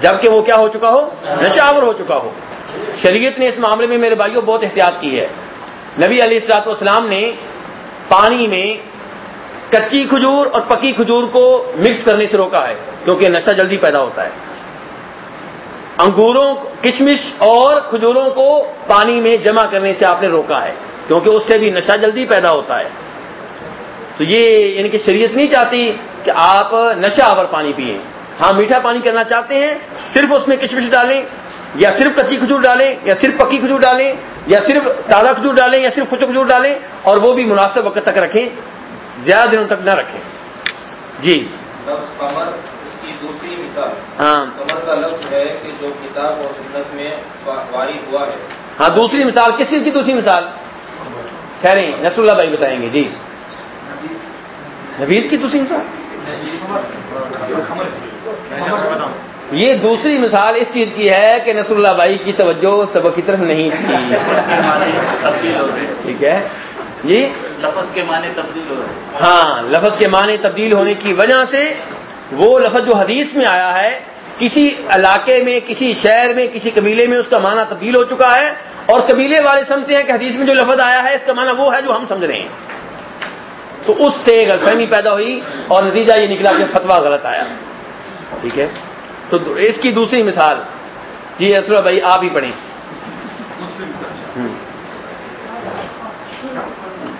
Speaker 1: جبکہ وہ کیا ہو چکا ہو؟ نشاور ہو چکا ہو۔ شریعت نے اس معاملے میں میرے بھائیوں بہت احتیاط کی ہے۔ نبی علی السلاط والسلام نے پانی میں کچی کھجور اور پکی کھجور کو مکس کرنے سے روکا ہے، کیونکہ نشہ جلدی پیدا ہوتا ہے۔ انگوروں، کشمش اور کھجوروں کو پانی میں جمع کرنے سے آپ نے روکا ہے، کیونکہ اس سے بھی نشہ جلدی پیدا ہوتا ہے۔ تو یہ یعنی کہ شریعت نہیں چاہتی کہ آپ نشہ آور پانی پیئیں۔ ہاں میٹھا پانی کرنا چاہتے ہیں، صرف اس میں کشمش ڈالیں، یا صرف کچی کھجور ڈالیں، یا صرف پکی کھجور ڈالیں، یا صرف تازہ کھجور ڈالیں، یا صرف کچھ کھجور ڈالیں، اور وہ بھی مناسب وقت تک رکھیں۔ زیادہ دنوں تک نہ رکھیں۔ جی۔
Speaker 12: لفظ قمر اس کی دوسری مثال۔
Speaker 1: ہاں۔
Speaker 12: قمر کا لفظ ہے کہ جو کتاب اور سنت میں واری ہوا ہے۔
Speaker 1: ہاں دوسری مثال کس چیز کی دوسری مثال؟ کہہ رہے ہیں نسر اللہ بھائی بتائیں گے۔ جی۔ نبیز کی دوسری مثال؟ یہ دوسری مثال اس چیز کی ہے کہ نصر اللہ بھائی کی توجہ سبق کی طرف نہیں تھی۔ ٹھیک ہے۔ جی؟
Speaker 11: لفظ کے معنی تبدیل ہو رہے
Speaker 1: ہاں لفظ کے معنی تبدیل ہونے کی وجہ سے وہ لفظ جو حدیث میں آیا ہے کسی علاقے میں کسی شہر میں کسی قبیلے میں اس کا معنی تبدیل ہو چکا ہے اور قبیلے والے سمجھتے ہیں کہ حدیث میں جو لفظ آیا ہے اس کا معنی وہ ہے جو ہم سمجھ رہے ہیں۔ تو اس سے غلط فہمی پیدا ہوئی اور نتیجہ یہ نکلا کہ فتوا غلط آیا۔ ٹھیک ہے؟ تو اس کی دوسری مثال جی اسرا بھائی آپ ہی پڑھیں ہوں
Speaker 6: بعض دفعہ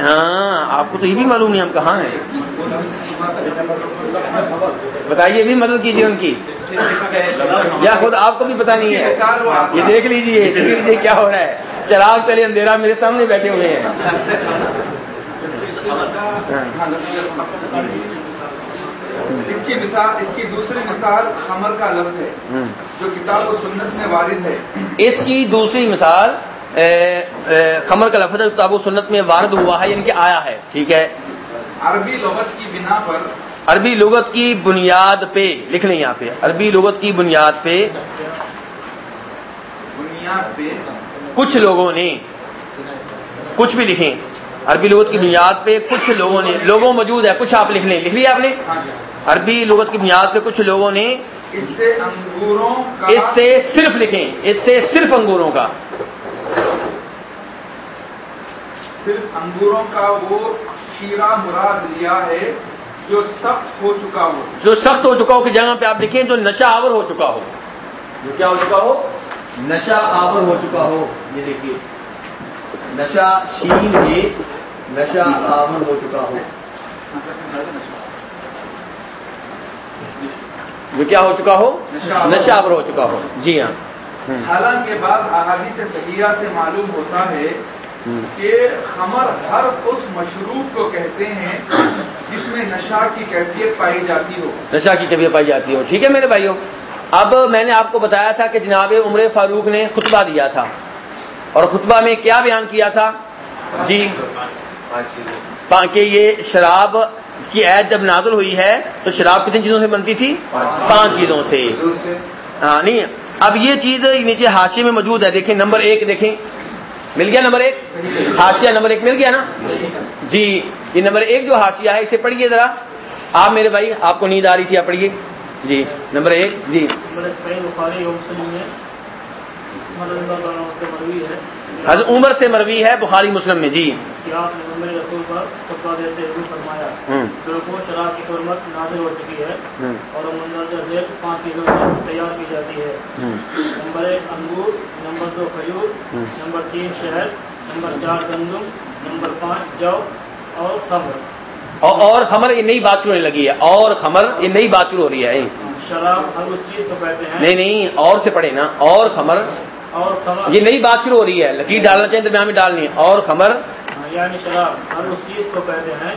Speaker 1: ہاں آپ کو تو یہ بھی معلوم نہیں ہم کہاں ہیں۔ بتائیے بھی مدد کیجیے ان کی۔ یا خود آپ کو بھی پتا نہیں ہے۔ یہ دیکھ لیجیے دیکھ لیجیے کیا ہو رہا ہے۔ چراغ تلے اندھیرا میرے سامنے بیٹھے ہوئے ہیں۔
Speaker 6: اس کی مثال اس کی دوسری مثال خمر کا لفظ ہے جو کتاب و سنت میں وارد ہے۔
Speaker 1: اس کی دوسری مثال خمر کا لفظ کتاب و سنت میں وارد ہوا ہے یعنی کہ آیا ہے ٹھیک ہے؟
Speaker 6: عربی لغت کی بنا پر
Speaker 1: عربی لغت کی بنیاد پہ لکھ لیں یہاں پہ عربی لغت کی بنیاد پہ
Speaker 6: بنیاد پہ
Speaker 1: کچھ لوگوں نے کچھ بھی لکھیں عربی لغت کی بنیاد پہ کچھ لوگوں نے لوگوں موجود ہے کچھ آپ لکھ لیں لکھ لیا آپ نے؟ عربی لغت کی بنیاد پہ کچھ لوگوں نے
Speaker 6: اس سے انگوروں
Speaker 1: اس سے صرف لکھیں اس سے صرف انگوروں کا۔
Speaker 6: صرف انگوروں کا وہ شیرہ مراد لیا ہے جو سخت ہو چکا ہو۔
Speaker 1: جو سخت ہو چکا ہو کہ جگہ پہ آپ لکھیں جو نشہ آور ہو چکا ہو۔ جو کیا ہو چکا ہو؟ نشہ آور ہو چکا ہو۔ یہ دیکھیے۔ نشہ شین ہے نشہ آور ہو چکا ہو۔ جو کیا ہو چکا ہو؟ نشہ آور۔ ہو چکا ہو۔ جی ہاں۔
Speaker 6: حالانکہ بعض احادیث صحیحہ سے معلوم ہوتا ہے۔ کہ خمر ہر اس مشروب کو کہتے ہیں جس میں نشہ کی کیفیت پائی جاتی ہو۔
Speaker 1: نشہ کی کبھی پائی جاتی ہو۔ ٹھیک ہے میرے بھائیوں اب میں نے آپ کو بتایا تھا کہ جناب عمر فاروق نے خطبہ دیا تھا۔ اور خطبہ میں کیا بیان کیا تھا؟ جی۔ کہ یہ شراب کی عید جب نازل ہوئی ہے تو شراب کتنی چیزوں سے بنتی تھی؟ پانچ چیزوں سے۔ ہاں نہیں اب یہ چیز نیچے حاشیے میں موجود ہے۔ دیکھیں نمبر ایک دیکھیں۔ مل گیا نمبر ایک؟ حاشیہ نمبر ایک مل گیا نا؟ جی یہ نمبر ایک جو حاشیہ ہے، اسے پڑھیے ذرا۔ آپ میرے بھائی، آپ کو نیند آ رہی تھی، آپ پڑھیے۔ جی نمبر ایک جی۔
Speaker 10: صحیح بخاری مسلم ہے۔
Speaker 1: حضرت عمر سے مروی ہے بخاری مسلم میں جی۔
Speaker 10: رسول پر خطبہ دیتے ہوئے فرمایا شراب کی حرمت نازل ہو چکی ہے اور پانچ چیزوں تیار کی جاتی ہے۔ نمبر ایک انگور نمبر دو کھجور۔ نمبر تین شہد نمبر چار گندم نمبر پانچ جو اور خمر۔
Speaker 1: اور خمر یہ نئی بات شروع ہونے لگی ہے۔ اور خمر یہ نئی بات شروع ہو رہی ہے۔
Speaker 10: شراب ہر اس چیز کو کہتے ہیں۔
Speaker 1: نہیں نہیں اور سے پڑھے نا۔ اور خمر یہ نئی بات شروع ہو رہی ہے. لکیر ڈالنا چاہیے درمیان میں ڈالنی ہے. اور خمر
Speaker 10: یعنی شراب. ہر اس چیز کو کہتے ہیں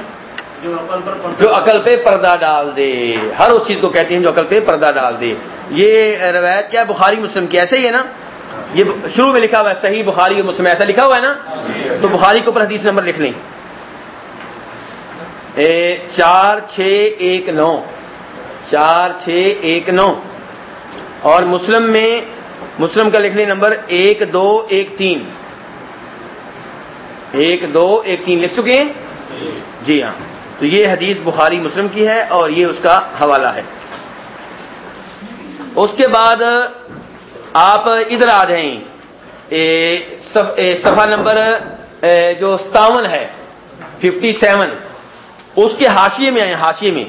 Speaker 10: جو عقل پر پڑتا
Speaker 1: جو عقل پہ پردہ ڈال دے. ہر اس چیز کو کہتے ہیں جو عقل پہ پردہ ڈال دے. یہ روایت کیا بخاری مسلم کی. ایسے ہی ہے نا؟ یہ شروع میں لکھا ہوا ہے. صحیح بخاری اور مسلم. ایسا لکھا ہوا ہے نا؟ تو بخاری کے اوپر حدیث نمبر لکھ لیں. چار چھ ایک نو. چار چھ ایک نو. اور مسلم میں مسلم کا لکھ لیں نمبر ایک دو ایک تین۔ ایک دو ایک تین لکھ چکے ہیں؟ جی ہاں۔ تو یہ حدیث بخاری مسلم کی ہے اور یہ اس کا حوالہ ہے۔ اس کے بعد آپ ادھر آ جائیں۔ صفحہ نمبر جو ستاون ہے ففٹی سیون اس کے حاشیے میں آئے حاشیے میں۔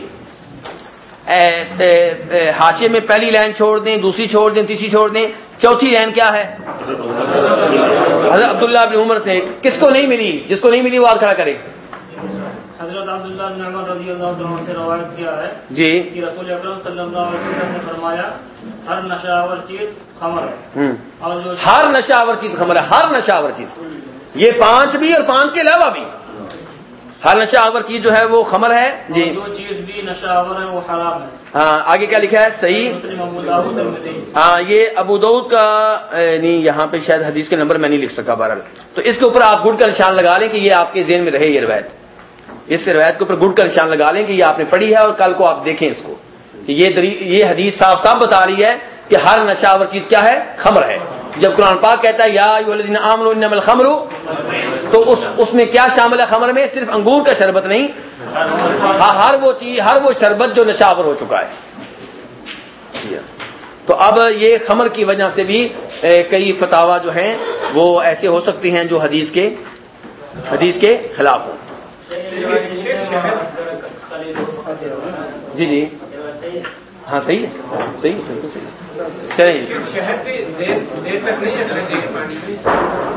Speaker 1: حاشیے میں پہلی لائن چھوڑ دیں، دوسری چھوڑ دیں، تیسری چھوڑ دیں۔ چوتھی لائن کیا ہے؟ حضرت عبداللہ ابن عمر سے کس کو نہیں ملی؟ جس کو نہیں ملی وہ آج کھڑا کرے۔
Speaker 10: حضرت عبداللہ بن عمر رضی اللہ عنہ سے روایت کیا ہے
Speaker 1: جی۔
Speaker 10: کہ رسول اکرم صلی اللہ علیہ وسلم نے فرمایا ہر نشاور چیز خمر ہے۔ اور جو
Speaker 1: ہر نشاور چیز خمر ہے ہر نشاور چیز۔ یہ پانچ بھی اور پانچ کے علاوہ بھی۔ ہر نشہ آور چیز جو ہے وہ خمر ہے؟ جی۔
Speaker 10: جو چیز بھی نشہ آور ہے وہ حرام ہے
Speaker 1: ہاں آگے کیا لکھا ہے؟ صحیح۔ ہاں یہ ابو دعود کا نہیں یہاں پہ شاید حدیث کے نمبر میں نہیں لکھ سکا بہرحال۔ تو اس کے اوپر آپ گڑ کا نشان لگا لیں کہ یہ آپ کے ذہن میں رہے یہ روایت۔ اس روایت کے اوپر گڑ کا نشان لگا لیں کہ یہ آپ نے پڑھی ہے اور کل کو آپ دیکھیں اس کو۔ کہ یہ یہ حدیث صاف صاف بتا رہی ہے کہ ہر نشہ آور چیز کیا ہے؟ خمر ہے۔ جب قرآن پاک کہتا ہے، یا عام خمر تو اس اس میں کیا شامل ہے خمر میں؟ صرف انگور کا شربت نہیں۔ ہاں ہر وہ چیز، ہر وہ شربت جو نشاور ہو چکا ہے۔ تو اب یہ خمر کی وجہ سے بھی کئی فتوا جو ہیں، وہ ایسے ہو سکتی ہیں جو حدیث کے حدیث کے خلاف ہوں۔ جی جی۔ ہاں صحیح ہے صحیح بالکل صحیح چلیں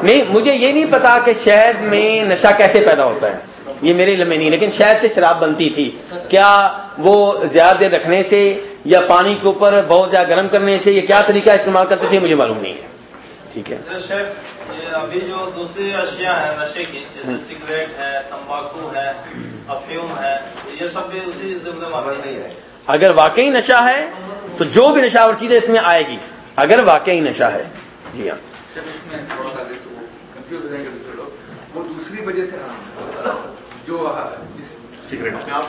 Speaker 1: نہیں مجھے یہ نہیں پتا کہ شہد میں نشہ کیسے پیدا ہوتا ہے۔ یہ میرے علم میں نہیں لیکن شہد سے شراب بنتی تھی۔ کیا وہ زیادہ دیر رکھنے سے یا پانی کے اوپر بہت زیادہ گرم کرنے سے یہ کیا طریقہ استعمال کرتے تھے مجھے معلوم نہیں ہے۔ ٹھیک ہے۔
Speaker 3: ابھی جو دوسری اشیاء ہیں نشے کی جیسے سگریٹ ہے تمباکو ہے افیوم ہے یہ سب بھی اسی ضمن نہیں ہے۔
Speaker 1: اگر واقعی نشہ ہے تو جو بھی نشاور چیز ہے اس میں آئے گی۔ اگر واقعی نشہ ہے۔ جی ہاں۔
Speaker 6: اس میں تھوڑا سا کنفیوز ہو جائیں گے دوسرے لوگ۔ وہ دوسری وجہ سے جو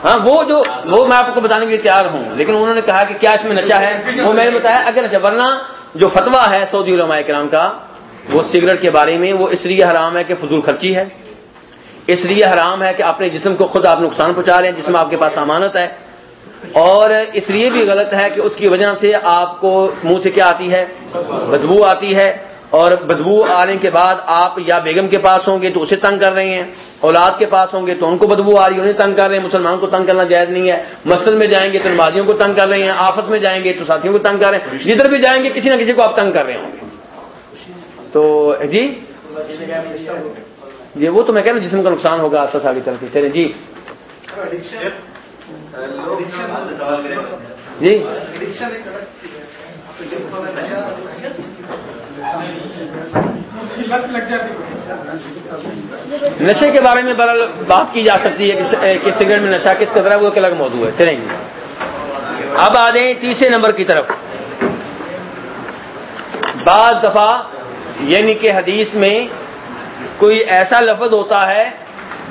Speaker 1: ہاں وہ جو وہ میں آپ کو بتانے کے لیے تیار ہوں۔ لیکن انہوں نے کہا کہ کیا اس میں نشہ ہے؟ وہ میں نے بتایا اگر نشہ ورنہ جو فتوا ہے سعودی علماء کرام کا وہ سگریٹ کے بارے میں وہ اس لیے حرام ہے کہ فضول خرچی ہے۔ اس لیے حرام ہے کہ اپنے جسم کو خود آپ نقصان پہنچا رہے ہیں جسم آپ کے پاس امانت ہے۔ اور اس لیے بھی غلط ہے کہ اس کی وجہ سے آپ کو منہ سے کیا آتی ہے؟ بدبو آتی ہے۔ اور بدبو آنے کے بعد آپ یا بیگم کے پاس ہوں گے تو اسے تنگ کر رہے ہیں۔ اولاد کے پاس ہوں گے تو ان کو بدبو آ رہی ہے، انہیں تنگ کر رہے ہیں۔ مسلمان کو تنگ کرنا جائز نہیں ہے۔ مسجد میں جائیں گے تو نمازیوں کو تنگ کر رہے ہیں آپس میں جائیں گے تو ساتھیوں کو تنگ کر رہے ہیں۔ جدھر بھی جائیں گے کسی نہ کسی کو آپ تنگ کر رہے ہوں گے۔ تو جی؟ جی وہ تو میں کہہ رہا ہوں جسم کا نقصان ہوگا آس آگے چل کے۔ چلے جی۔ جی؟ نشے کے بارے میں بات کی جا سکتی ہے کہ سگریٹ میں نشہ کس قدر ہے، وہ ایک الگ موضوع ہے، چلیں گے۔ اب آ جائیں تیسرے نمبر کی طرف۔ بعض دفعہ یعنی کہ حدیث میں کوئی ایسا لفظ ہوتا ہے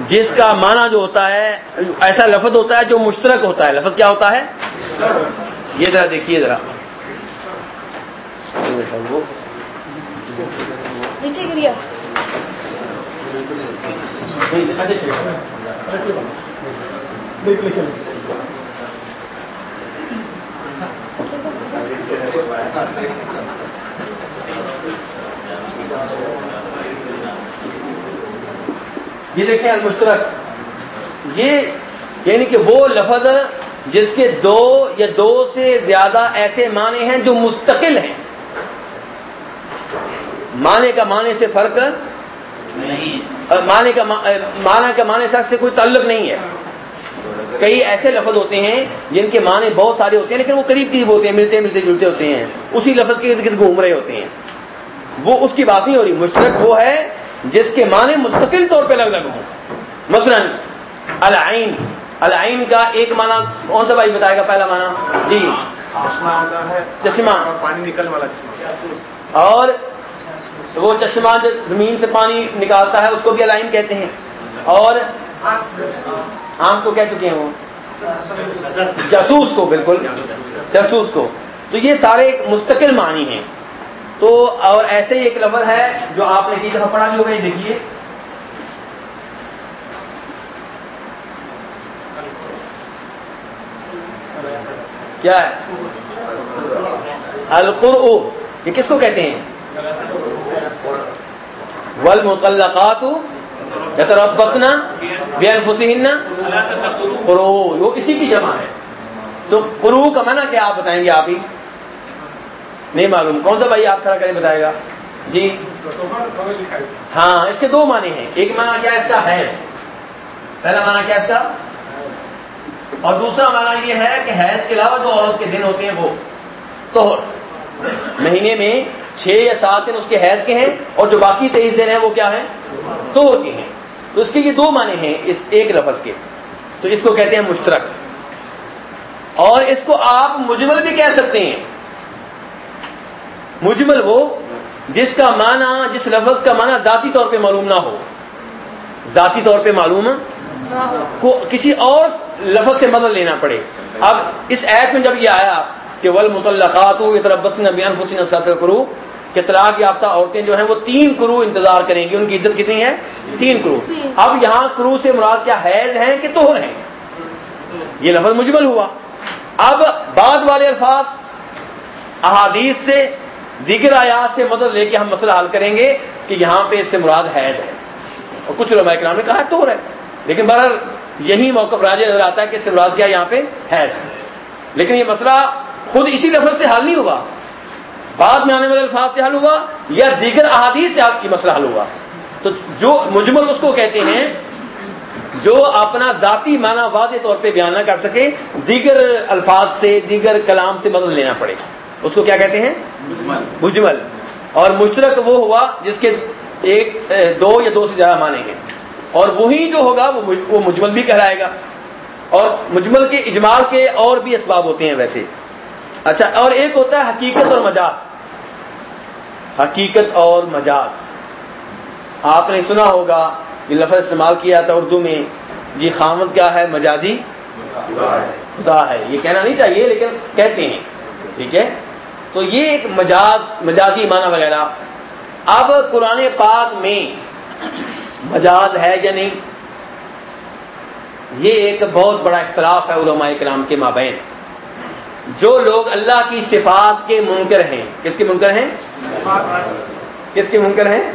Speaker 1: جس کا معنی جو ہوتا ہے، ایسا لفظ ہوتا ہے جو مشترک ہوتا ہے۔ لفظ کیا ہوتا ہے؟ یہ ذرا دیکھیے ذرا۔ یہ دیکھیں المشترک۔ یہ یعنی کہ وہ لفظ جس کے دو یا دو سے زیادہ ایسے معنی ہیں جو مستقل ہیں۔ معنی کا معنی سے فرق معنی کا معنی کا معنی سے کوئی تعلق نہیں ہے۔ کئی ایسے لفظ ہوتے ہیں جن کے معنی بہت سارے ہوتے ہیں لیکن وہ قریب قریب ہوتے ہیں ملتے ملتے جلتے ہوتے ہیں۔ اسی لفظ کے ارد گرد گھوم رہے ہوتے ہیں۔ وہ اس کی بات نہیں ہو رہی مشرق وہ ہے جس کے معنی مستقل طور پہ الگ الگ ہوں مثلا العین۔ العین کا ایک معنی کون سا بھائی بتائے گا پہلا معنی؟ جی۔ چشمہ
Speaker 6: پانی نکل والا چشمہ۔
Speaker 1: اور وہ چشمہ جو زمین سے پانی نکالتا ہے اس کو بھی الائن کہتے ہیں۔ اور آم کو کہہ چکے ہیں وہ۔ جاسوس کو بالکل۔ جاسوس کو۔ تو یہ سارے ایک مستقل معنی ہیں۔ تو اور ایسے ہی ایک لفظ ہے جو آپ نے کی دفعہ پڑھا بھی ہوگا، یہ دیکھیے۔ کیا ہے؟ القرو یہ کس کو کہتے ہیں؟ ول متعلقات یتربصنا بانفسهن قرو وہ اسی کی جمع ہے۔ تو قرو کا معنی کیا آپ بتائیں گے آپ ہی؟ نہیں معلوم. کون سا بھائی آپ کھڑا کریں بتائے گا؟ جی؟ ہاں اس کے دو معنی ہیں. ایک معنی کیا اس کا؟ ہے. پہلا معنی کیا اس کا؟ اور دوسرا معنی یہ ہے کہ حیض کے علاوہ جو عورت کے دن ہوتے ہیں وہ توہر مہینے میں چھ یا سات دن اس کے حیض کے ہیں اور جو باقی تیئیس دن ہیں وہ کیا ہیں؟ توہر کے ہیں. تو اس کے یہ دو معنی ہیں اس ایک لفظ کے. تو اس کو کہتے ہیں مشترک. اور اس کو آپ مجمل بھی کہہ سکتے ہیں. مجمل وہ جس کا معنی، جس لفظ کا معنی ذاتی طور پہ معلوم نہ ہو۔ ذاتی طور پہ معلوم کو کسی اور لفظ سے مدد لینا پڑے۔ اب اس ایپ میں جب یہ آیا کہ ول متعلقات کرو کہ طلاق یافتہ عورتیں جو ہیں وہ تین کرو انتظار کریں گی۔ ان کی عزت کتنی ہے؟ تین کرو اب یہاں کرو سے مراد کیا؟ حیض ہیں کہ توہر ہیں؟ یہ لفظ مجمل ہوا۔ اب بعد والے الفاظ احادیث سے دیگر آیات سے مدد لے کے ہم مسئلہ حل کریں گے کہ یہاں پہ اس سے مراد حیض ہے۔ اور کچھ علماء کرام نے کہا تو ہے۔ لیکن بہرحال یہی موقف راجے نظر آتا ہے کہ اس سے مراد کیا یہاں پہ حیض ہے۔ لیکن یہ مسئلہ خود اسی لفظ سے حل نہیں ہوگا بعد میں آنے والے الفاظ سے حل ہوا یا دیگر احادیث سے آپ کی مسئلہ حل ہوا۔ تو جو مجمل اس کو کہتے ہیں، جو اپنا ذاتی معنی واضح طور پہ بیان نہ کر سکے، دیگر الفاظ سے، دیگر کلام سے مدد لینا پڑے۔ گا اس کو کیا کہتے ہیں؟ مجمل۔ اور مشترک وہ ہوا جس کے ایک دو یا دو سے زیادہ مانے گے اور وہی جو ہوگا وہ مجمل بھی کہلائے گا۔ اور مجمل کے اجمال کے اور بھی اسباب ہوتے ہیں ویسے۔ اچھا اور ایک ہوتا ہے حقیقت اور مجاز۔ حقیقت اور مجاز۔ آپ نے سنا ہوگا یہ لفظ استعمال کیا تھا اردو میں۔ جی خامد کیا ہے؟ مجازی؟ خدا ہے۔ یہ کہنا نہیں چاہیے لیکن کہتے ہیں۔ ٹھیک ہے؟ تو یہ ایک مجاز مجازی معنی وغیرہ۔ اب قرآن پاک میں مجاز ہے یا نہیں؟ یہ ایک بہت بڑا اختلاف ہے علماء کرام کے مابین۔ جو لوگ اللہ کی صفات کے منکر ہیں، کس کے منکر ہیں؟ کس کے منکر ہیں؟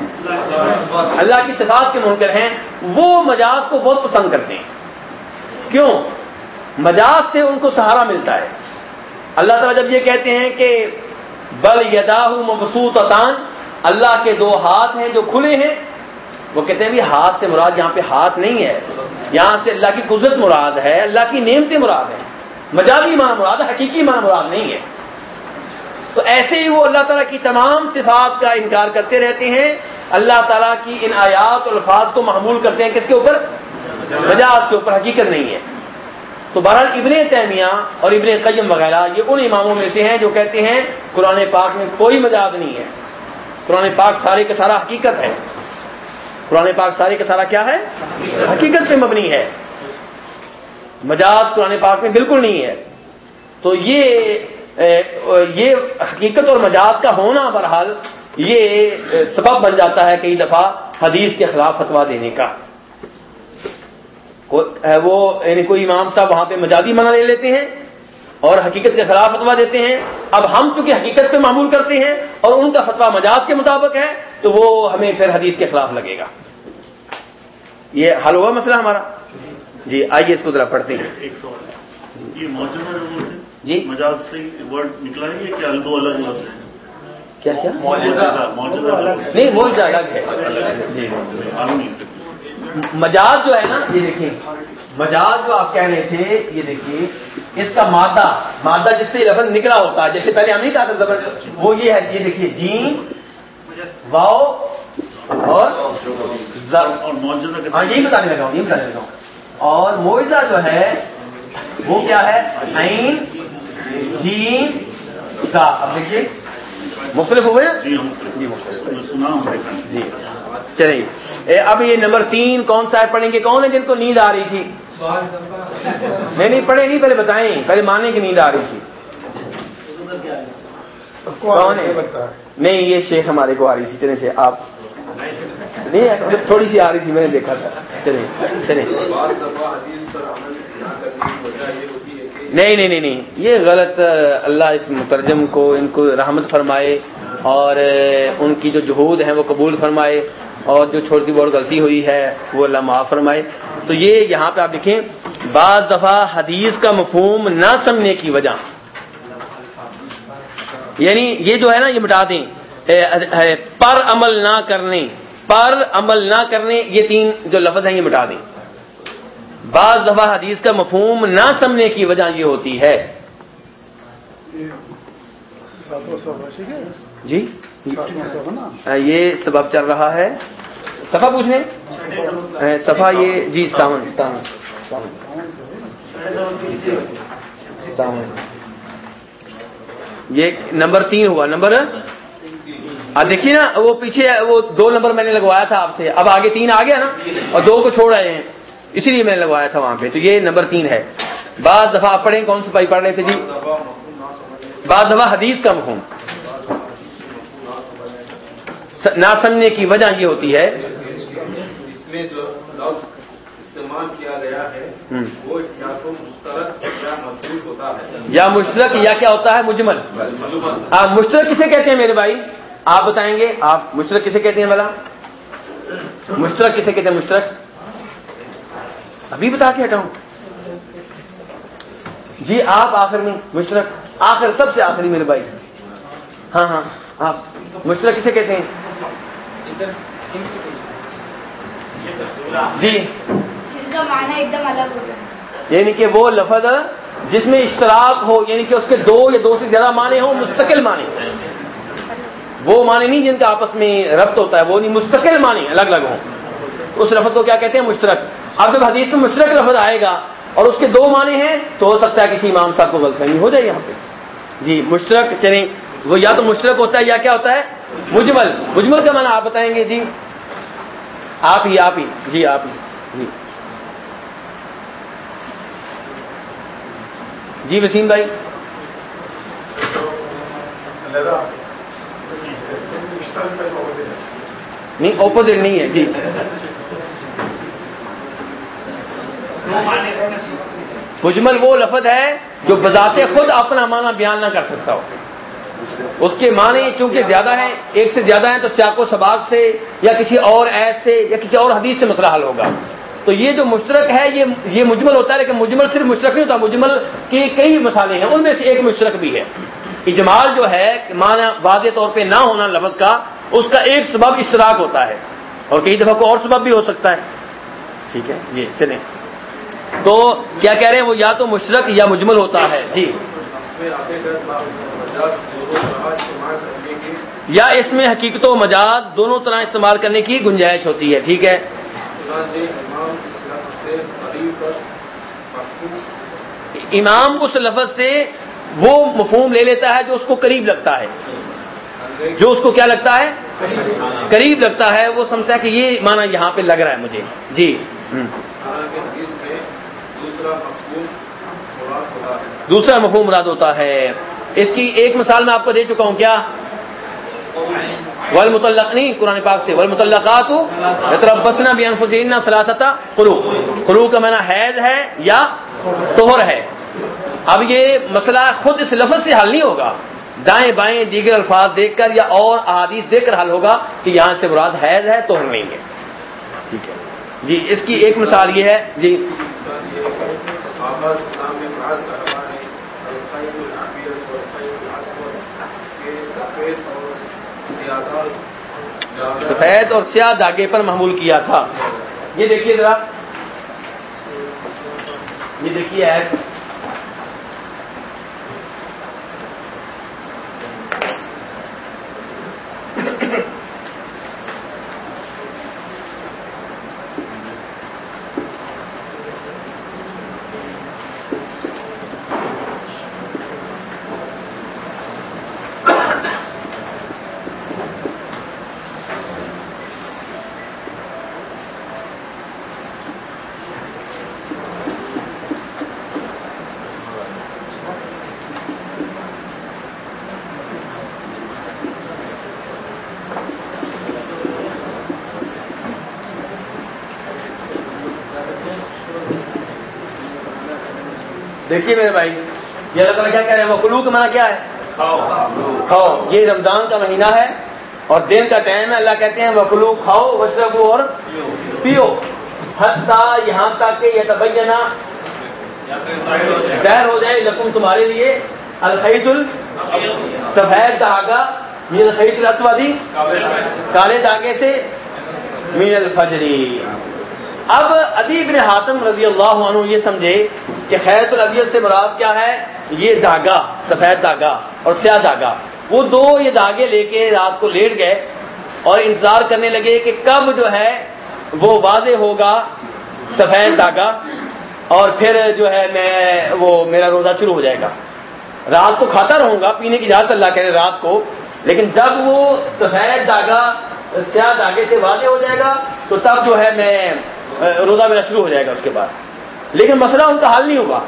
Speaker 1: اللہ کی صفات کے منکر ہیں۔ وہ مجاز کو بہت پسند کرتے ہیں۔ کیوں؟ مجاز سے ان کو سہارا ملتا ہے۔ اللہ تعالیٰ جب یہ کہتے ہیں کہ بل یدا مبسوط اطان اللہ کے دو ہاتھ ہیں جو کھلے ہیں، وہ کہتے ہیں بھی ہاتھ سے مراد یہاں پہ ہاتھ نہیں ہے، یہاں سے اللہ کی قدرت مراد ہے، اللہ کی نعمتیں مراد ہے مجازی مانا مراد حقیقی مانا مراد نہیں ہے۔ تو ایسے ہی وہ اللہ تعالیٰ کی تمام صفات کا انکار کرتے رہتے ہیں۔ اللہ تعالیٰ کی ان آیات اور الفاظ کو محمول کرتے ہیں کس کے اوپر؟ مجاز کے اوپر، حقیقت نہیں ہے۔ تو بہرحال ابن تیمیہ اور ابن قیم وغیرہ یہ ان اماموں میں سے ہیں جو کہتے ہیں قرآن پاک میں کوئی مجاز نہیں ہے۔ قرآن پاک سارے کا سارا حقیقت ہے۔ قرآن پاک سارے کا سارا کیا ہے؟ حقیقت سے مبنی ہے۔ مجاز قرآن پاک میں بالکل نہیں ہے۔ تو یہ یہ حقیقت اور مجاز کا ہونا بہرحال یہ سبب بن جاتا ہے کئی دفعہ حدیث کے خلاف فتوا دینے کا۔ وہ یعنی کوئی امام صاحب وہاں پہ مجازی منع لے لیتے ہیں اور حقیقت کے خلاف فتوا دیتے ہیں۔ اب ہم چونکہ حقیقت پہ معمول کرتے ہیں اور ان کا فتوا مجاز کے مطابق ہے تو وہ ہمیں پھر حدیث کے خلاف لگے گا۔ یہ حل ہوا مسئلہ ہمارا؟ جی آئیے اس کو ذرا پڑھتے ہیں۔
Speaker 13: ایک سوال یہ موجودہ
Speaker 1: جی؟
Speaker 13: مجاز سے ورڈ نکلا ہے کیا دو الگ لفظ ہیں
Speaker 1: کیا کیا؟
Speaker 13: موجودہ
Speaker 1: نہیں وہ الگ ہے۔ جی مجاز جو ہے نا یہ دیکھیں۔ مجاز جو آپ کہہ رہے تھے یہ دیکھیے اس کا مادہ مادہ جس سے لفظ نکلا ہوتا ہے جیسے پہلے ہم نہیں کہا تھا زبر وہ یہ ہے یہ دیکھیے جین واؤ اور ہاں یہی بتانے لگا ہوں یہی بتانے لگا ہوں۔ اور موئزہ جو ہے وہ کیا ہے؟ عین جین سا اب دیکھیے مختلف ہوئے جی مختلف۔ جی۔ چلیے اب یہ نمبر تین کون سا ہے؟ پڑھیں گے کون ہے جن کو نیند آ رہی تھی؟ نہیں نہیں پڑھے نہیں، پہلے بتائیں۔ پہلے مانے کی نیند آ رہی تھی۔ کون ہے؟ نہیں، یہ شیخ ہمارے کو آ رہی تھی۔ چلے سے آپ۔ نہیں تھوڑی سی آ رہی تھی، میں نے دیکھا تھا۔ چلے چلے نہیں نہیں نہیں۔ یہ غلط، اللہ اس مترجم کو، ان کو رحمت فرمائے۔ اور ان کی جو جہود ہیں وہ قبول فرمائے اور جو چھوٹی بہت غلطی ہوئی ہے وہ اللہ معاف فرمائے۔ تو یہ یہاں پہ آپ لکھیں بعض دفعہ حدیث کا مفہوم نہ سمجھنے کی وجہ۔ یعنی یہ جو ہے نا، یہ مٹا دیں۔ پر عمل نہ کرنے، پر عمل نہ کرنے، یہ تین جو لفظ ہیں، یہ مٹا دیں۔ بعض دفعہ حدیث کا مفہوم نہ سمجھنے کی وجہ یہ ہوتی ہے؟ جی؟ یہ سبب چل رہا ہے۔ سفا پوچھنے؟ سفا یہ جی ستاون ستاون یہ نمبر تین ہوا۔ نمبر دیکھیے نا وہ پیچھے وہ دو نمبر میں نے لگوایا تھا آپ سے۔ اب آگے تین آ گیا نا اور دو کو چھوڑ رہے ہیں۔ اسی لیے میں نے لگوایا تھا وہاں پہ۔ تو یہ نمبر تین ہے۔ بعض دفعہ آپ پڑھیں کون پائی پڑھ رہے تھے جی؟ بعض دفعہ حدیث کا مفہوم نہ سمجھنے کی وجہ یہ ہوتی ہے۔
Speaker 5: اس میں جو لفظ استعمال کیا گیا ہے وہ یا تو مشترک یا مضبوط ہوتا ہے۔
Speaker 1: یا مشترک یا کیا ہوتا ہے؟ مجمل۔ آپ مشترک کسے کہتے ہیں میرے بھائی؟ آپ بتائیں گے آپ مشترک کسے کہتے ہیں بلا مشترک کسے کہتے ہیں مشترک؟ ابھی بتا کے ہٹاؤں۔ جی آپ آخر میں مشترک آخر سب سے آخری میرے بھائی۔ ہاں ہاں۔ آپ مشترک کسے کہتے ہیں؟ جی۔
Speaker 14: معنی ایک دم الگ ہوتا ہے۔
Speaker 1: یعنی کہ وہ لفظ جس میں اشتراک ہو یعنی کہ اس کے دو یا دو سے زیادہ معنی ہوں مستقل معنی۔ وہ معنی نہیں جن کا آپس میں ربط ہوتا ہے وہ نہیں مستقل معنی الگ الگ ہوں۔ اس لفظ کو کیا کہتے ہیں؟ مشترک۔ اب جب حدیث میں مشترک لفظ آئے گا اور اس کے دو معنی ہیں تو ہو سکتا ہے کسی امام صاحب کو غلط فہمی ہو جائے یہاں پہ۔ جی مشترک چلیں۔ وہ یا تو مشترک ہوتا ہے یا کیا ہوتا ہے؟ مجمل. مجمل کا معنی آپ بتائیں گے؟ جی. آپ ہی آپ ہی. جی آپ ہی. جی. جی وسیم بھائی. نہیں اپوزٹ نہیں ہے. جی. مجمل وہ لفظ ہے جو بذات خود اپنا معنی بیان نہ کر سکتا ہو. اس کے معنی چونکہ زیادہ ہیں، ایک سے زیادہ ہیں تو سیاق و سباق سے یا کسی اور ایس سے یا کسی اور حدیث سے مسئلہ حل ہوگا۔ تو یہ جو مشترک ہے، یہ یہ مجمل ہوتا ہے، لیکن مجمل صرف مشترک نہیں ہوتا، مجمل کے کئی مسالے ہیں، ان میں سے ایک مشترک بھی ہے۔ اجمال جو ہے، معنی واضح طور پہ نہ ہونا لفظ کا، اس کا ایک سبب اشتراک ہوتا ہے۔ اور کئی دفعہ کو اور سبب بھی ہو سکتا ہے۔ ٹھیک ہے، یہ چلیں۔ تو کیا کہہ رہے ہیں، وہ یا تو مشرق یا مجمل ہوتا ہے۔ جی۔ یا اس میں حقیقت و مجاز دونوں طرح استعمال کرنے کی گنجائش ہوتی ہے ٹھیک ہے؟ امام اس لفظ سے وہ مفہوم لے لیتا ہے جو اس کو قریب لگتا ہے۔ جو اس کو کیا لگتا ہے؟ قریب لگتا ہے وہ سمجھتا ہے کہ یہ مانا یہاں پہ لگ رہا ہے مجھے۔ جی۔ دوسرا مفہوم مراد ہوتا ہے۔ اس کی ایک مثال میں آپ کو دے چکا ہوں، کیا؟ ول متعلق نہیں قرآن پاک سے ول متعلقات بسنا بھی انفسین فلاطتا قلو قلو کا معنی حیض ہے یا توہر ہے۔ اب یہ مسئلہ خود اس لفظ سے حل نہیں ہوگا۔ دائیں بائیں دیگر الفاظ دیکھ کر یا اور احادیث دیکھ کر حل ہوگا کہ یہاں سے مراد حیض ہے توہر نہیں ہے۔ ٹھیک ہے۔ جی اس کی ایک مثال یہ ہے جی۔ سفید اور سیاہ دھاگے پر معمول کیا تھا۔ یہ دیکھیے ذرا۔ یہ دیکھیے ایپ۔ دیکھیے میرے بھائی یہ اللہ تعالیٰ کیا کہہ رہے ہیں؟ قلو کا معنی کیا ہے؟ کھاؤ یہ رمضان کا مہینہ ہے اور دن کا ٹائم ہے اللہ کہتے ہیں وکلو کھاؤ وشربو اور پیو۔ حتیٰ یہاں تک کہ یہ تبینہ ظاہر ہو جائے لکم تمہارے لیے الخیت ال سفید دھاگا مین الخیت الاسودی کالے دھاگے سے مین الفجری۔ اب ادیب نے حاتم رضی اللہ عنہ یہ سمجھے کہ خیرت الابیت سے مراد کیا ہے؟ یہ دھاگا سفید دھاگا اور سیاہ دھاگا وہ دو یہ دھاگے لے کے رات کو لیٹ گئے اور انتظار کرنے لگے کہ کب جو ہے وہ واضح ہوگا سفید دھاگا اور پھر جو ہے میں وہ میرا روزہ شروع ہو جائے گا۔ رات کو کھاتا رہوں گا، پینے کی اجازت اللہ کہہ رہے رات کو، لیکن جب وہ سفید دھاگا سیاہ دھاگے سے واضح ہو جائے گا تو تب جو ہے میں، روزہ میرا شروع ہو جائے گا اس کے بعد۔ لیکن مسئلہ ان کا حل نہیں ہوگا۔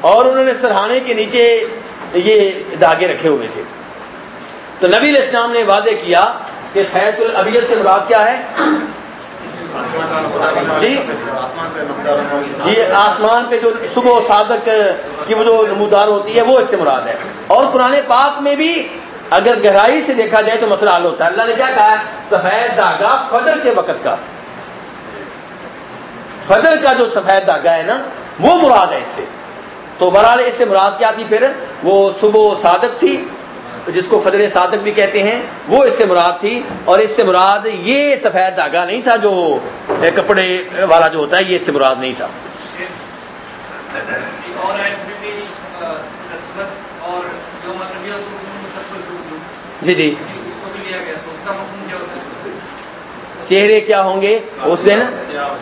Speaker 1: اور انہوں نے سرہانے کے نیچے یہ دھاگے رکھے ہوئے تھے۔ تو نبی علیہ السلام نے واضح کیا کہ خیرت الابیت سے مراد کیا ہے؟ جی؟ یہ آسمان پہ جو صبح و صادق کی وہ جو نمودار ہوتی ہے وہ اس سے مراد ہے۔ اور قرآن پاک میں بھی اگر گہرائی سے دیکھا جائے تو مسئلہ حل ہوتا ہے۔ اللہ نے کیا کہا سفید دھاگا فجر کے وقت کا۔ فجر کا جو سفید دھاگا ہے نا وہ مراد ہے اس سے۔ تو برحال اس سے مراد کیا تھی پھر؟ وہ صبح صادق تھی جس کو فجر صادق بھی کہتے ہیں وہ اس سے مراد تھی۔ اور اس سے مراد یہ سفید دھاگا نہیں تھا جو کپڑے والا جو ہوتا ہے یہ اس سے مراد نہیں تھا۔ جی جی۔ چہرے کیا ہوں گے؟ اس دن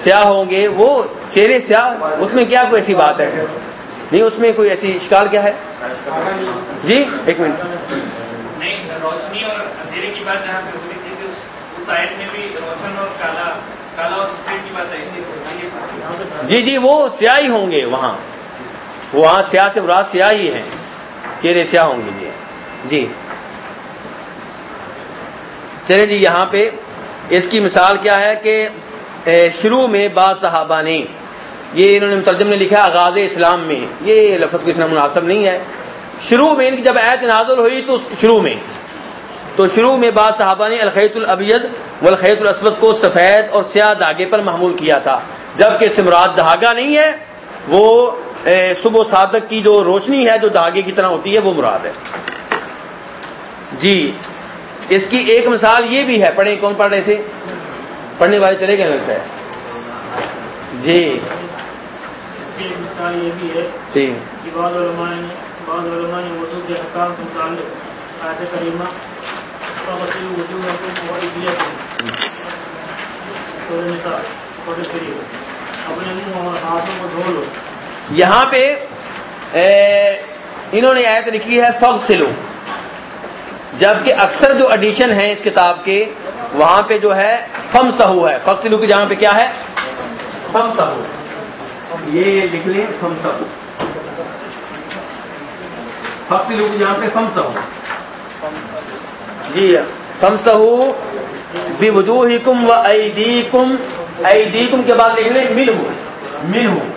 Speaker 1: سیاہ ہوں گے۔ وہ چہرے سیاہ اس میں کیا کوئی ایسی بات ہے؟ نہیں اس میں کوئی ایسی اشکال کیا ہے؟ جی ایک منٹ۔
Speaker 9: روشنی اور اندھیرے کی بات جہاں پہ ہوئی تھی اس سائڈ میں بھی روشن اور کالا کالا اور سفید کی بات آئی تھی
Speaker 1: جی جی وہ سیاہی ہوں گے وہاں۔ وہاں سیاہ سے سیاہ ہی ہیں۔ چہرے سیاہ ہوں گے جی۔ جی چلے جی یہاں پہ اس کی مثال کیا ہے کہ شروع میں بعض صحابہ نے، یہ انہوں نے مترجم نے لکھا آغاز اسلام میں، یہ لفظ کو اتنا مناسب نہیں ہے۔ شروع میں، ان کی جب عید نازل ہوئی تو شروع میں، تو شروع میں بعض صحابہ نے الخیت الابید والخیت الاسود کو سفید اور سیاہ دھاگے پر محمول کیا تھا۔ جبکہ سمراد دھاگا نہیں ہے، وہ صبح و صادق کی جو روشنی ہے، جو دھاگے کی طرح ہوتی ہے، وہ مراد ہے۔ جی اس کی ایک مثال یہ بھی ہے پڑھیں کون پڑھ رہے تھے؟ پڑھنے والے چلے گئے لگتا ہے۔ جی۔
Speaker 9: مثال یہ بھی ہے
Speaker 1: جی۔
Speaker 9: کہ بعض علماء نے بعض علماء نے وضو کے حکام سے متعلق آیت کریمہ تھری اپنے منہ اور ہاتھوں کو دھو لو۔
Speaker 1: یہاں پہ انہوں نے آیت لکھی ہے فغسلو۔ جبکہ اکثر جو ایڈیشن ہیں اس کتاب کے وہاں پہ جو ہے فم سہو ہے۔ فغسلو کی جہاں پہ کیا ہے؟ فم سہو یہ لکھ لیں فم سہو فغسلو کی جہاں پہ فم سہو جی فم سہو بھی وجوہ کم و ایدی کم ایدی کم کے بعد لکھ لیں مل ہوں مل ہوں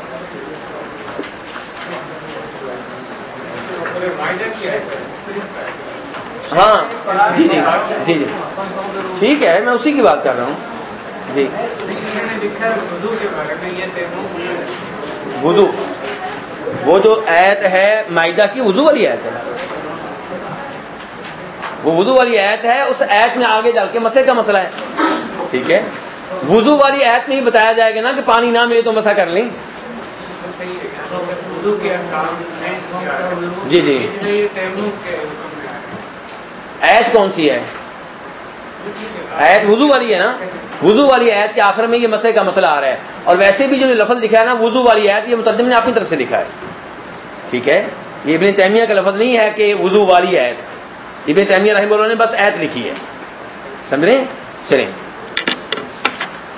Speaker 1: ہاں. جی جی. جی جی. ٹھیک ہے، میں اسی کی بات کر رہا ہوں. جی. وضو. وہ جو ایت ہے معدہ کی وضو والی ایت ہے. وہ وضو والی ایت ہے، اس ایت میں آگے چل کے مسئلے کا مسئلہ ہے. ٹھیک ہے؟ وضو والی ایت میں ہی بتایا جائے گا نا کہ پانی نہ ملے تو مسا کر لیں. جی جی. ایت کون سی ہے؟ ایت وضو والی ہے نا؟ وضو والی ایت کے آخر میں یہ مسئلے کا مسئلہ آ رہا ہے۔ اور ویسے بھی جو لفظ لکھا ہے نا، وضو والی ایت یہ مترجم نے اپنی طرف سے لکھا ہے۔ ٹھیک ہے؟ یہ ابن تیمیہ کا لفظ نہیں ہے کہ وضو والی ایت ابن تیمیہ رحم اللہ نے بس ایت لکھی ہے۔ سمجھیں چلیں۔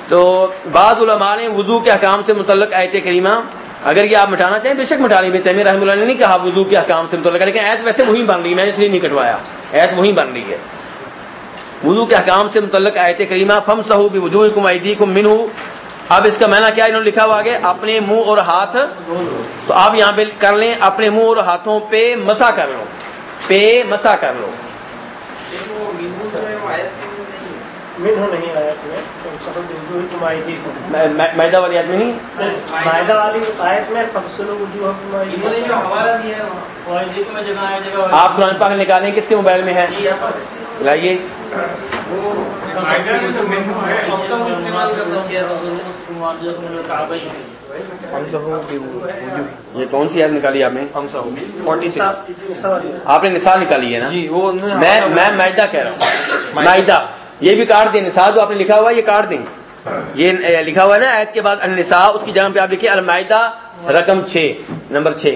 Speaker 1: تو بعض علماء نے وضو کے حکام سے متعلق ایت کریمہ اگر یہ آپ مٹانا چاہیں، بے شک مٹا لیں۔ تیمیہ رحم اللہ نے نہیں کہا وضو کے حکام سے متعلق، لیکن ایت ویسے وہی بن رہی میں اس لیے نہیں کٹوایا۔ ایت وہی بن رہی ہے۔ وضو کے حکام سے متعلق آیت کریمہ فم سہو بھی وجوہ کم ایدی کم من اب اس کا معنی کیا انہوں نے لکھا ہوا آگے اپنے منہ اور ہاتھ، تو آپ یہاں پہ کر لیں، اپنے منہ اور ہاتھوں پہ مسا کر لو۔ پہ مسا کر لو۔
Speaker 10: منہ نہیں
Speaker 1: میدا والی آدمی نہیں۔
Speaker 10: معاہدہ والی آیت میں
Speaker 1: آپ قرآن پاک نکالیں کس کے موبائل میں ہے؟ لائیے۔
Speaker 4: استعمال کرتا
Speaker 1: یہ کون سی ایپ نکالی آپ نے؟ آپ نے نثار نکالی ہے نا؟
Speaker 9: جی وہ
Speaker 1: میں میں میدا کہہ رہا ہوں۔ میدا یہ بھی کاٹ دیں نثار جو آپ نے لکھا ہوا ہے یہ کاٹ دیں۔ یہ لکھا ہوا ہے نا ایت کے بعد النساء اس کی جگہ پہ آپ لکھیے المائدہ رقم چھ نمبر چھ۔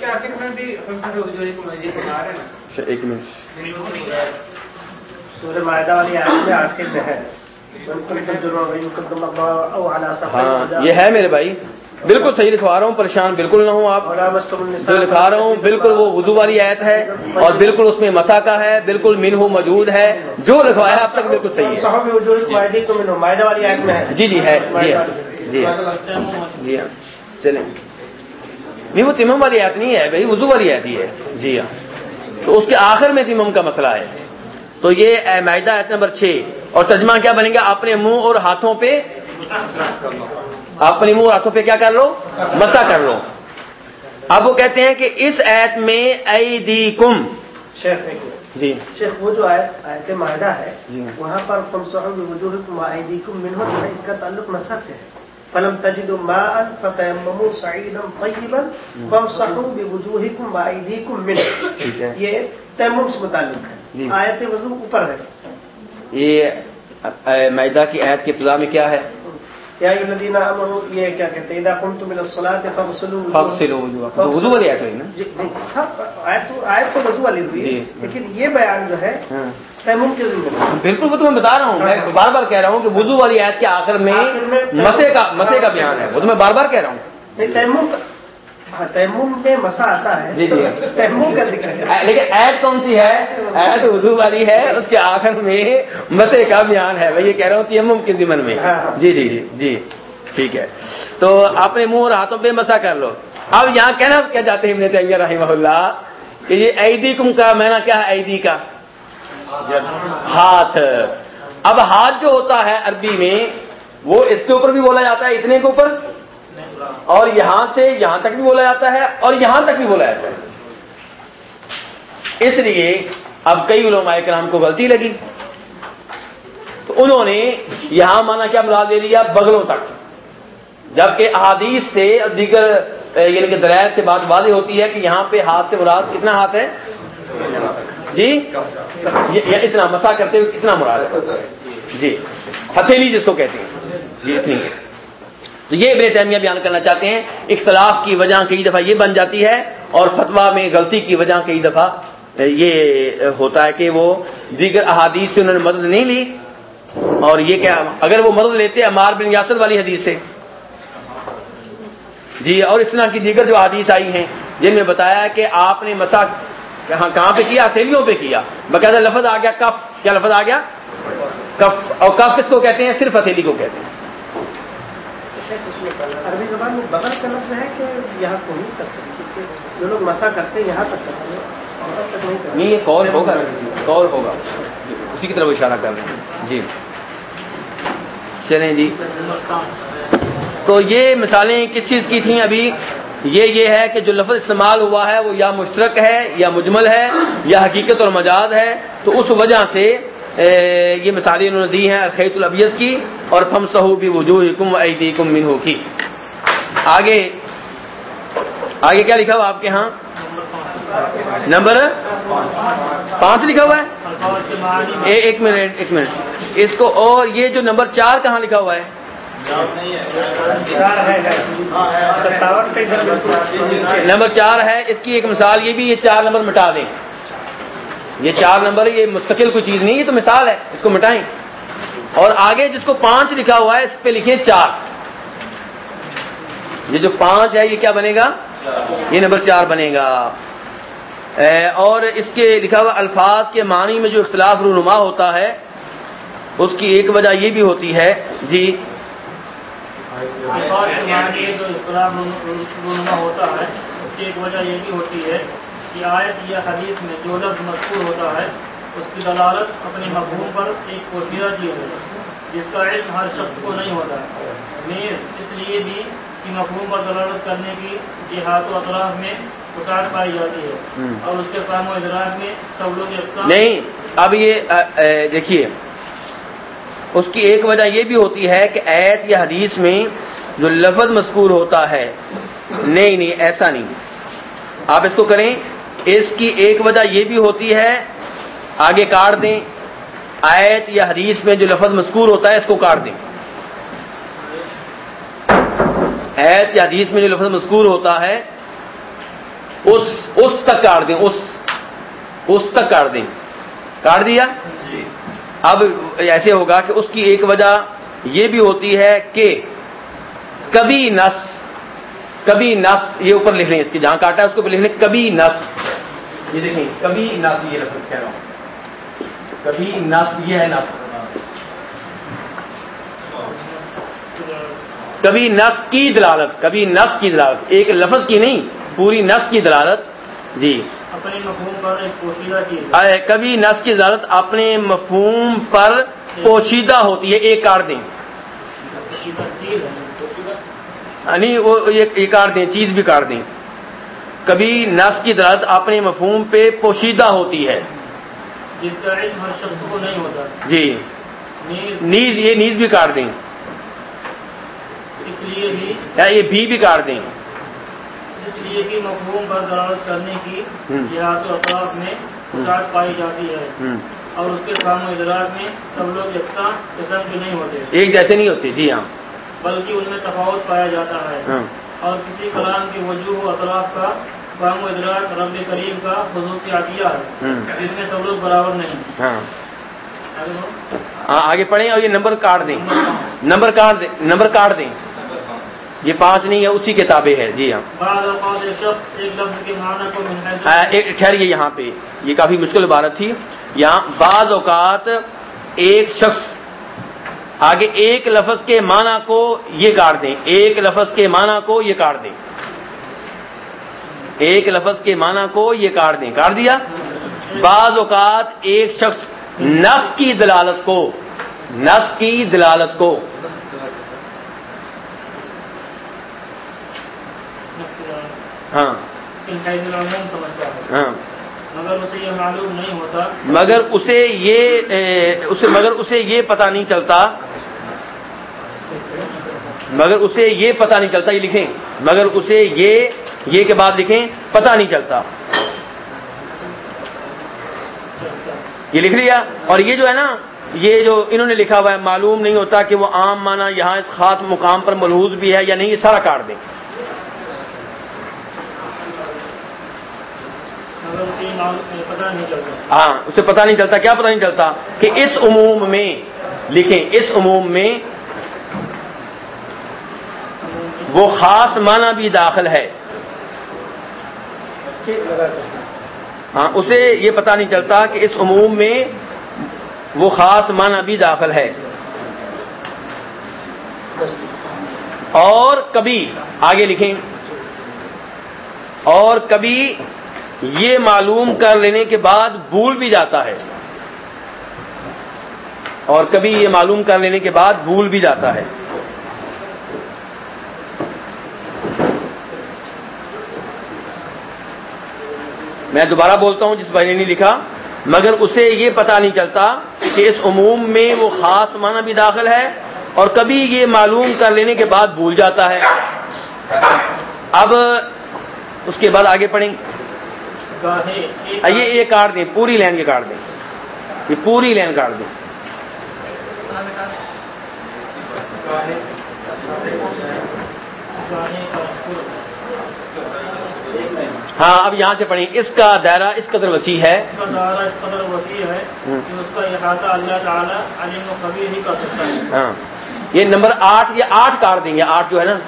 Speaker 9: کے آخر میں بھی جو ایک رہے نا
Speaker 1: ایک منٹ ہاں یہ ہے میرے بھائی۔ بالکل صحیح لکھوا رہا ہوں پریشان بالکل نہ ہوں آپ۔ جو لکھا رہا ہوں بالکل وہ وضو والی آیت ہے اور بالکل اس میں مسا کا ہے بالکل منہ موجود ہے۔ جو لکھوایا ہے اب تک بالکل صحیح ہے۔
Speaker 10: تو معاہدہ والی آیت میں ہے۔
Speaker 1: جی جی ہے جی ہاں جی۔ ہاں جی۔ ہاں۔ چلیں۔ نہیں وہ تمم والی آیت نہیں ہے بھائی وضو والی آیت ہی ہے۔ جی ہاں۔ تو اس کے آخر میں تمم کا مسئلہ ہے۔ تو یہ اے معاہدہ آیت نمبر چھ۔ اور ترجمہ کیا بنے گا؟ اپنے منہ اور ہاتھوں پہ۔ اپنے منہ ہاتھوں پہ کیا کر لو؟ مسا کر لو۔ اب وہ کہتے ہیں کہ اس ایت میں اے کم۔ جی۔
Speaker 10: شیخ وہ جو آیت معاہدہ ہے
Speaker 1: جی۔
Speaker 10: وہاں پر منہ اس کا تعلق مسح سے ہے۔ فلم تجدوا ماء فتيمموا صعيدا طيبا فامسحوا بوجوهكم وايديكم منه یہ تیمم سے متعلق
Speaker 1: جی۔
Speaker 10: ہے آیت وضو اوپر ہے۔
Speaker 1: یہ معدہ کی آیت کی ابتدا میں کیا ہے؟
Speaker 10: یا الذین یہ کیا کہتے ہیں؟ اذا قمتم الى الصلاة فاغسلوا
Speaker 1: فاغسلوا وجوہکم وضو والی آیت نا؟
Speaker 10: جی آیت تو آیت تو وضو والی ہوئی
Speaker 1: جی۔
Speaker 10: لیکن یہ بیان جو ہے
Speaker 1: ہاں۔
Speaker 10: تیمم کے ذمہ
Speaker 1: بالکل وہ تو میں بتا رہا ہوں۔ میں بار بار کہہ رہا ہوں کہ وضو والی آیت کے آخر میں مسے کا مسے کا بیان ہے۔ وہ تو میں بار بار کہہ رہا ہوں۔
Speaker 10: تیمم ہاں تیمم میں مسا آتا ہے۔
Speaker 1: جی، جی۔
Speaker 10: تیمم کا ذکر ہے۔
Speaker 1: لیکن ایت کون سی ہے؟ ایت وضو والی ہے اس کے آخر میں مسے کا بیان ہے۔ میں یہ کہہ رہا ہوں تیمم کے ضمن میں۔
Speaker 10: ہاں۔
Speaker 1: جی جی جی جی۔ ٹھیک ہے۔ تو اپنے منہ اور ہاتھوں پہ مسا کر لو۔ اب یہاں کہنا کیا جاتے ہیں ابن تیمیہ رحمہ اللہ؟ کہ یہ ایدی کم کا مینا کیا ہے ایدی کا۔ ہاتھ۔ اب ہاتھ جو ہوتا ہے عربی میں وہ اس کے اوپر بھی بولا جاتا ہے اتنے کے اوپر؟ اور یہاں سے یہاں تک بھی بولا جاتا ہے اور یہاں تک بھی بولا جاتا ہے۔ اس لیے اب کئی علماء کرام کو غلطی لگی۔ تو انہوں نے یہاں مانا کیا مراد دے لیا بغلوں تک۔ جبکہ احادیث سے اور دیگر یعنی کہ دلائل سے بات واضح ہوتی ہے کہ یہاں پہ ہاتھ سے مراد کتنا ہاتھ ہے؟ جی؟ یہ اتنا مسا کرتے ہوئے کتنا مراد ہے؟ جی ہتھیلی جس کو کہتے ہیں۔ جی اتنی ہے۔ تو یہ ابن تیمیہ بیان کرنا چاہتے ہیں، اختلاف کی وجہ کئی دفعہ یہ بن جاتی ہے اور فتوا میں غلطی کی وجہ کئی دفعہ یہ ہوتا ہے کہ وہ دیگر احادیث سے انہوں نے مدد نہیں لی۔ اور یہ کیا، اگر وہ مدد لیتے امار بن یاسر والی حدیث سے۔ جی اور اس طرح کی دیگر جو حدیث آئی ہیں، جن میں بتایا کہ آپ نے مسا کہاں کہاں پہ کیا؟ ہتھیلیوں پہ کیا۔ باقاعدہ لفظ آ گیا کف۔ کیا لفظ آ گیا؟ کف۔ اور کف کس کو کہتے ہیں؟ صرف ہتھیلی کو کہتے ہیں۔
Speaker 10: عربی زبان میں بغل کا لفظ ہے کہ یہاں کو نہیں کرتے جو لوگ مسا کرتے ہیں یہاں تک کرتے ہیں۔ نہیں
Speaker 1: یہ کال ہوگا۔ کال ہوگا۔ اسی کی طرف اشارہ کر رہے ہیں۔ جی۔ چلیں جی۔ تو یہ مثالیں کس چیز کی تھیں ابھی؟ یہ یہ ہے کہ جو لفظ استعمال ہوا ہے وہ یا مشترک ہے یا مجمل ہے یا حقیقت اور مجاز ہے۔ تو اس وجہ سے یہ مثالیں انہوں نے دی ہیں خیت الابیز کی، اور فم سہو بھی وجوہ کم عیدی کم منہو کی۔ آگے آگے کیا لکھا ہوا آپ کے ہاں؟ نمبر پانچ لکھا ہوا ہے؟ ایک منٹ ایک منٹ۔ اس کو، اور یہ جو نمبر چار کہاں لکھا ہوا ہے؟ نمبر چار ہے، اس کی ایک مثال یہ بھی، یہ چار نمبر مٹا دیں۔ یہ چار نمبر یہ مستقل کوئی چیز نہیں یہ تو مثال ہے، اس کو مٹائیں۔ اور آگے جس کو پانچ لکھا ہوا ہے، اس پہ لکھیں چار۔ یہ جو پانچ ہے، یہ کیا بنے گا؟ یہ نمبر چار بنے گا۔ اور اس کے لکھا ہوا الفاظ کے معنی میں جو اختلاف رونما ہوتا ہے، اس کی ایک وجہ یہ بھی ہوتی ہے۔ جی۔
Speaker 15: رونما ہوتا ہے، اس کی ایک وجہ یہ بھی ہوتی ہے کہ آیت یا حدیث میں جو لفظ مذکور ہوتا ہے اس کی دلالت اپنے مفہوم پر ایک پوشیدہ چیز ہے جس کا علم ہر شخص کو نہیں ہوتا۔ نیز اس لیے بھی کہ مفہوم پر دلالت کرنے کی جہاد و اطراف میں وسعت پائی جاتی ہے۔ اور اس کے کام و ادراک میں سب لوگ یکساں
Speaker 1: نہیں اب یہ دیکھیے اس کی ایک وجہ یہ بھی ہوتی ہے کہ ایت یا حدیث میں جو لفظ مذکور ہوتا ہے نہیں نہیں ایسا نہیں۔ آپ اس کو کریں اس کی ایک وجہ یہ بھی ہوتی ہے آگے کاٹ دیں آیت یا حدیث میں جو لفظ مذکور ہوتا ہے اس کو کاٹ دیں۔ ایت یا حدیث میں جو لفظ مذکور ہوتا ہے اس اس تک کاٹ دیں اس اس تک کاٹ دیں۔ کاٹ دیا؟ اب ایسے ہوگا کہ اس کی ایک وجہ یہ بھی ہوتی ہے کہ کبھی نس کبھی نس یہ اوپر لکھ لیں اس کی جہاں کاٹا ہے اس کو لکھ لیں کبھی نس۔ یہ دیکھیں کبھی نس یہ لفظ کہہ رہا ہوں کبھی نس یہ ہے نس۔ کبھی نس کی دلالت کبھی نس کی دلالت۔ ایک لفظ کی نہیں پوری نس کی دلالت۔ جی۔
Speaker 15: اپنے مفہوم پر ایک پوشیدہ چیز
Speaker 1: کبھی نس کی دلالت اپنے مفہوم پر پوشیدہ ہوتی ہے ایک کار دیں۔ یعنی وہ یہ کاٹ دیں چیز بھی کاٹ دیں۔ کبھی نس کی دلالت اپنے مفہوم پہ پوشیدہ ہوتی ہے۔
Speaker 15: جس کا علم ہر شخص کو نہیں ہوتا۔
Speaker 1: جی۔ نیز۔ یہ نیز بھی کاٹ دیں۔
Speaker 15: اس لیے بھی۔
Speaker 1: یا یہ بھی بھی کاٹ دیں۔
Speaker 15: اس لیے کہ مفہوم پر دلالت کرنے کی جہاد و اطراف میں وسعت پائی جاتی ہے۔ اور اس کے و ادراک میں سب لوگ یکساں قسم کے نہیں ہوتے۔
Speaker 1: ایک جیسے نہیں ہوتے۔ جی ہاں۔
Speaker 15: بلکہ ان میں تفاوت پایا جاتا ہے۔ اور کسی کلام کی وجوہ و اطراف کا کام و ادراک رب کریم کا خصوصی عطیہ ہے۔ جس میں سب لوگ برابر نہیں۔
Speaker 1: ہاں۔ آگے پڑھیں اور یہ نمبر کاٹ دیں۔ نمبر کاٹ۔ دیں نمبر کاٹ دیں۔ یہ پانچ نہیں ہے اسی کتابیں ہے جی ہاں۔ ایک ٹھہریے یہاں پہ۔ یہ کافی مشکل عبارت تھی۔ یہاں بعض اوقات ایک شخص آگے ایک لفظ کے معنی کو یہ کاٹ دیں۔ ایک لفظ کے معنی کو یہ کاٹ دیں۔ ایک لفظ کے معنی کو یہ کاٹ دیں۔ کاٹ دیا؟ بعض اوقات ایک شخص نس کی دلالت کو نس کی دلالت کو۔ ہاں۔ ہاں۔
Speaker 15: مگر اسے یہ معلوم نہیں ہوتا
Speaker 1: مگر اسے یہ اسے مگر اسے یہ پتا نہیں چلتا مگر اسے یہ پتا نہیں چلتا یہ لکھیں۔ مگر اسے یہ یہ کے بعد لکھیں پتا نہیں چلتا۔ یہ لکھ لیا؟ اور یہ جو ہے نا یہ جو انہوں نے لکھا ہوا ہے معلوم نہیں ہوتا کہ وہ عام معنی یہاں اس خاص مقام پر ملحوظ بھی ہے یا نہیں یہ سارا کاٹ دیں۔ ہاں اسے پتہ نہیں چلتا۔ کیا پتہ نہیں چلتا؟ کہ اس عموم میں لکھیں اس عموم میں وہ خاص معنی بھی داخل ہے۔ ہاں اسے یہ پتہ نہیں چلتا کہ اس عموم میں وہ خاص معنی بھی داخل ہے۔ اور کبھی، آگے لکھیں۔ اور کبھی یہ معلوم کر لینے کے بعد بھول بھی جاتا ہے۔ اور کبھی یہ معلوم کر لینے کے بعد بھول بھی جاتا ہے۔ میں دوبارہ بولتا ہوں جس بھائی نے لکھا، مگر اسے یہ پتا نہیں چلتا کہ اس عموم میں وہ خاص معنی بھی داخل ہے اور کبھی یہ معلوم کر لینے کے بعد بھول جاتا ہے۔ اب اس کے بعد آگے پڑھیں۔ یہ یہ کاٹ دیں، پوری لائن کے کاٹ دیں۔ یہ پوری لائن کاٹ دیں۔ ہاں اب یہاں سے پڑھیں۔ اس کا دائرہ اس قدر وسیع ہے۔
Speaker 15: اس کا دائرہ اس قدر وسیع ہے کہ اس کا احاطہ اللہ تعالیٰ علیم و خبیر ہی کر سکتا ہے۔
Speaker 1: ہاں۔ یہ نمبر آٹھ یہ آٹھ کاٹ دیں گے۔ آٹھ جو ہے نا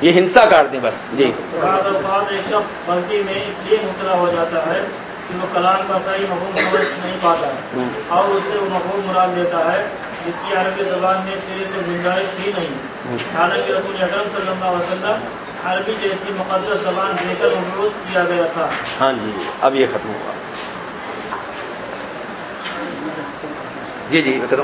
Speaker 1: یہ ہنسا کاٹ دیں بس۔ جی۔
Speaker 15: ایک شخص غلطی میں اس لیے مبتلا ہو جاتا ہے کہ وہ کلام کا صحیح مفہوم سمجھ نہیں پاتا ہے اور اس سے وہ مفہوم مراد دیتا ہے
Speaker 9: جس کی عربی زبان میں سرے سے گنجائش تھی نہیں۔ حالانکہ رسول اکرم صلی اللہ علیہ وسلم عربی جیسی مقدس زبان دے کر مروز کیا گیا تھا۔
Speaker 1: ہاں جی اب یہ ختم ہوا۔ جی جی کرو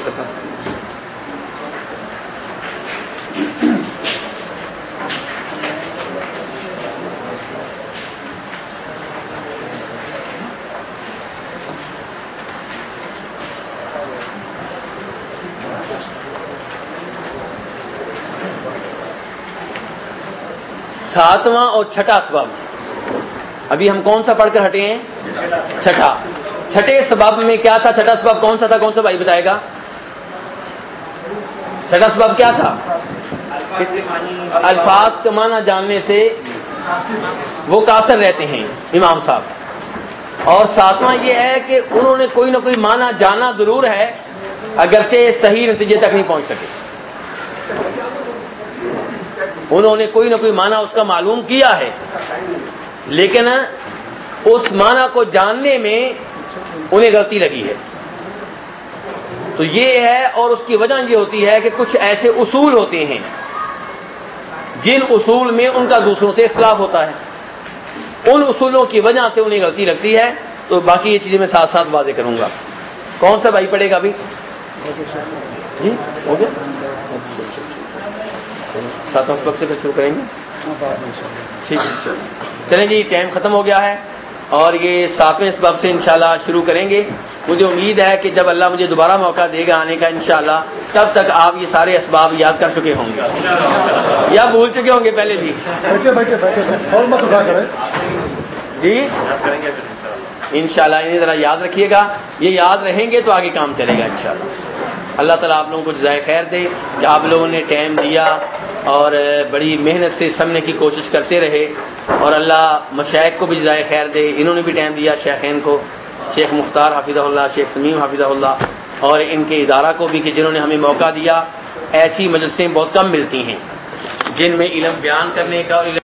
Speaker 1: ساتواں اور چھٹا سبب۔ ابھی ہم کون سا پڑھ کر ہٹے ہیں؟ چھٹا۔ چھٹے سبب میں کیا تھا؟ چھٹا سبب کون سا تھا؟ کون سا بھائی بتائے گا؟ چھٹا سبب کیا تھا؟ الفاظ کا معنی جاننے سے وہ کاثر رہتے ہیں، امام صاحب۔ اور ساتواں یہ ہے کہ انہوں نے کوئی نہ کوئی معنی جانا ضرور ہے، اگرچہ صحیح نتیجے تک نہیں پہنچ سکے۔ انہوں نے کوئی نہ کوئی معنی اس کا معلوم کیا ہے۔ لیکن اس معنی کو جاننے میں انہیں غلطی لگی ہے۔ تو یہ ہے اور اس کی وجہ یہ ہوتی ہے کہ کچھ ایسے اصول ہوتے ہیں جن اصول میں ان کا دوسروں سے اختلاف ہوتا ہے۔ ان اصولوں کی وجہ سے انہیں غلطی لگتی ہے۔ تو باقی یہ چیزیں میں ساتھ ساتھ واضح کروں گا۔ کون سا بھائی پڑے گا ابھی؟ جی ہو گیا۔ ساتواں سبق سے پھر شروع کریں گے؟ ٹھیک ہے چلیں۔ جی ٹائم ختم ہو گیا ہے اور یہ ساتویں سبق سے انشاءاللہ شروع کریں گے۔ مجھے امید ہے کہ جب اللہ مجھے دوبارہ موقع دے گا آنے کا انشاءاللہ تب تک آپ یہ سارے اسباب یاد کر چکے ہوں گے۔ یا بھول چکے ہوں گے پہلے بھی۔ جی؟ ان شاء اللہ انہیں ذرا یاد رکھیے گا، یہ یاد رہیں گے تو آگے کام چلے گا انشاءاللہ۔ اللہ تعالیٰ آپ لوگوں کو جزائے خیر دے، کہ آپ لوگوں نے ٹائم دیا اور بڑی محنت سے سمنے کی کوشش کرتے رہے۔ اور اللہ مشائق کو بھی جزائے خیر دے، انہوں نے بھی ٹائم دیا شیخین کو، شیخ مختار حافظ اللہ، شیخ سمیم حافظ اللہ، اور ان کے ادارہ کو بھی کہ جنہوں نے ہمیں موقع دیا۔ ایسی مجلسیں بہت کم ملتی ہیں، جن میں علم بیان کرنے کا اور علم